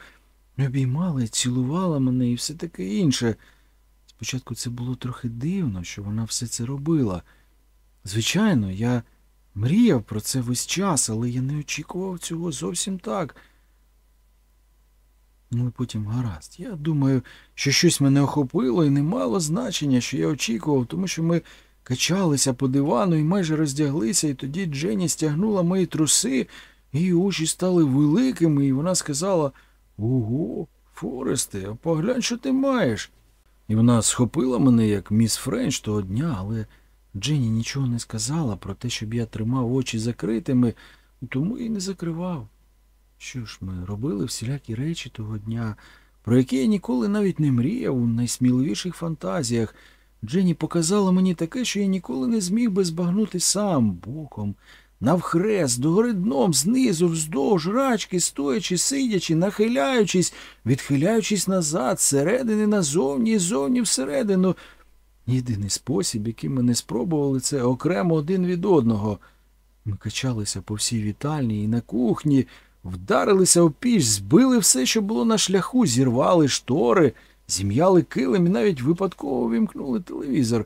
обіймала і цілувала мене і все таке інше. Спочатку це було трохи дивно, що вона все це робила. Звичайно, я мріяв про це весь час, але я не очікував цього зовсім так. Ну і потім гаразд. Я думаю, що щось мене охопило і не мало значення, що я очікував, тому що ми качалися по дивану і майже роздяглися, і тоді Дженні стягнула мої труси, її очі стали великими, і вона сказала Ого, Форесте, поглянь, що ти маєш. І вона схопила мене, як міс Френч того дня, але Дженні нічого не сказала про те, щоб я тримав очі закритими, тому і не закривав. Що ж, ми робили всілякі речі того дня, про які я ніколи навіть не мріяв у найсміливіших фантазіях. Дженні показала мені таке, що я ніколи не зміг би збагнути сам боком, навхрест, догори дном, знизу, вздовж, рачки, стоячи, сидячи, нахиляючись, відхиляючись назад, зсередини назовні і зовні всередину. Єдиний спосіб, який ми не спробували, це окремо один від одного. Ми качалися по всій вітальні і на кухні, вдарилися в піч, збили все, що було на шляху, зірвали штори, зім'яли килим і навіть випадково вімкнули телевізор.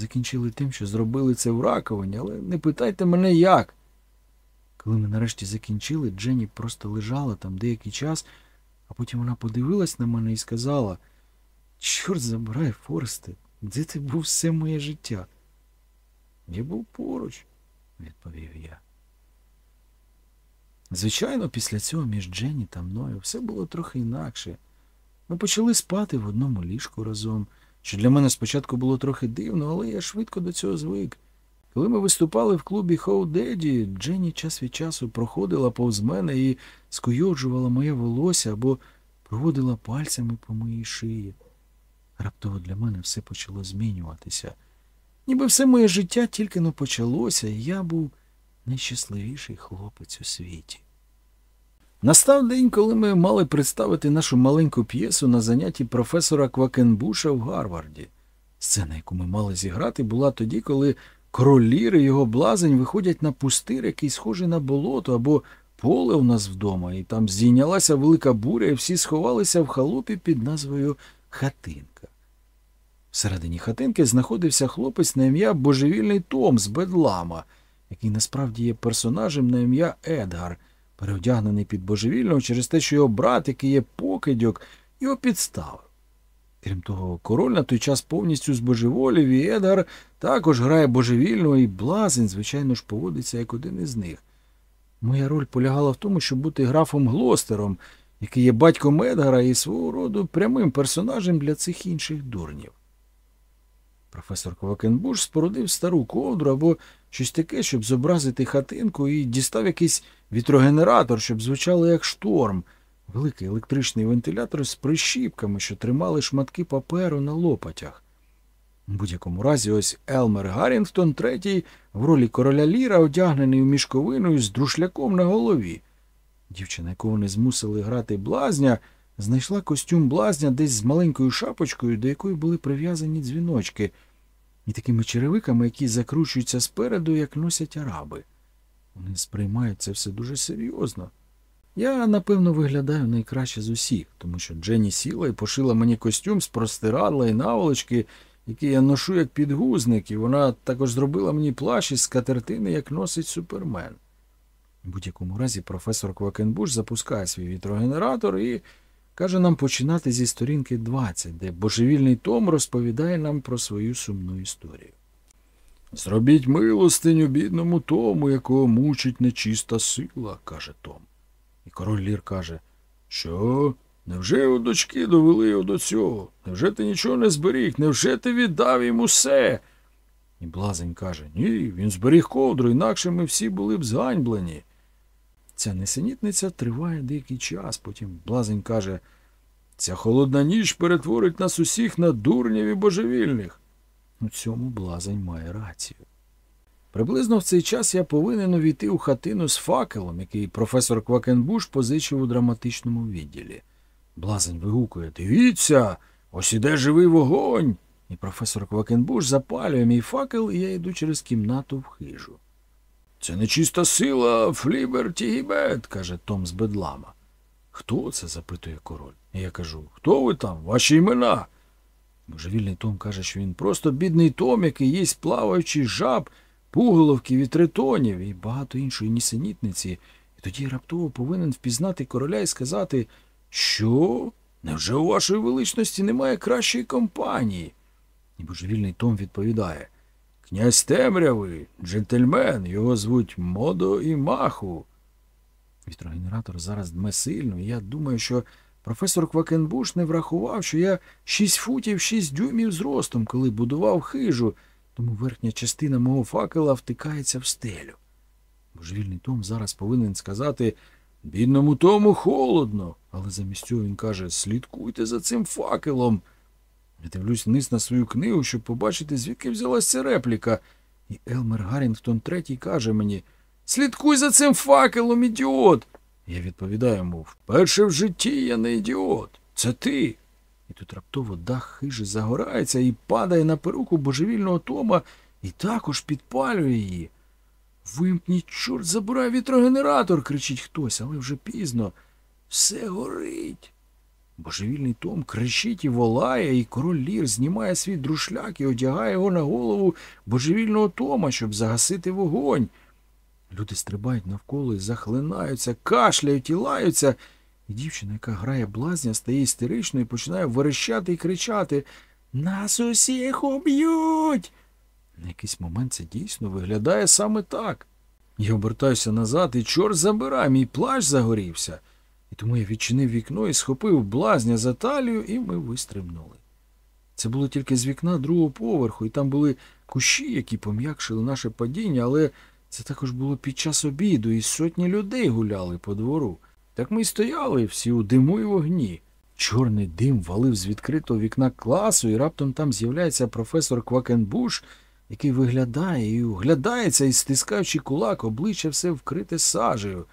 Закінчили тим, що зробили це в раковині, але не питайте мене як. Коли ми нарешті закінчили, Дженні просто лежала там деякий час, а потім вона подивилась на мене і сказала Чорт забирай, Форсте, де ти був все моє життя? Я був поруч, відповів я. Звичайно, після цього між Дженні та мною все було трохи інакше. Ми почали спати в одному ліжку разом, що для мене спочатку було трохи дивно, але я швидко до цього звик. Коли ми виступали в клубі Хоудеді, Дженні час від часу проходила повз мене і скуйоджувала моє волосся або проводила пальцями по моїй шиї. Раптово для мене все почало змінюватися. Ніби все моє життя тільки но почалося, і я був найщасливіший хлопець у світі. Настав день, коли ми мали представити нашу маленьку п'єсу на занятті професора Квакенбуша в Гарварді. Сцена, яку ми мали зіграти, була тоді, коли король Лір і його блазень виходять на пустир, який схожий на болото або поле у нас вдома, і там здійнялася велика буря, і всі сховалися в халупі під назвою Хатинка. Всередині хатинки знаходився хлопець на ім'я Божевільний Том з Бедлама, який насправді є персонажем на ім'я Едгар, переодягнений під божевільного через те, що його брат, який є покидьок, його підставив. Крім того, король на той час повністю збожеволів, і Едгар також грає божевільного, і блазень, звичайно ж, поводиться як один із них. Моя роль полягала в тому, щоб бути графом Глостером, який є батьком Едгара і свого роду прямим персонажем для цих інших дурнів. Професор Квакенбуш спорудив стару ковдру або щось таке, щоб зобразити хатинку, і дістав якийсь вітрогенератор, щоб звучало як шторм, великий електричний вентилятор з прищіпками, що тримали шматки паперу на лопатях. У будь-якому разі, ось Елмер Гаррінгтон третій в ролі короля Ліра, одягнений у мішковину з друшляком на голові. Дівчина, яку вони змусили грати блазня, знайшла костюм блазня десь з маленькою шапочкою, до якої були прив'язані дзвіночки, і такими черевиками, які закручуються спереду, як носять араби. Вони сприймають це все дуже серйозно. Я, напевно, виглядаю найкраще з усіх, тому що Дженні сіла і пошила мені костюм з простирадла і наволочки, який я ношу як підгузник, і вона також зробила мені плащ із скатертини, як носить супермен. У будь-якому разі професор Квакенбуш запускає свій вітрогенератор і каже нам починати зі сторінки 20, де божевільний Том розповідає нам про свою сумну історію. Зробіть милостиню бідному тому, якого мучить нечиста сила, каже Том. І король Лір каже, що? Невже у дочки довели його до цього? Невже ти нічого не зберіг? Невже ти віддав їм усе? І блазень каже, ні, він зберіг ковдру, інакше ми всі були б зганьблені. Ця несенітниця триває деякий час, потім блазень каже, ця холодна ніч перетворить нас усіх на дурнів і божевільних. У цьому блазень має рацію. Приблизно в цей час я повинен увійти у хатину з факелом, який професор Квакенбуш позичив у драматичному відділі. Блазень вигукує Дивіться, ось іде живий вогонь. І професор Квакенбуш запалює мій факел, і я йду через кімнату в хижу. Це нечиста сила Флібертігібет, каже Том з бедлама. Хто це? запитує король. І я кажу, хто ви там? Ваші імена? Божевільний Том каже, що він просто бідний Том, який їсть плаваючих жаб, пуголовків і тритонів і багато іншої нісенітниці, і тоді раптово повинен впізнати короля і сказати, що? Невже у вашої величності немає кращої компанії? І божевільний Том відповідає Князь темряви, джентльмен, його звуть Модо і Маху. Вітрогенератор зараз дме сильно, і я думаю, що професор Квакенбуш не врахував, що я шість футів шість дюймів зростом, коли будував хижу, тому верхня частина мого факела втикається в стелю. Божевільний Том зараз повинен сказати бідному тому холодно, але замість цього він каже слідкуйте за цим факелом. Я дивлюсь вниз на свою книгу, щоб побачити, звідки взялася репліка. І Елмер Гаррінгтон третій каже мені Слідкуй за цим факелом, ідіот. Я відповідаю йому вперше в житті я не ідіот. Це ти. І тут раптово дах хижі загорається і падає на перуку божевільного Тома і також підпалює її. Вимкніть, чорт, забирай вітрогенератор, кричить хтось, але вже пізно. Все горить. Божевільний Том кричить і волає, і король Лір знімає свій друшляк і одягає його на голову божевільного Тома, щоб загасити вогонь. Люди стрибають навколо і захлинаються, кашляють і лаються. І дівчина, яка грає блазня, стає істеричною і починає верещати і кричати Нас усіх уб'ють. На якийсь момент це дійсно виглядає саме так. Я обертаюся назад, і чорт забирай, мій плащ загорівся. І тому я відчинив вікно і схопив блазня за талію, і ми вистрибнули. Це було тільки з вікна другого поверху, і там були кущі, які пом'якшили наше падіння, але це також було під час обіду, і сотні людей гуляли по двору. Так ми й стояли всі у диму і вогні. Чорний дим валив з відкритого вікна класу, і раптом там з'являється професор Квакенбуш, який виглядає і углядається, і стискаючи кулак, обличчя все вкрите сажею.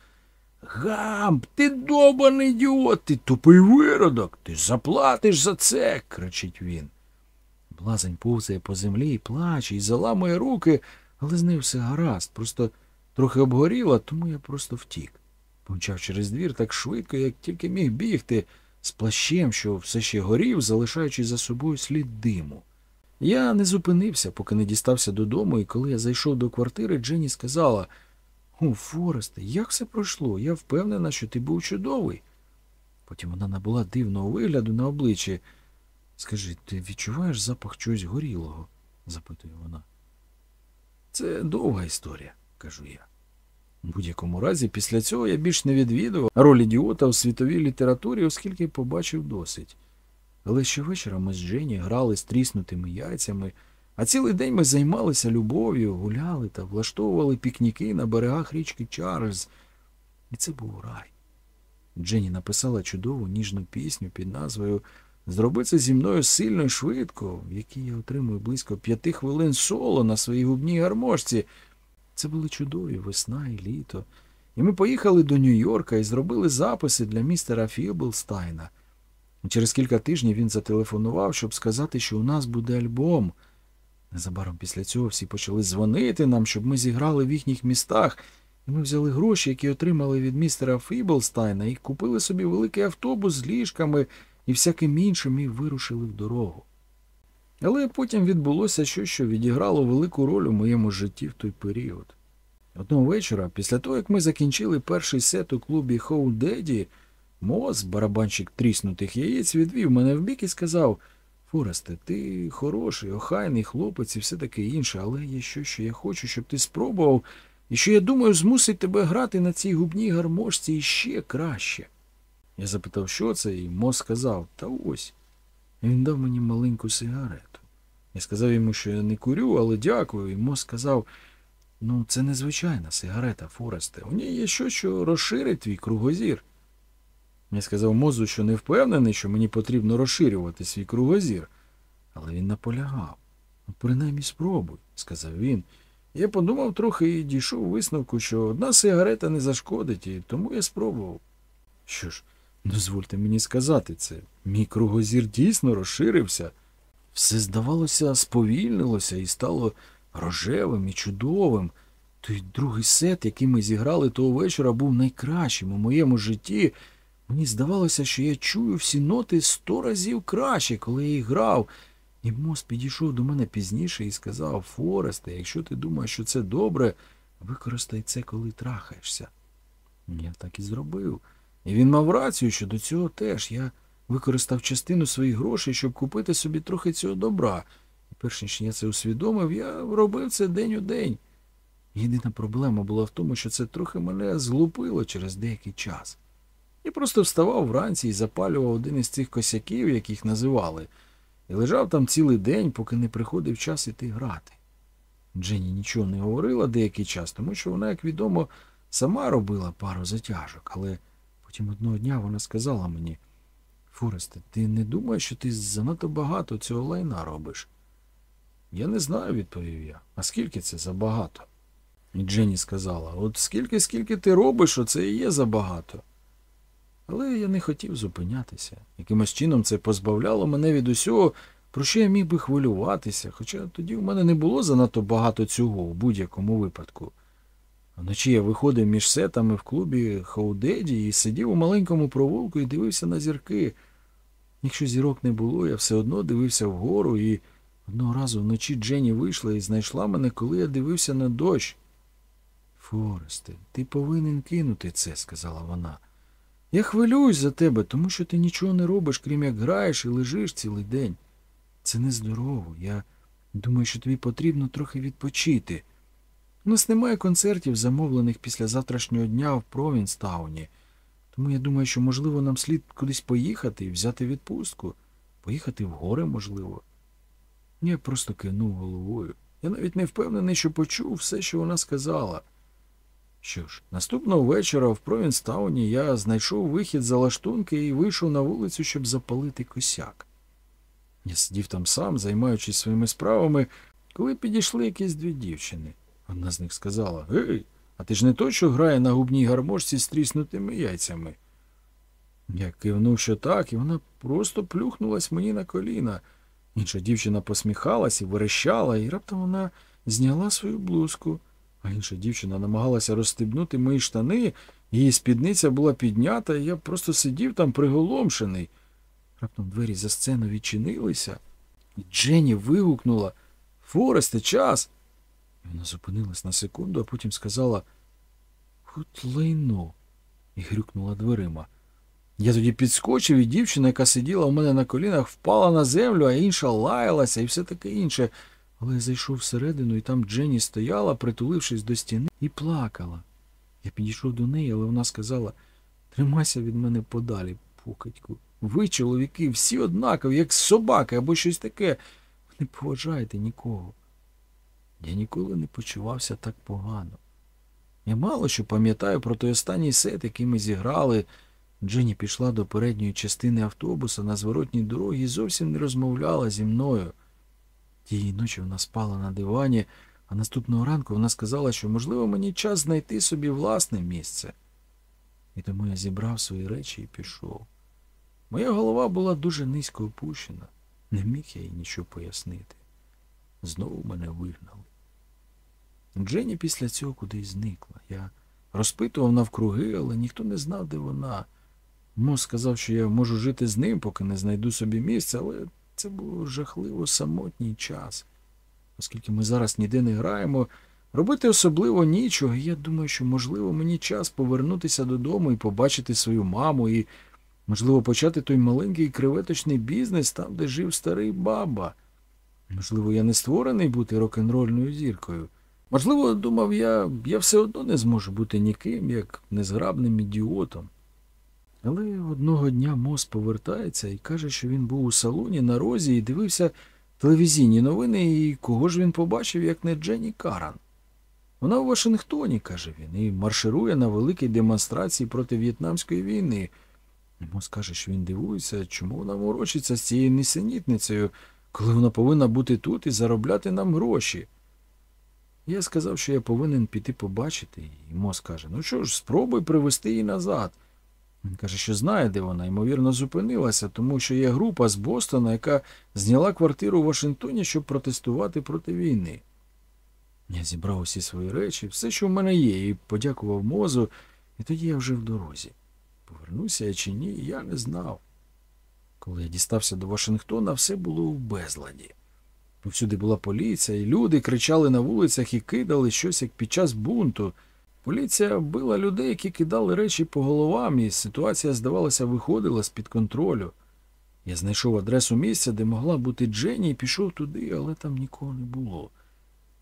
Гамп, ти добаний ідіот, ти тупий виродок, ти заплатиш за це, кричить він. Блазень повзає по землі і плаче, і заламує руки, але з нею все гаразд, просто трохи обгоріла, тому я просто втік. Помчав через двір так швидко, як тільки міг бігти, з плащем, що все ще горів, залишаючи за собою слід диму. Я не зупинився, поки не дістався додому, і коли я зайшов до квартири, Дженні сказала О, Форесте, як все пройшло? Я впевнена, що ти був чудовий. Потім вона набула дивного вигляду на обличчі. Скажи, ти відчуваєш запах чогось горілого? запитує вона. Це довга історія, кажу я. У будь-якому разі, після цього я більш не відвідував роль ідіота у світовій літературі, оскільки побачив досить. Але щовечора ми з Джені грали з тріснутими яйцями, а цілий день ми займалися любов'ю, гуляли та влаштовували пікніки на берегах річки Чарльз. І це був рай. Джені написала чудову ніжну пісню під назвою Зроби це зі мною сильно і швидко, в якій я отримую близько п'яти хвилин соло на своїй губній гармошці. Це були чудові весна і літо. І ми поїхали до Нью-Йорка і зробили записи для містера Фіблстайна. Через кілька тижнів він зателефонував, щоб сказати, що у нас буде альбом. Незабаром після цього всі почали дзвонити нам, щоб ми зіграли в їхніх містах, і ми взяли гроші, які отримали від містера Фіблстайна, і купили собі великий автобус з ліжками і всяким іншим і вирушили в дорогу. Але потім відбулося щось, що відіграло велику роль у моєму житті в той період. Одного вечора, після того, як ми закінчили перший сет у клубі Хоу Деді, Моз, барабанщик тріснутих яєць, відвів мене вбік і сказав Форесте, ти хороший, охайний хлопець і все таке інше, але є щось, що я хочу, щоб ти спробував, і що я думаю, змусить тебе грати на цій губній гармошці іще краще. Я запитав, що це, і Моз сказав, та ось. Він дав мені маленьку сигарету. Я сказав йому, що я не курю, але дякую. І Моз сказав, ну, це незвичайна сигарета, Форесте. У ній є щось, що розширить твій кругозір. Я сказав Мозу, що не впевнений, що мені потрібно розширювати свій кругозір. Але він наполягав. Ну, принаймні спробуй, сказав він. Я подумав трохи і дійшов висновку, що одна сигарета не зашкодить, і тому я спробував. Що ж, дозвольте мені сказати це. Мій кругозір дійсно розширився. Все, здавалося, сповільнилося і стало рожевим і чудовим. Той другий сет, який ми зіграли того вечора, був найкращим у моєму житті. Мені здавалося, що я чую всі ноти сто разів краще, коли я їх грав. І Мос підійшов до мене пізніше і сказав Форесте, якщо ти думаєш, що це добре, використай це, коли трахаєшся. Я так і зробив. І він мав рацію щодо цього теж. Я використав частину своїх грошей, щоб купити собі трохи цього добра. І перш ніж я це усвідомив, я робив це день у день. Єдина проблема була в тому, що це трохи мене зглупило через деякий час. Я просто вставав вранці і запалював один із цих косяків, яких називали, і лежав там цілий день, поки не приходив час іти грати. Дженні нічого не говорила деякий час, тому що вона, як відомо, сама робила пару затяжок, але потім одного дня вона сказала мені Форесте, ти не думаєш, що ти занадто багато цього лайна робиш? Я не знаю, відповів я. А скільки це забагато? І Дженні сказала, от скільки, скільки ти робиш, оце і є забагато. Але я не хотів зупинятися. Якимось чином це позбавляло мене від усього, про що я міг би хвилюватися, хоча тоді в мене не було занадто багато цього у будь-якому випадку. Вночі я виходив між сетами в клубі Хаудеді і сидів у маленькому провулку і дивився на зірки. Якщо зірок не було, я все одно дивився вгору, і одного разу вночі Дженні вийшла і знайшла мене, коли я дивився на дощ. Форесте, ти повинен кинути це, сказала вона. Я хвилююсь за тебе, тому що ти нічого не робиш, крім як граєш і лежиш цілий день. Це нездорово. Я думаю, що тобі потрібно трохи відпочити. У нас немає концертів, замовлених після завтрашнього дня в Провінстауні. Тому я думаю, що, можливо, нам слід кудись поїхати і взяти відпустку. Поїхати в гори, можливо. Я просто кивнув головою. Я навіть не впевнений, що почув все, що вона сказала. Що ж, наступного вечора в Провінстауні я знайшов вихід за лаштунки і вийшов на вулицю, щоб запалити косяк. Я сидів там сам, займаючись своїми справами, коли підійшли якісь дві дівчини. Одна з них сказала: Гей, а ти ж не той, що грає на губній гармошці з тріснутими яйцями. Я кивнув, що так, і вона просто плюхнулась мені на коліна. Інша дівчина посміхалась і верещала, і раптом вона зняла свою блузку. А інша дівчина намагалася розстебнути мої штани, її спідниця була піднята, і я просто сидів там приголомшений. Раптом двері за сцену відчинилися, і Дженні вигукнула Форесте, час. Вона зупинилась на секунду, а потім сказала От і грюкнула дверима. Я тоді підскочив, і дівчина, яка сиділа у мене на колінах, впала на землю, а інша лаялася і все таке інше. Але я зайшов всередину, і там Дженні стояла, притулившись до стіни, і плакала. Я підійшов до неї, але вона сказала Тримайся від мене подалі, покидьку. Ви, чоловіки, всі однакові, як собаки або щось таке. Ви не поважаєте нікого. Я ніколи не почувався так погано. Я мало що пам'ятаю про той останній сет, який ми зіграли. Дженні пішла до передньої частини автобуса на зворотній дорогі і зовсім не розмовляла зі мною. Тієї ночі вона спала на дивані, а наступного ранку вона сказала, що, можливо, мені час знайти собі власне місце. І тому я зібрав свої речі і пішов. Моя голова була дуже низько опущена. Не міг я їй нічого пояснити. Знову мене вигнали. Дженні після цього кудись зникла. Я розпитував навкруги, але ніхто не знав, де вона. Мос сказав, що я можу жити з ним, поки не знайду собі місця, але це був жахливо самотній час. Оскільки ми зараз ніде не граємо, робити особливо нічого, і я думаю, що, можливо, мені час повернутися додому і побачити свою маму, і, можливо, почати той маленький креветочний бізнес там, де жив старий баба. Можливо, я не створений бути рок-н-рольною зіркою. Можливо, думав я, я все одно не зможу бути ніким, як незграбним ідіотом. Але одного дня Мос повертається і каже, що він був у салоні на розі і дивився телевізійні новини, і кого ж він побачив, як не Дженні Каран. Вона у Вашингтоні, каже він, і марширує на великій демонстрації проти В'єтнамської війни. Мос каже, що він дивується, чому вона морочиться з цією несенітницею, коли вона повинна бути тут і заробляти нам гроші. Я сказав, що я повинен піти побачити, і Мос каже, ну що ж, спробуй привезти її назад. Він каже, що знає, де вона, ймовірно, зупинилася, тому що є група з Бостона, яка зняла квартиру у Вашингтоні, щоб протестувати проти війни. Я зібрав усі свої речі, все, що в мене є, і подякував мозу, і тоді я вже в дорозі. Повернуся я чи ні, я не знав. Коли я дістався до Вашингтона, все було у безладі. Повсюди була поліція, і люди кричали на вулицях і кидали щось як під час бунту. Поліція била людей, які кидали речі по головам, і ситуація, здавалося, виходила з-під контролю. Я знайшов адресу місця, де могла бути Дженні, і пішов туди, але там нікого не було.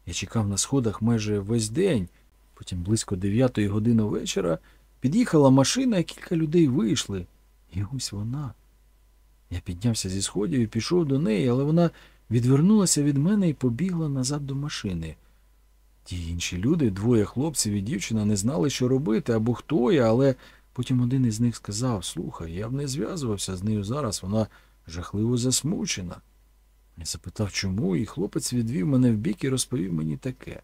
Я чекав на сходах майже весь день, потім близько дев'ятої години вечора під'їхала машина, і кілька людей вийшли. І ось вона. Я піднявся зі сходів і пішов до неї, але вона відвернулася від мене і побігла назад до машини. Ті інші люди, двоє хлопців і дівчина, не знали, що робити або хто я, але потім один із них сказав Слухай, я б не зв'язувався з нею зараз, вона жахливо засмучена. Я запитав, чому, і хлопець відвів мене в бік і розповів мені таке.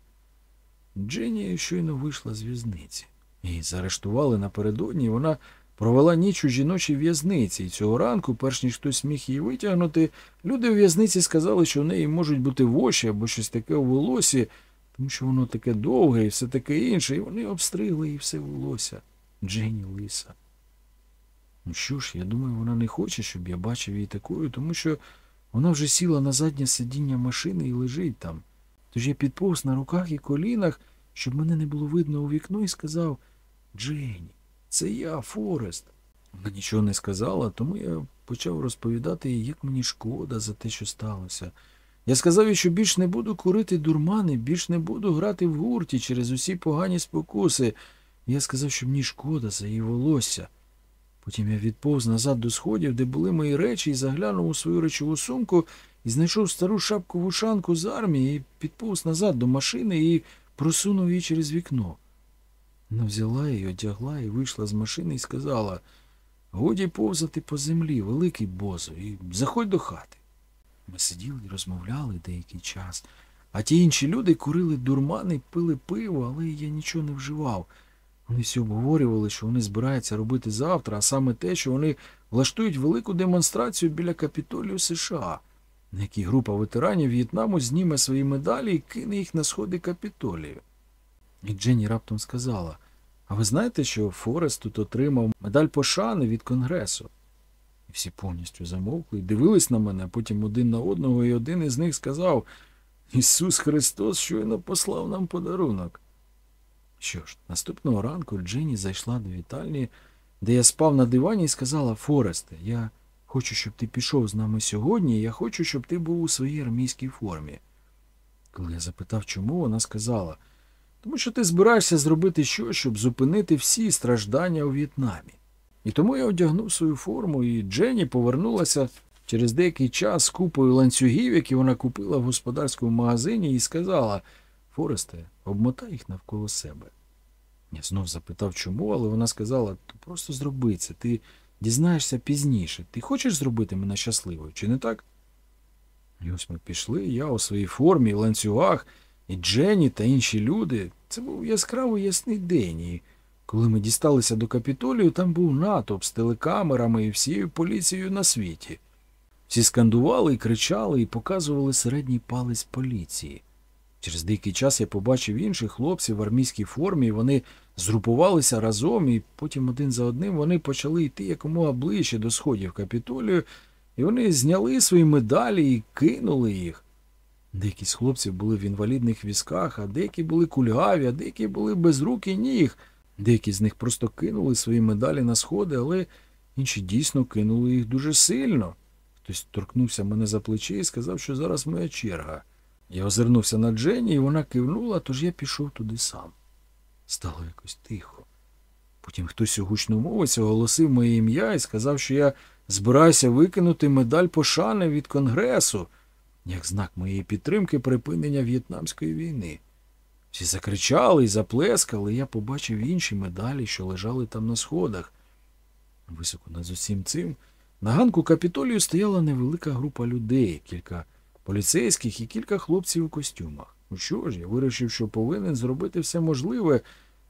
Дженні щойно вийшла з в'язниці. Її заарештували напередодні, і вона провела ніч у жіночій в'язниці, і цього ранку, перш ніж хтось міг її витягнути, люди у в'язниці сказали, що в неї можуть бути воші або щось таке у волосі, тому що воно таке довге і все таке інше, і вони обстригли їй все волосся. Дженні лиса. Ну що ж, я думаю, вона не хоче, щоб я бачив її такою, тому що вона вже сіла на заднє сидіння машини і лежить там. Тож я підповз на руках і колінах, щоб мене не було видно у вікно, і сказав Дженні, це я, Форест. Вона нічого не сказала, тому я почав розповідати їй, як мені шкода за те, що сталося. Я сказав їй, що більш не буду курити дурмани, більш не буду грати в гурті через усі погані спокуси. Я сказав, що мені шкода за її волосся. Потім я відповз назад до сходів, де були мої речі, і заглянув у свою речову сумку і знайшов стару шапку вушанку з армії і підповз назад до машини і просунув її через вікно. Вона взяла її, одягла і вийшла з машини і сказала Годі повзати по землі, великий бозо, і заходь до хати. Ми сиділи і розмовляли деякий час, а ті інші люди курили дурмани, пили пиво, але я нічого не вживав. Вони всі обговорювали, що вони збираються робити завтра, а саме те, що вони влаштують велику демонстрацію біля капітолію США, на якій група ветеранів В'єтнаму зніме свої медалі і кине їх на сходи капітолію. І Дженні раптом сказала: А ви знаєте, що Форест тут отримав медаль пошани від Конгресу? Всі повністю замовкли дивились на мене, потім один на одного, і один із них сказав: Ісус Христос щойно послав нам подарунок. Що ж, наступного ранку Дженні зайшла до вітальні, де я спав на дивані, і сказала: Форесте, я хочу, щоб ти пішов з нами сьогодні, я хочу, щоб ти був у своїй армійській формі. Коли я запитав, чому, вона сказала, тому що ти збираєшся зробити щось, щоб зупинити всі страждання у В'єтнамі. І тому я одягнув свою форму, і Дженні повернулася через деякий час з купою ланцюгів, які вона купила в господарському магазині, і сказала Форесте, обмотай їх навколо себе. Я знов запитав, чому, але вона сказала, то просто зроби це, ти дізнаєшся пізніше. Ти хочеш зробити мене щасливою, чи не так? І ось ми пішли, я у своїй формі, ланцюгах, і Дженні та інші люди. Це був яскраво ясний день. І коли ми дісталися до капітолію, там був натовп з телекамерами і всією поліцією на світі. Всі скандували і кричали, і показували середній палець поліції. Через деякий час я побачив інших хлопців в армійській формі, і вони згрупувалися разом, і потім один за одним вони почали йти якомога ближче до сходів капітолію, і вони зняли свої медалі і кинули їх. Деякі з хлопців були в інвалідних візках, а деякі були кульгаві, а деякі були без рук і ніг. Деякі з них просто кинули свої медалі на сходи, але інші дійсно кинули їх дуже сильно. Хтось торкнувся мене за плече і сказав, що зараз моя черга. Я озирнувся на Дженні, і вона кивнула, тож я пішов туди сам. Стало якось тихо. Потім хтось у гучномовець оголосив моє ім'я і сказав, що я збираюся викинути медаль пошани від Конгресу, як знак моєї підтримки припинення В'єтнамської війни. Всі закричали і заплескали, і я побачив інші медалі, що лежали там на сходах. Високо над усім цим на ганку капітолію стояла невелика група людей, кілька поліцейських і кілька хлопців у костюмах. Ну що ж, я вирішив, що повинен зробити все можливе,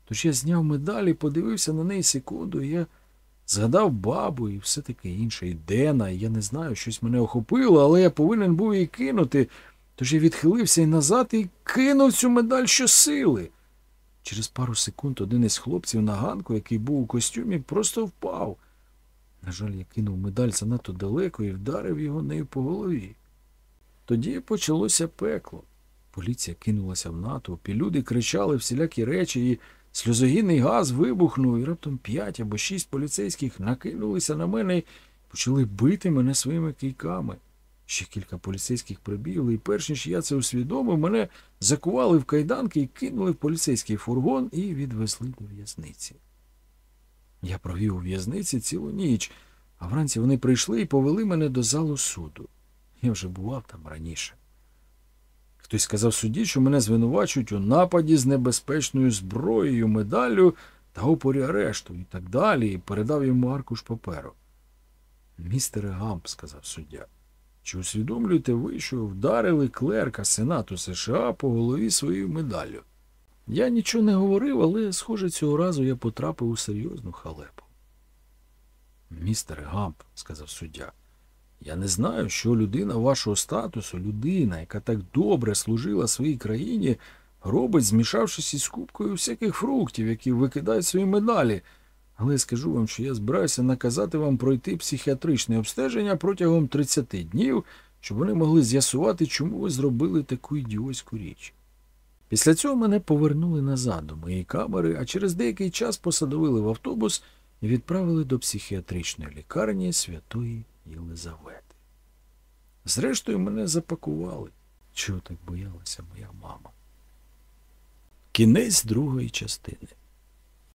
тож я зняв медалі, подивився на неї секунду, і я згадав бабу і все таке інше, і Дена, і я не знаю, щось мене охопило, але я повинен був її кинути. Тож я відхилився і назад і кинув цю медаль щосили. Через пару секунд один із хлопців на ганку, який був у костюмі, просто впав. На жаль, я кинув медаль занадто далеко і вдарив його нею по голові. Тоді почалося пекло. Поліція кинулася в натовп, і люди кричали всілякі речі, і сльозогінний газ вибухнув, і раптом п'ять або шість поліцейських накинулися на мене і почали бити мене своїми кийками. Ще кілька поліцейських прибігли, і перш ніж я це усвідомив, мене закували в кайданки і кинули в поліцейський фургон і відвезли до в'язниці. Я провів у в'язниці цілу ніч, а вранці вони прийшли і повели мене до залу суду. Я вже бував там раніше. Хтось сказав судді, що мене звинувачують у нападі з небезпечною зброєю, медаллю та опорі арешту і так далі, і передав йому аркуш паперу. Містере Гамп, сказав суддя, чи усвідомлюєте ви, що вдарили клерка Сенату США по голові своєю медаллю? Я нічого не говорив, але, схоже, цього разу я потрапив у серйозну халепу. Містере Гамп, сказав суддя, я не знаю, що людина вашого статусу, людина, яка так добре служила своїй країні, робить, змішавшись із кубкою всяких фруктів, які викидають свої медалі. Але скажу вам, що я збираюся наказати вам пройти психіатричне обстеження протягом 30 днів, щоб вони могли з'ясувати, чому ви зробили таку ідіотську річ. Після цього мене повернули назад до моєї камери, а через деякий час посадовили в автобус і відправили до психіатричної лікарні святої Єлизавети. Зрештою, мене запакували. Чого так боялася моя мама? Кінець другої частини.